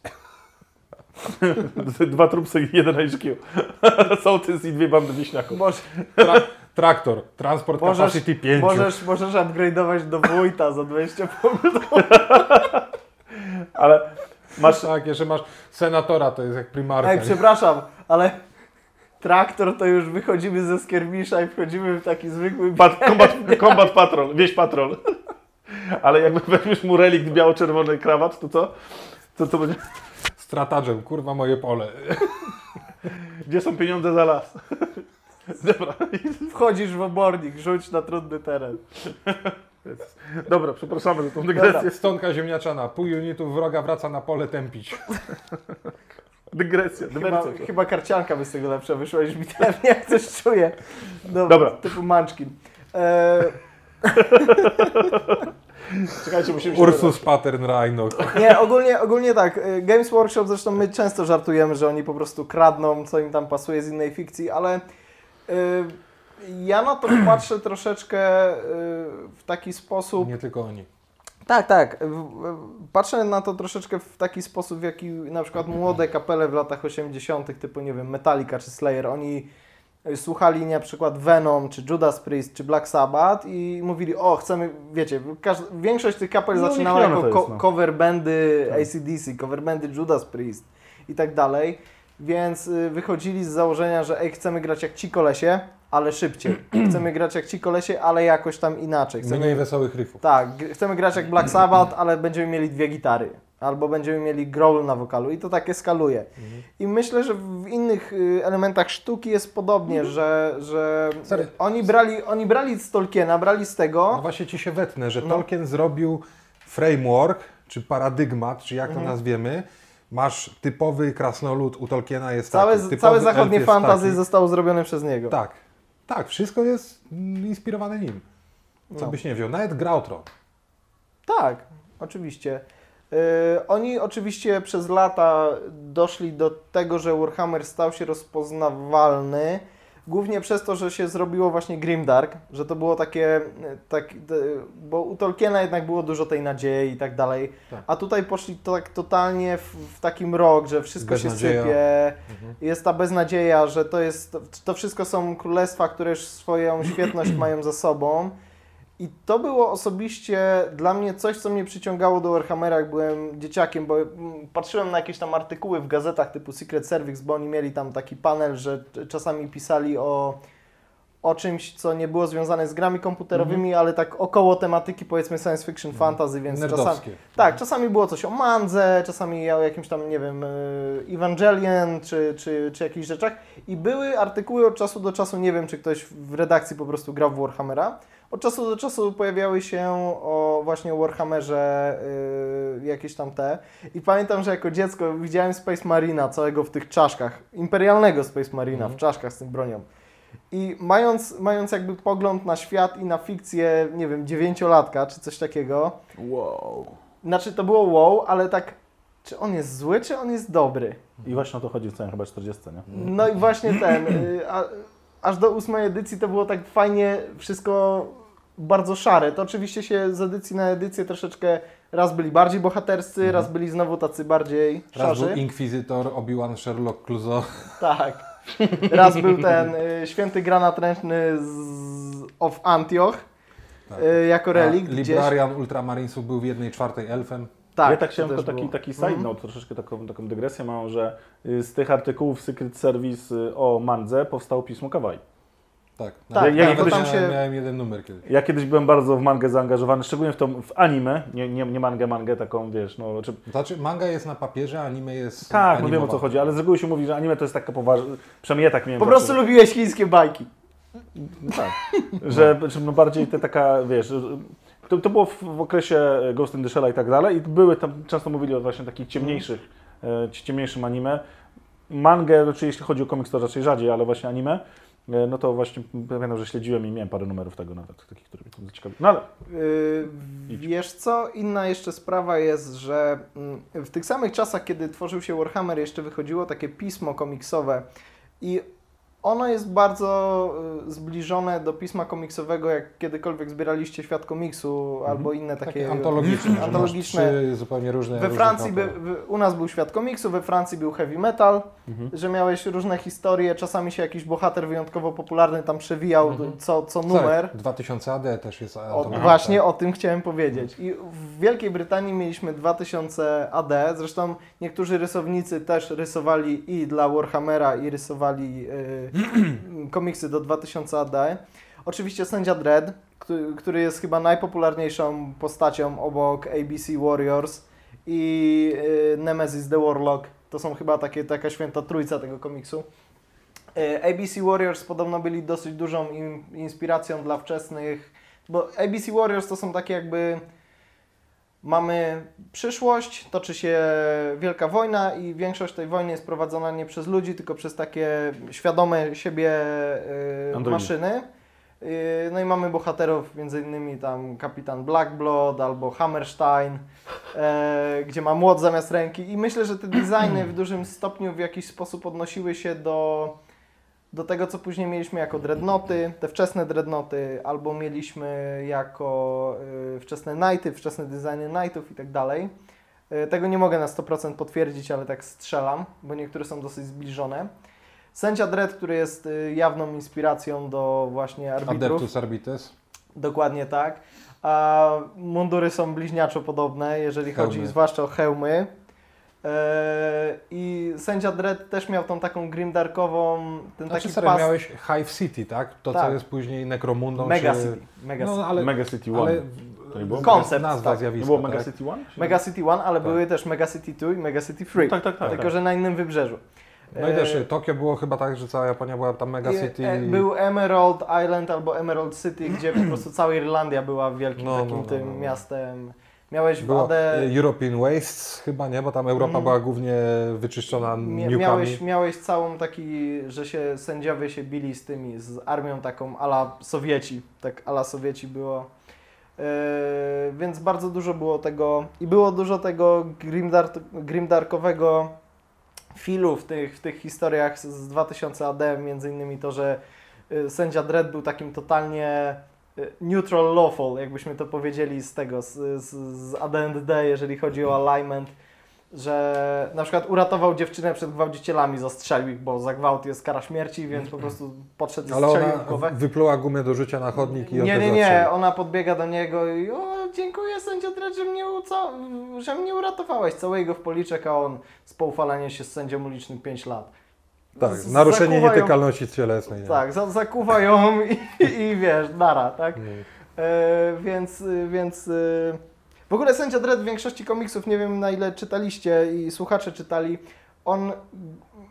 (laughs) Dwa trupsy i jeden HQ. (laughs) Sołtys i dwie bandy wieśniaków. Może, Tra traktor. Transport Możesz- capacity 5. możesz, możesz upgrade'ować do wójta za 20 punktów. Ale masz Tak, jeszcze masz senatora, to jest jak primarka. Ej, przepraszam, ale traktor to już wychodzimy ze skiermisza i wchodzimy w taki zwykły... Pat, (laughs) combat, combat patrol, wieś patrol. Ale jakby weźmiesz mu relikt biało-czerwony krawat, to co? To co będzie? Stratagem, kurwa moje pole. Gdzie są pieniądze za las? Dobra, Wchodzisz w obornik, rzuć na trudny teren. Dobra, przepraszamy za tą dygresję. Stonka ziemniaczana. Pół unitu wroga wraca na pole tępić. (laughs) Dygresja, Chyba, chyba karcianka by z tego lepsza wyszła niż bitewnie, jak coś czuję. Dobra, Dobra. typu Munchkin. Eee, (laughs) Czekajcie, musimy się Ursus Pattern Rhino. nie, ogólnie, ogólnie tak. e, Games Workshop, zresztą my często żartujemy, że oni po prostu kradną, co im tam pasuje z innej fikcji, ale e, ja na to (clears throat) patrzę troszeczkę e, w taki sposób. Nie tylko oni. Tak, tak. Patrzę na to troszeczkę w taki sposób, w jaki na przykład młode kapele w latach 80., typu nie wiem, Metallica czy Slayer, oni y, słuchali na przykład Venom, czy Judas Priest, czy Black Sabbath i mówili, o, chcemy, wiecie, większość tych kapel No, zaczynała jako jest, no. cover bandy Tak. ACDC, cover bandy Judas Priest i tak dalej, więc y, wychodzili z założenia, że ej, chcemy grać jak ci kolesie, ale szybciej. (clears throat) chcemy grać jak ci kolesie, ale jakoś tam inaczej. Chcemy Mniej wesołych riffów. tak, chcemy grać jak Black Sabbath, ale będziemy mieli dwie gitary. Albo będziemy mieli growl na wokalu i to tak eskaluje. I myślę, że w innych y, elementach sztuki jest podobnie, że, że Stary, oni, brali, oni brali z Tolkiena, brali z tego. No właśnie ci się wetnę, że No. Tolkien zrobił framework, czy paradygmat, czy jak to Mhm. nazwiemy. Masz typowy krasnolud u Tolkiena jest Całe, taki. całe zachodnie fantazy zostało zrobione przez niego. Tak, tak, wszystko jest mm, inspirowane nim. Co No. byś nie wziął, nawet Grautro. Tak, oczywiście. Yy, oni oczywiście przez lata doszli do tego, że Warhammer stał się rozpoznawalny, Głównie przez to, że się zrobiło właśnie Grimdark, że to było takie, e, tak, e, bo u Tolkiena jednak było dużo tej nadziei i tak dalej, Tak. a tutaj poszli to tak totalnie w, w taki mrok, że wszystko się sypie, Mhm. jest ta beznadzieja, że to jest, to wszystko są królestwa, które już swoją świetność (clears throat) mają za sobą. I to było osobiście dla mnie coś, co mnie przyciągało do Warhammera, jak byłem dzieciakiem, bo mm, patrzyłem na jakieś tam artykuły w gazetach typu Secret Service, bo oni mieli tam taki panel, że czasami pisali o, o czymś, co nie było związane z grami komputerowymi, ale tak około tematyki powiedzmy science fiction, fantasy, więc czasami, tak, czasami było coś o Mandze, czasami o jakimś tam, nie wiem, y, Evangelion czy, czy, czy jakichś rzeczach. I były artykuły od czasu do czasu, nie wiem, czy ktoś w redakcji po prostu grał w Warhammera. Od czasu do czasu pojawiały się o właśnie Warhammerze y, jakieś tam te. I pamiętam, że jako dziecko widziałem Space Marina całego w tych czaszkach, imperialnego Space Marina w czaszkach z tym bronią. I mając, mając jakby pogląd na świat i na fikcję, nie wiem, dziewięciolatka czy coś takiego, Wow. znaczy to było wow, ale tak, czy on jest zły, czy on jest dobry? I właśnie o to chodzi w całym chyba 40, nie? No i właśnie ten, y, a, aż do ósmej edycji to było tak fajnie, wszystko bardzo szare. To oczywiście się z edycji na edycję troszeczkę, raz byli bardziej bohaterscy, raz byli znowu tacy bardziej Mhm. Raz był szarzy. Inkwizytor, Obi-Wan Sherlock Cluzo. Tak. Raz był ten y, święty granat ręczny z, of Antioch Tak. y, jako relikt gdzieś. Librarian Ultramarinesów był w jednej czwartej elfem. Tak, ja tak to chciałem tylko taki, było. taki side Mhm. note, troszeczkę taką, taką dygresję mam, że y, z tych artykułów Secret Service y, o Mandze powstało pismo Kawaii. Tak, Tak, Nawet- tak, bo tam miałem, się- miałem jeden numer kiedyś. Ja kiedyś byłem bardzo w mangę zaangażowany, szczególnie w tą w anime, nie, nie, nie mangę, mangę taką, wiesz, no, czy, Znaczy, manga jest na papierze, anime jest tak, no wiem o co chodzi, ale z reguły się mówi, że anime to jest taka poważna, przynajmniej ja tak miałem Po zawsze, prostu lubiłeś chińskie bajki. No tak, że no bardziej te taka, wiesz, to, to było w, w okresie Ghost in the Shell i tak dalej i były tam, często mówili o właśnie takich ciemniejszych, e, ciemniejszym anime. Mangę, znaczy jeśli chodzi o komiks to raczej rzadziej, ale właśnie anime, e, no to właśnie pamiętam, że śledziłem i miałem parę numerów tego nawet, takich, które mnie zaciekawiły. No ale Yy, wiesz co, inna jeszcze sprawa jest, że mm, w tych samych czasach, kiedy tworzył się Warhammer, jeszcze wychodziło takie pismo komiksowe i ono jest bardzo y, zbliżone do pisma komiksowego, jak kiedykolwiek zbieraliście Świat Komiksu albo inne takie, Takie antologiczne. antologiczne. zupełnie różne We różne Francji, by, u nas był Świat Komiksu, we Francji był Heavy Metal, Mhm. że miałeś różne historie, czasami się jakiś bohater wyjątkowo popularny tam przewijał Mhm. co, co numer. Tak, 2000 AD też jest O, właśnie o tym chciałem powiedzieć. I w Wielkiej Brytanii mieliśmy 2000 AD. Zresztą niektórzy rysownicy też rysowali i dla Warhammera, i rysowali y, (clears throat) komiksy do 2000 AD. Oczywiście sędzia Dredd, który, jest chyba najpopularniejszą postacią obok ABC Warriors i y, Nemesis the Warlock. To są chyba takie, taka święta trójca tego komiksu. Y, ABC Warriors podobno byli dosyć dużą inspiracją dla wczesnych, bo ABC Warriors to są takie jakby mamy przyszłość, toczy się wielka wojna i większość tej wojny jest prowadzona nie przez ludzi, tylko przez takie świadome siebie y, Androidy. maszyny. Y, No i mamy bohaterów, między innymi tam kapitan Blackblood albo Hammerstein, e, gdzie ma młot zamiast ręki. I myślę, że te designy w dużym stopniu w jakiś sposób odnosiły się do, do tego, co później mieliśmy jako dreadnoty, te wczesne dreadnoty, albo mieliśmy jako y, wczesne knighty, wczesne designy knightów i tak dalej. Y, Tego nie mogę na 100% potwierdzić, ale tak strzelam, bo niektóre są dosyć zbliżone. Sędzia Dread, który jest y, jawną inspiracją do właśnie arbitrów. Adeptus Arbites. Dokładnie tak. A mundury są bliźniaczo podobne, jeżeli chodzi Hełmy. zwłaszcza o hełmy. E, I sędzia Dredd też miał tą taką grimdarkową, ten Znaczy taki serio, pas. miałeś Hive City, tak? To, co Tak. jest później Necromundą. Mega czy... City. Mega City. No, ale, Mega City One. ale To nie było? Koncept, nazwa tak. Było tak? Mega City One? Mega City One, ale Tak. były też Mega City 2 i Mega City 3. Tak, tak, tak. tylko, tak. że na innym wybrzeżu. No i też E, Tokio było chyba tak, że cała Japonia była tam Mega City. e, Był Emerald Island albo Emerald City, gdzie po prostu cała Irlandia była wielkim No, takim no, no, tym no, no. miastem. Miałeś w Było AD... e, European Wastes chyba, nie? Bo tam Europa Mhm. była głównie wyczyszczona nukami. miałeś, miałeś całą taki, że się sędziowie się bili z tymi, z armią taką ala Sowieci, tak ala Sowieci było. Yy, więc bardzo dużo było tego i było dużo tego grimdark, grimdarkowego filu w tych, w tych historiach z- z 2000 AD, między innymi to, że y, sędzia Dredd był takim totalnie neutral lawful, jakbyśmy to powiedzieli z tego, z, z, z AD&D, jeżeli chodzi o alignment, że na przykład uratował dziewczynę przed gwałcicielami, zastrzelił ich, bo za gwałt jest kara śmierci, więc po prostu podszedł i Ale strzelił ona w głowę. wypluła gumę do rzucia na chodnik i Nie, nie, nie, ona podbiega do niego i o, dziękuję sędzio Dredd, że mnie, uca- że mnie uratowałeś. Całuje go w policzek, a on z poufalania się z sędzią ulicznym 5 lat. Tak, Z- naruszenie nietykalności cielesnej. nie? Tak, za, zakuwa ją i, i wiesz, nara, tak? Mm. E, więc, więc y, w ogóle sędzia Dredd w większości komiksów, nie wiem na ile czytaliście i słuchacze czytali, on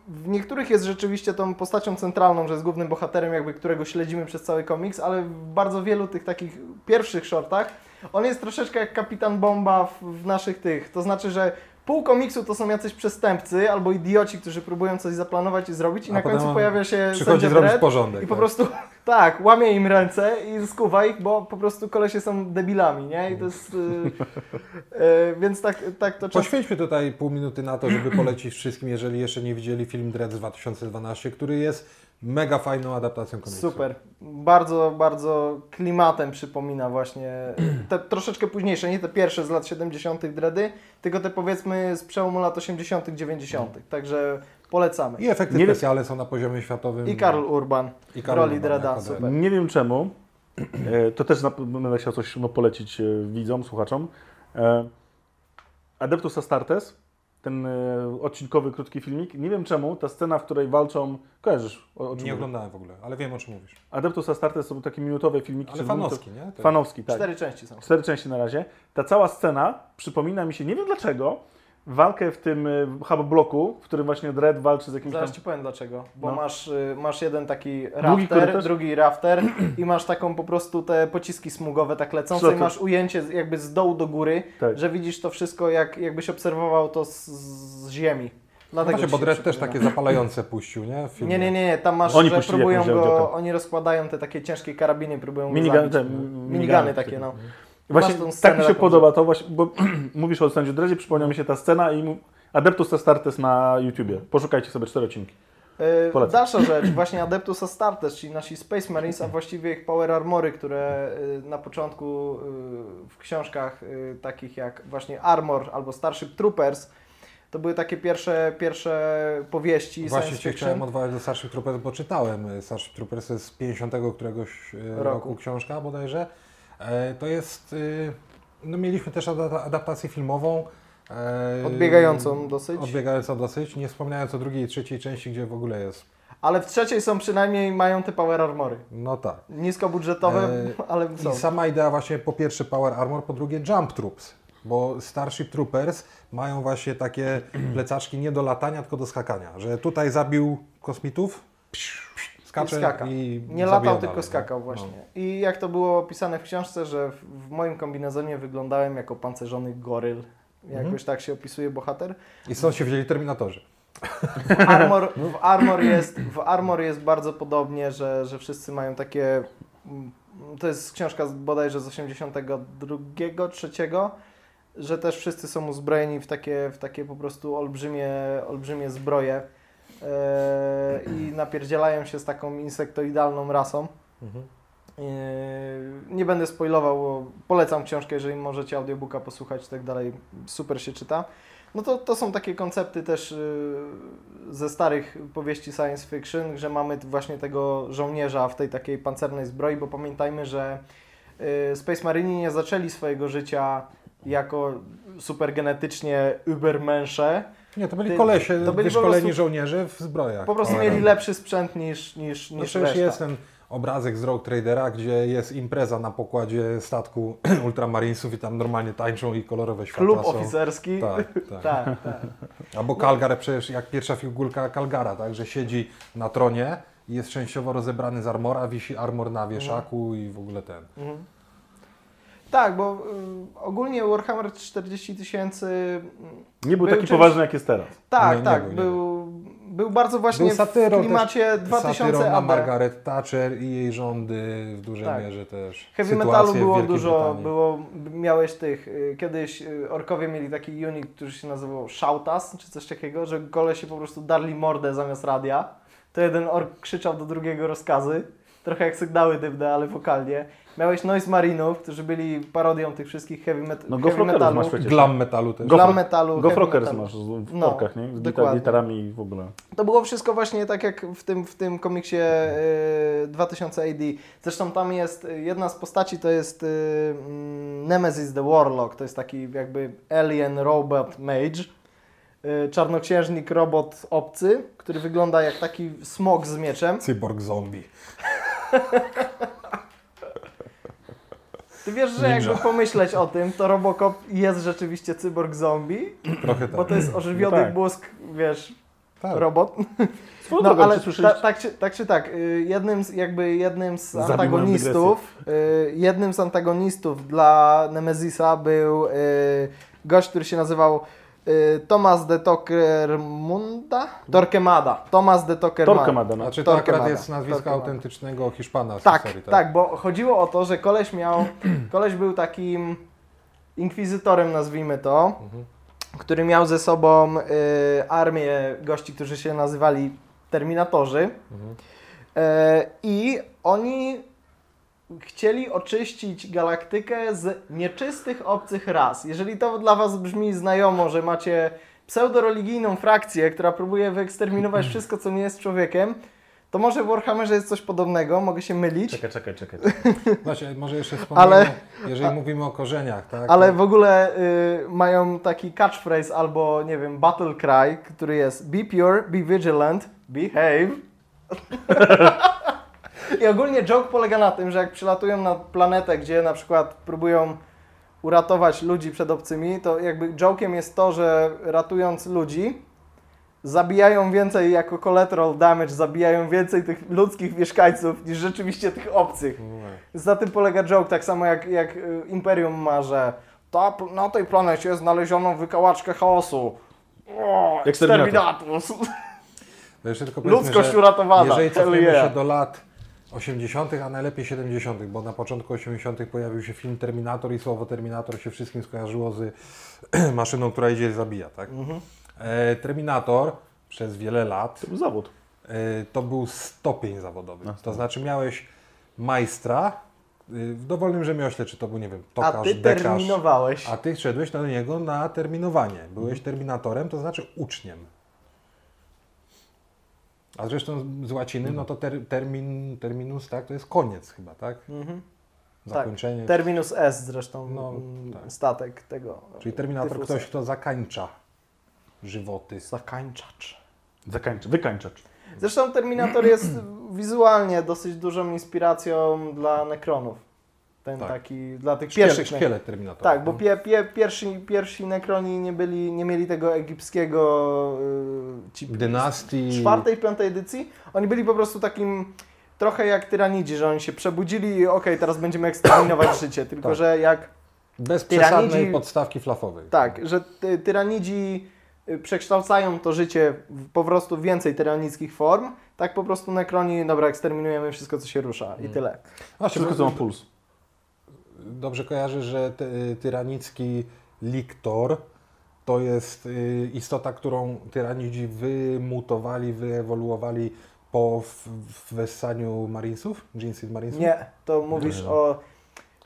w niektórych jest rzeczywiście tą postacią centralną, że jest głównym bohaterem, jakby którego śledzimy przez cały komiks, ale w bardzo wielu tych takich pierwszych shortach on jest troszeczkę jak kapitan bomba w, w naszych tych. To znaczy, że pół komiksu to są jacyś przestępcy albo idioci, którzy próbują coś zaplanować i zrobić i A na końcu pojawia się sędzia zrobić Dredd porządek. i po tak. prostu (laughs) tak, łamie im ręce i skuwa ich, bo po prostu kolesie są debilami, nie? I to jest. y, y, więc tak, tak to. Poświęćmy tutaj pół minuty na to, żeby polecić wszystkim, jeżeli jeszcze nie widzieli film Dread z 2012, który jest mega fajną adaptacją komiksu. Super. Bardzo, bardzo klimatem przypomina właśnie (clears throat) te troszeczkę późniejsze, nie te pierwsze z lat 70. dredy, tylko te powiedzmy z przełomu lat 80., 90. Także polecamy. I efekty Nie wiem- specjalne są na poziomie światowym. I Karl Urban I w Karl roli Urban Dreda, super. Nie wiem czemu. E, to też będę chciał coś no, polecić e, widzom, słuchaczom. E, Adeptus Astartes, ten e, odcinkowy, krótki filmik. Nie wiem czemu, ta scena, w której walczą... Kojarzysz? O, o czym Nie mówię? oglądałem w ogóle, ale wiem o czym mówisz. Adeptus Astartes to są takie minutowe filmiki. Ale fanowski, nie? To- Fanowski, tak. Cztery części są. Cztery części na razie. Ta cała scena przypomina mi się, nie wiem dlaczego, walkę w tym y, hub bloku, w którym właśnie Dredd walczy z jakimś tam... Zaraz Ci powiem dlaczego. Bo No. masz, y, masz jeden taki rafter, korytarz? drugi rafter (clears throat) i masz taką po prostu te pociski smugowe tak lecące i masz ujęcie jakby z dołu do góry, Tak. że widzisz to wszystko jak, jakbyś obserwował to z, z ziemi. No Dlatego właśnie, bo Dredd też takie zapalające puścił, nie? (clears throat) Nie, nie, nie, nie, tam masz, Oni że próbują go, oni rozkładają te takie ciężkie karabiny, próbują go Minigany, zabić. te, Minigany takie, no. Właśnie tak mi się podoba to właśnie, bo (clears throat) mówisz o sędziu Dreddzie, przypomniała mi się ta scena i Adeptus Astartes na YouTubie. Poszukajcie sobie cztery odcinki. Yy, Polecam. Dalsza (clears throat) rzecz, właśnie Adeptus Astartes, czyli nasi Space Marines, a właściwie ich Power Armory, które yy, na początku yy, w książkach takich jak właśnie Armor albo Starship Troopers, to były takie pierwsze, pierwsze powieści Właśnie science fiction. chciałem odwołać do Starship Troopers, bo czytałem e, Starship Troopers z 50 któregoś e, roku. Roku. książka bodajże. E, To jest, e, no mieliśmy też ada- adaptację filmową. e, Odbiegającą dosyć. Odbiegającą dosyć, nie wspominając o drugiej i trzeciej części, gdzie w ogóle jest. Ale w trzeciej są przynajmniej, mają te Power Armory. No tak. Niskobudżetowe, E, (laughs) ale są. I sama idea właśnie po pierwsze Power Armor, po drugie Jump Troops. Bo Starship Troopers mają właśnie takie (clears throat) plecaczki nie do latania, tylko do skakania. Że tutaj zabił kosmitów, skacze skaka. i Nie latał, tylko dalej, skakał no. właśnie. I jak to było opisane w książce, że w, w moim kombinezonie wyglądałem jako pancerzony goryl. Mhm. Jakoś tak się opisuje bohater. No. I stąd się wzięli Terminatorzy. W Armor, (laughs) w Armor, jest, w Armor jest bardzo podobnie, że, że wszyscy mają takie... mm, To jest książka bodajże z 82, 3, że też wszyscy są uzbrojeni w takie, w takie po prostu olbrzymie, olbrzymie zbroje i napierdzielają się z taką insektoidalną rasą. Mhm. Yy, Nie będę spoilował, bo polecam książkę, jeżeli możecie audiobooka posłuchać i tak dalej. Super się czyta. No to, to są takie koncepty też yy, ze starych powieści science fiction, że mamy właśnie tego żołnierza w tej takiej pancernej zbroi, bo pamiętajmy, że Space Marini nie zaczęli swojego życia jako supergenetycznie übermensze, Nie, to byli Ty- kolesie, to byli wyszkoleni prostu- żołnierze w zbrojach. po prostu mieli lepszy sprzęt niż, niż, No niż przecież reszta. jest ten obrazek z Rogue Tradera, gdzie jest impreza na pokładzie statku (clears throat) Ultramarinesów i tam normalnie tańczą i kolorowe światła Klub są. oficerski. Tak, tak. (laughs) tak, tak. Albo Kalgar, przecież jak pierwsza figurka Kalgara, tak, że siedzi na tronie i jest częściowo rozebrany z armora, wisi armor na wieszaku i w ogóle ten. Mhm. Tak, bo y, ogólnie Warhammer 40 tysięcy. y, Nie był Był taki czymś- poważny jak jest teraz. Tak, Nie, nie tak, był, nie był, był bardzo właśnie Był satyrą w klimacie też, 2000 satyrą na AD. Margaret Thatcher i jej rządy w dużej Tak. mierze też. Heavy metalu było dużo, Brytanii. było, miałeś tych, y, kiedyś y, orkowie mieli taki unit, który się nazywał Shoutas, czy coś takiego, że gole się po prostu darli mordę zamiast radia. To jeden ork krzyczał do drugiego rozkazy, trochę jak sygnały dybne, ale wokalnie. Miałeś Noise Marinów, którzy byli parodią tych wszystkich heavy, met- No heavy metalu. masz przecież. Glam metalu też. Glam Gofro- metalu, Go heavy Rockers metalu. masz w No, orkach, nie? Z dokładnie. gitarami i w ogóle. To było wszystko właśnie tak jak w tym, w tym komiksie y, 2000 AD. Zresztą tam jest y, jedna z postaci, to jest y, mm, Nemesis the Warlock. To jest taki jakby alien robot mage. Y, czarnoksiężnik robot obcy, który wygląda jak taki smog z mieczem. Cyborg zombie. (laughs) Ty wiesz, że Ninja. jakby pomyśleć o tym, to Robocop jest rzeczywiście cyborg zombie, Trochę tak. bo to jest ożywiony No tak. mózg, wiesz, tak. robot. No ale ta, tak, czy, tak czy tak, y, jednym z, jakby jednym z antagonistów, y, jednym z antagonistów dla Nemezisa był y, gość, który się nazywał y, Thomas de Tokermunda? Torquemada. Thomas de Torquemada. Torquemada, no. Znaczy to akurat Torquemada. jest nazwisko Torquemada. autentycznego Hiszpana z Tak, historii, tak, bo chodziło o to, że koleś miał, (clears throat) koleś był takim inkwizytorem, nazwijmy to, Mhm. który miał ze sobą y, armię gości, którzy się nazywali Terminatorzy. Mhm. E, I oni chcieli oczyścić galaktykę z nieczystych obcych ras. Jeżeli to dla Was brzmi znajomo, że macie pseudoreligijną frakcję, która próbuje wyeksterminować (clears throat) wszystko, co nie jest człowiekiem, to może w Warhammerze jest coś podobnego, mogę się mylić, Czekaj, czekaj, czekaj. (laughs) Właśnie, może jeszcze wspomnimy, Ale- jeżeli mówimy o korzeniach, tak? ale to- w ogóle y, mają taki catchphrase albo, nie wiem, battle cry, który jest be pure, be vigilant, behave. (laughs) I ogólnie joke polega na tym, że jak przylatują na planetę, gdzie na przykład próbują uratować ludzi przed obcymi, to jakby jokiem jest to, że ratując ludzi, zabijają więcej jako collateral damage, zabijają więcej tych ludzkich mieszkańców niż rzeczywiście tych obcych. Za tym polega joke, tak samo jak, jak y, Imperium ma, że ta, na tej planecie znaleziono wykałaczkę chaosu. O. Exterminatus. Powiedzmy, Ludzkość uratowana. Jeżeli cofniemy yeah. się do lat 80., a najlepiej 70., bo na początku 80. pojawił się film Terminator i słowo Terminator się wszystkim skojarzyło z (clears throat) maszyną, która idzie i zabija, tak? Mhm. E, Terminator przez wiele lat To był zawód. e, to był stopień zawodowy. No, To znaczy miałeś majstra y, w dowolnym rzemiośle, czy to był, nie wiem, A tokarz, ty dekarz, terminowałeś. a ty szedłeś do niego na terminowanie. Byłeś terminatorem, to znaczy uczniem. A zresztą z łaciny, no to ter, termin, terminus, tak, to jest koniec chyba, tak? Mhm. Zakończenie. Terminus S zresztą, No, mm, tak. statek tego. Czyli terminator tyfusa. ktoś, kto zakańcza żywoty. Zakańczacz. Zakańcz, wykańczacz. Zresztą Terminator jest (clears throat) wizualnie dosyć dużą inspiracją dla Necronów. Ten Tak. taki, dla tych Szkiel, pierwszych szkielet terminatora. Tak, bo pie, pie, pierwsi, pierwsi Necroni nie, byli, nie mieli tego egipskiego y, ci, Dynastii. czwartej, piątej edycji. Oni byli po prostu takim trochę jak tyranidzi, że oni się przebudzili i okej, teraz będziemy eksterminować (coughs) życie. Tylko, Tak. że jak Bez przesadnej tyranidzi- podstawki flafowej. tak, że ty, tyranidzi y, przekształcają to życie w po prostu więcej tyranickich form, tak po prostu Necroni, dobra, eksterminujemy wszystko, co się rusza i Mm. tyle. Właśnie, Wszystko, co ma puls. Dobrze kojarzę, że ty, tyranicki liktor to jest y, istota, którą tyranidzi wymutowali, wyewoluowali po wessaniu Marinesów? Jeansy Marinesów? Nie, to mówisz Nie. o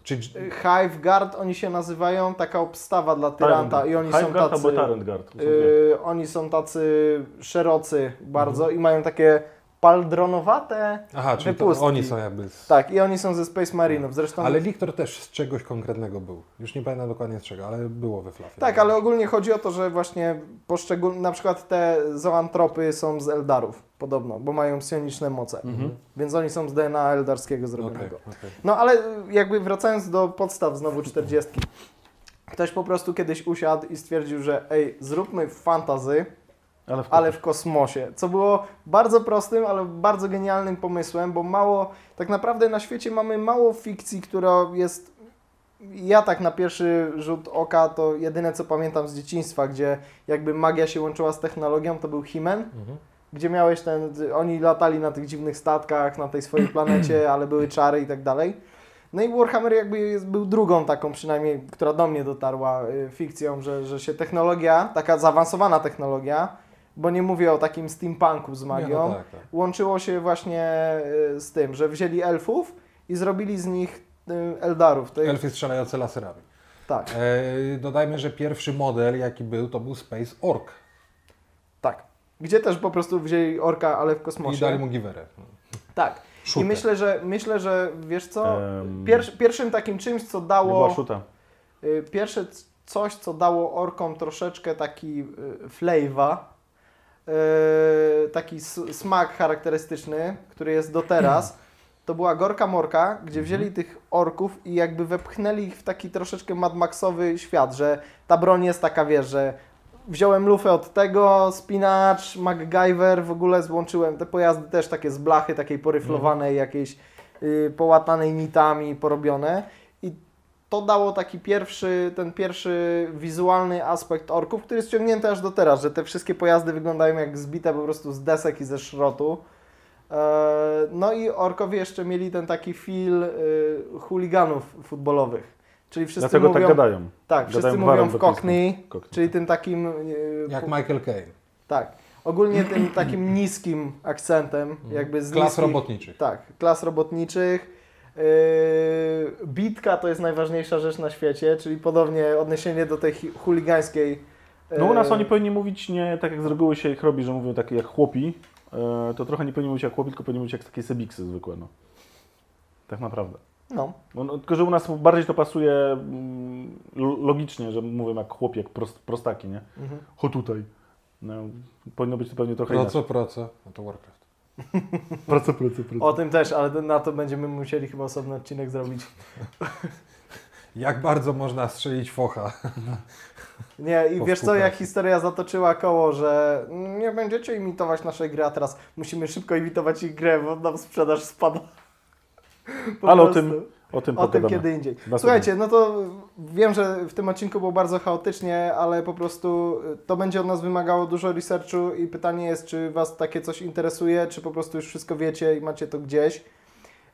Czy, Hive Guard, oni się nazywają, taka obstawa dla tyranta i oni są Highguard tacy... albo Guard. Są. Yy, oni są tacy szerocy bardzo i mają takie paldronowate. aha, czyli wypustki. oni są jakby... Z, Tak, i oni są ze Space Marinów. Zresztą. Ale liktor też z czegoś konkretnego był. Już nie pamiętam dokładnie z czego, ale było we flafie. Tak, ale ogólnie chodzi o to, że właśnie poszczególne, na przykład te zoantropy są z Eldarów podobno, bo mają psioniczne moce. Mhm. Więc oni są z DNA eldarskiego zrobionego. okej. No ale jakby wracając do podstaw znowu 40. Ktoś po prostu kiedyś usiadł i stwierdził, że ej, zróbmy fantazy, Ale w, ale w kosmosie. Co było bardzo prostym, ale bardzo genialnym pomysłem, bo mało, tak naprawdę na świecie mamy mało fikcji, która jest. Ja tak na pierwszy rzut oka to jedyne co pamiętam z dzieciństwa, gdzie jakby magia się łączyła z technologią, to był He-Man. Mhm. gdzie miałeś ten, oni latali na tych dziwnych statkach, na tej swojej planecie, (clears throat) ale były czary i tak dalej. No i Warhammer jakby jest, był drugą taką przynajmniej, która do mnie dotarła y, fikcją, że, że się technologia, taka zaawansowana technologia, bo nie mówię o takim steampunku z Nie, magią, no tak, tak. łączyło się właśnie y, z tym, że wzięli elfów i zrobili z nich y, eldarów. Jest, Elfy strzelające laserami. tak, E, dodajmy, że pierwszy model jaki był, to był Space Ork. tak. Gdzie też po prostu wzięli orka, ale w I kosmosie. dali mu giwerę. Tak. I Shooter. myślę, że myślę, że wiesz co? Em, Piers, pierwszym takim czymś, co Nie była dało. Y, Pierwsze coś, co dało orkom troszeczkę taki y, flavor, taki s- smak charakterystyczny, który jest do teraz, (clears throat) to była Gorka Morka, gdzie wzięli tych orków i jakby wepchnęli ich w taki troszeczkę Mad Maxowy świat, że ta broń jest taka, wiesz, że wziąłem lufę od tego, spinacz, MacGyver, w ogóle złączyłem te pojazdy też takie z blachy, takiej poryflowanej, jakiejś y, połatanej nitami, porobione to dało taki pierwszy, ten pierwszy wizualny aspekt orków, który jest ciągnięty aż do teraz, że te wszystkie pojazdy wyglądają jak zbite po prostu z desek i ze szrotu. E, No i orkowie jeszcze mieli ten taki feel y, chuliganów futbolowych. Czyli wszyscy Dlatego mówią, tak gadają. tak, wszyscy gadają mówią w cockney, Cockney. czyli tym takim y, Jak Michael Caine. tak, ogólnie tym (clears throat) takim niskim akcentem, jakby z Klas niskich, robotniczych. tak, klas robotniczych. Yy, bitka to jest najważniejsza rzecz na świecie, czyli podobnie odniesienie do tej chuligańskiej. No u nas yy, oni powinni mówić nie tak jak z reguły się ich robi, że mówią takie jak chłopi, e, to trochę nie powinni mówić jak chłopi, tylko powinni mówić jak takie sebiksy zwykłe, no. Tak naprawdę. No, No, no, tylko, że u nas bardziej to pasuje mm, lo- logicznie, że mówią jak chłopi, jak prost, prostaki, nie? mhm. Cho tutaj. No, powinno być to pewnie trochę Proco, inaczej. proco. No to Warcraft. (laughs) Praca, praca, praca. o tym też, ale na to będziemy musieli chyba osobny odcinek zrobić. (laughs) Jak bardzo można strzelić focha. (laughs) Nie, i Po wiesz co, jak historia zatoczyła koło, że nie będziecie imitować naszej gry, a teraz musimy szybko imitować ich grę, bo nam sprzedaż spada. Po Ale o prostu. tym, o tym O tym kiedy indziej. Słuchajcie, no to wiem, że w tym odcinku było bardzo chaotycznie, ale po prostu y, to będzie od nas wymagało dużo researchu i pytanie jest, czy Was takie coś interesuje, czy po prostu już wszystko wiecie i macie to gdzieś.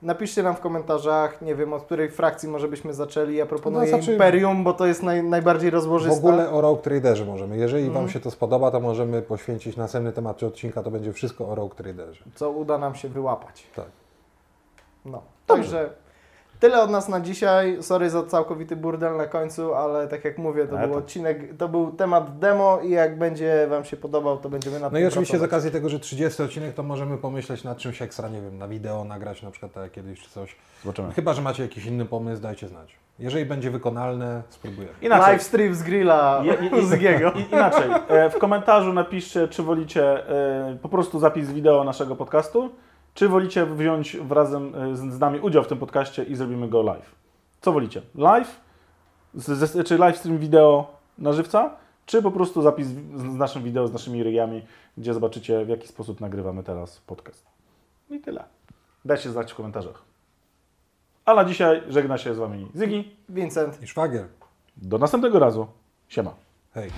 Napiszcie nam w komentarzach, nie wiem, od której frakcji może byśmy zaczęli. Ja proponuję No, znaczy- Imperium, bo to jest naj, najbardziej W rozłożyste. ogóle o Rogue Traderze możemy. Jeżeli Mhm. Wam się to spodoba, to możemy poświęcić następny temat odcinka, to będzie wszystko o Rogue Traderze. Co uda nam się wyłapać. Tak. No, Dobrze. także tyle od nas na dzisiaj. Sorry za całkowity burdel na końcu, ale tak jak mówię, to Ale był to- odcinek, to był temat demo i jak będzie Wam się podobał, to będziemy nad No i oczywiście z pracować. okazji tego, że 30 odcinek, to możemy pomyśleć nad czymś ekstra, nie wiem, na wideo nagrać na przykład tak jak kiedyś czy coś. Zobaczymy. Chyba, że macie jakiś inny pomysł, dajcie znać. Jeżeli będzie wykonalne, spróbujemy. Inaczej. Live stream z grilla Je- je- (laughs) z Giego. Inaczej, e, w komentarzu napiszcie, czy wolicie e, po prostu zapis wideo naszego podcastu, czy wolicie wziąć razem e, z, z nami udział w tym podcaście i zrobimy go live. Co wolicie? Live, z, z, czy live stream wideo na żywca, czy po prostu zapis z, z naszym wideo, z naszymi ryjami, gdzie zobaczycie w jaki sposób nagrywamy teraz podcast. I tyle. Dajcie znać w komentarzach. A na dzisiaj żegna się z Wami Zygi. Vincent. I szwagier. Do następnego razu. Siema. Hej.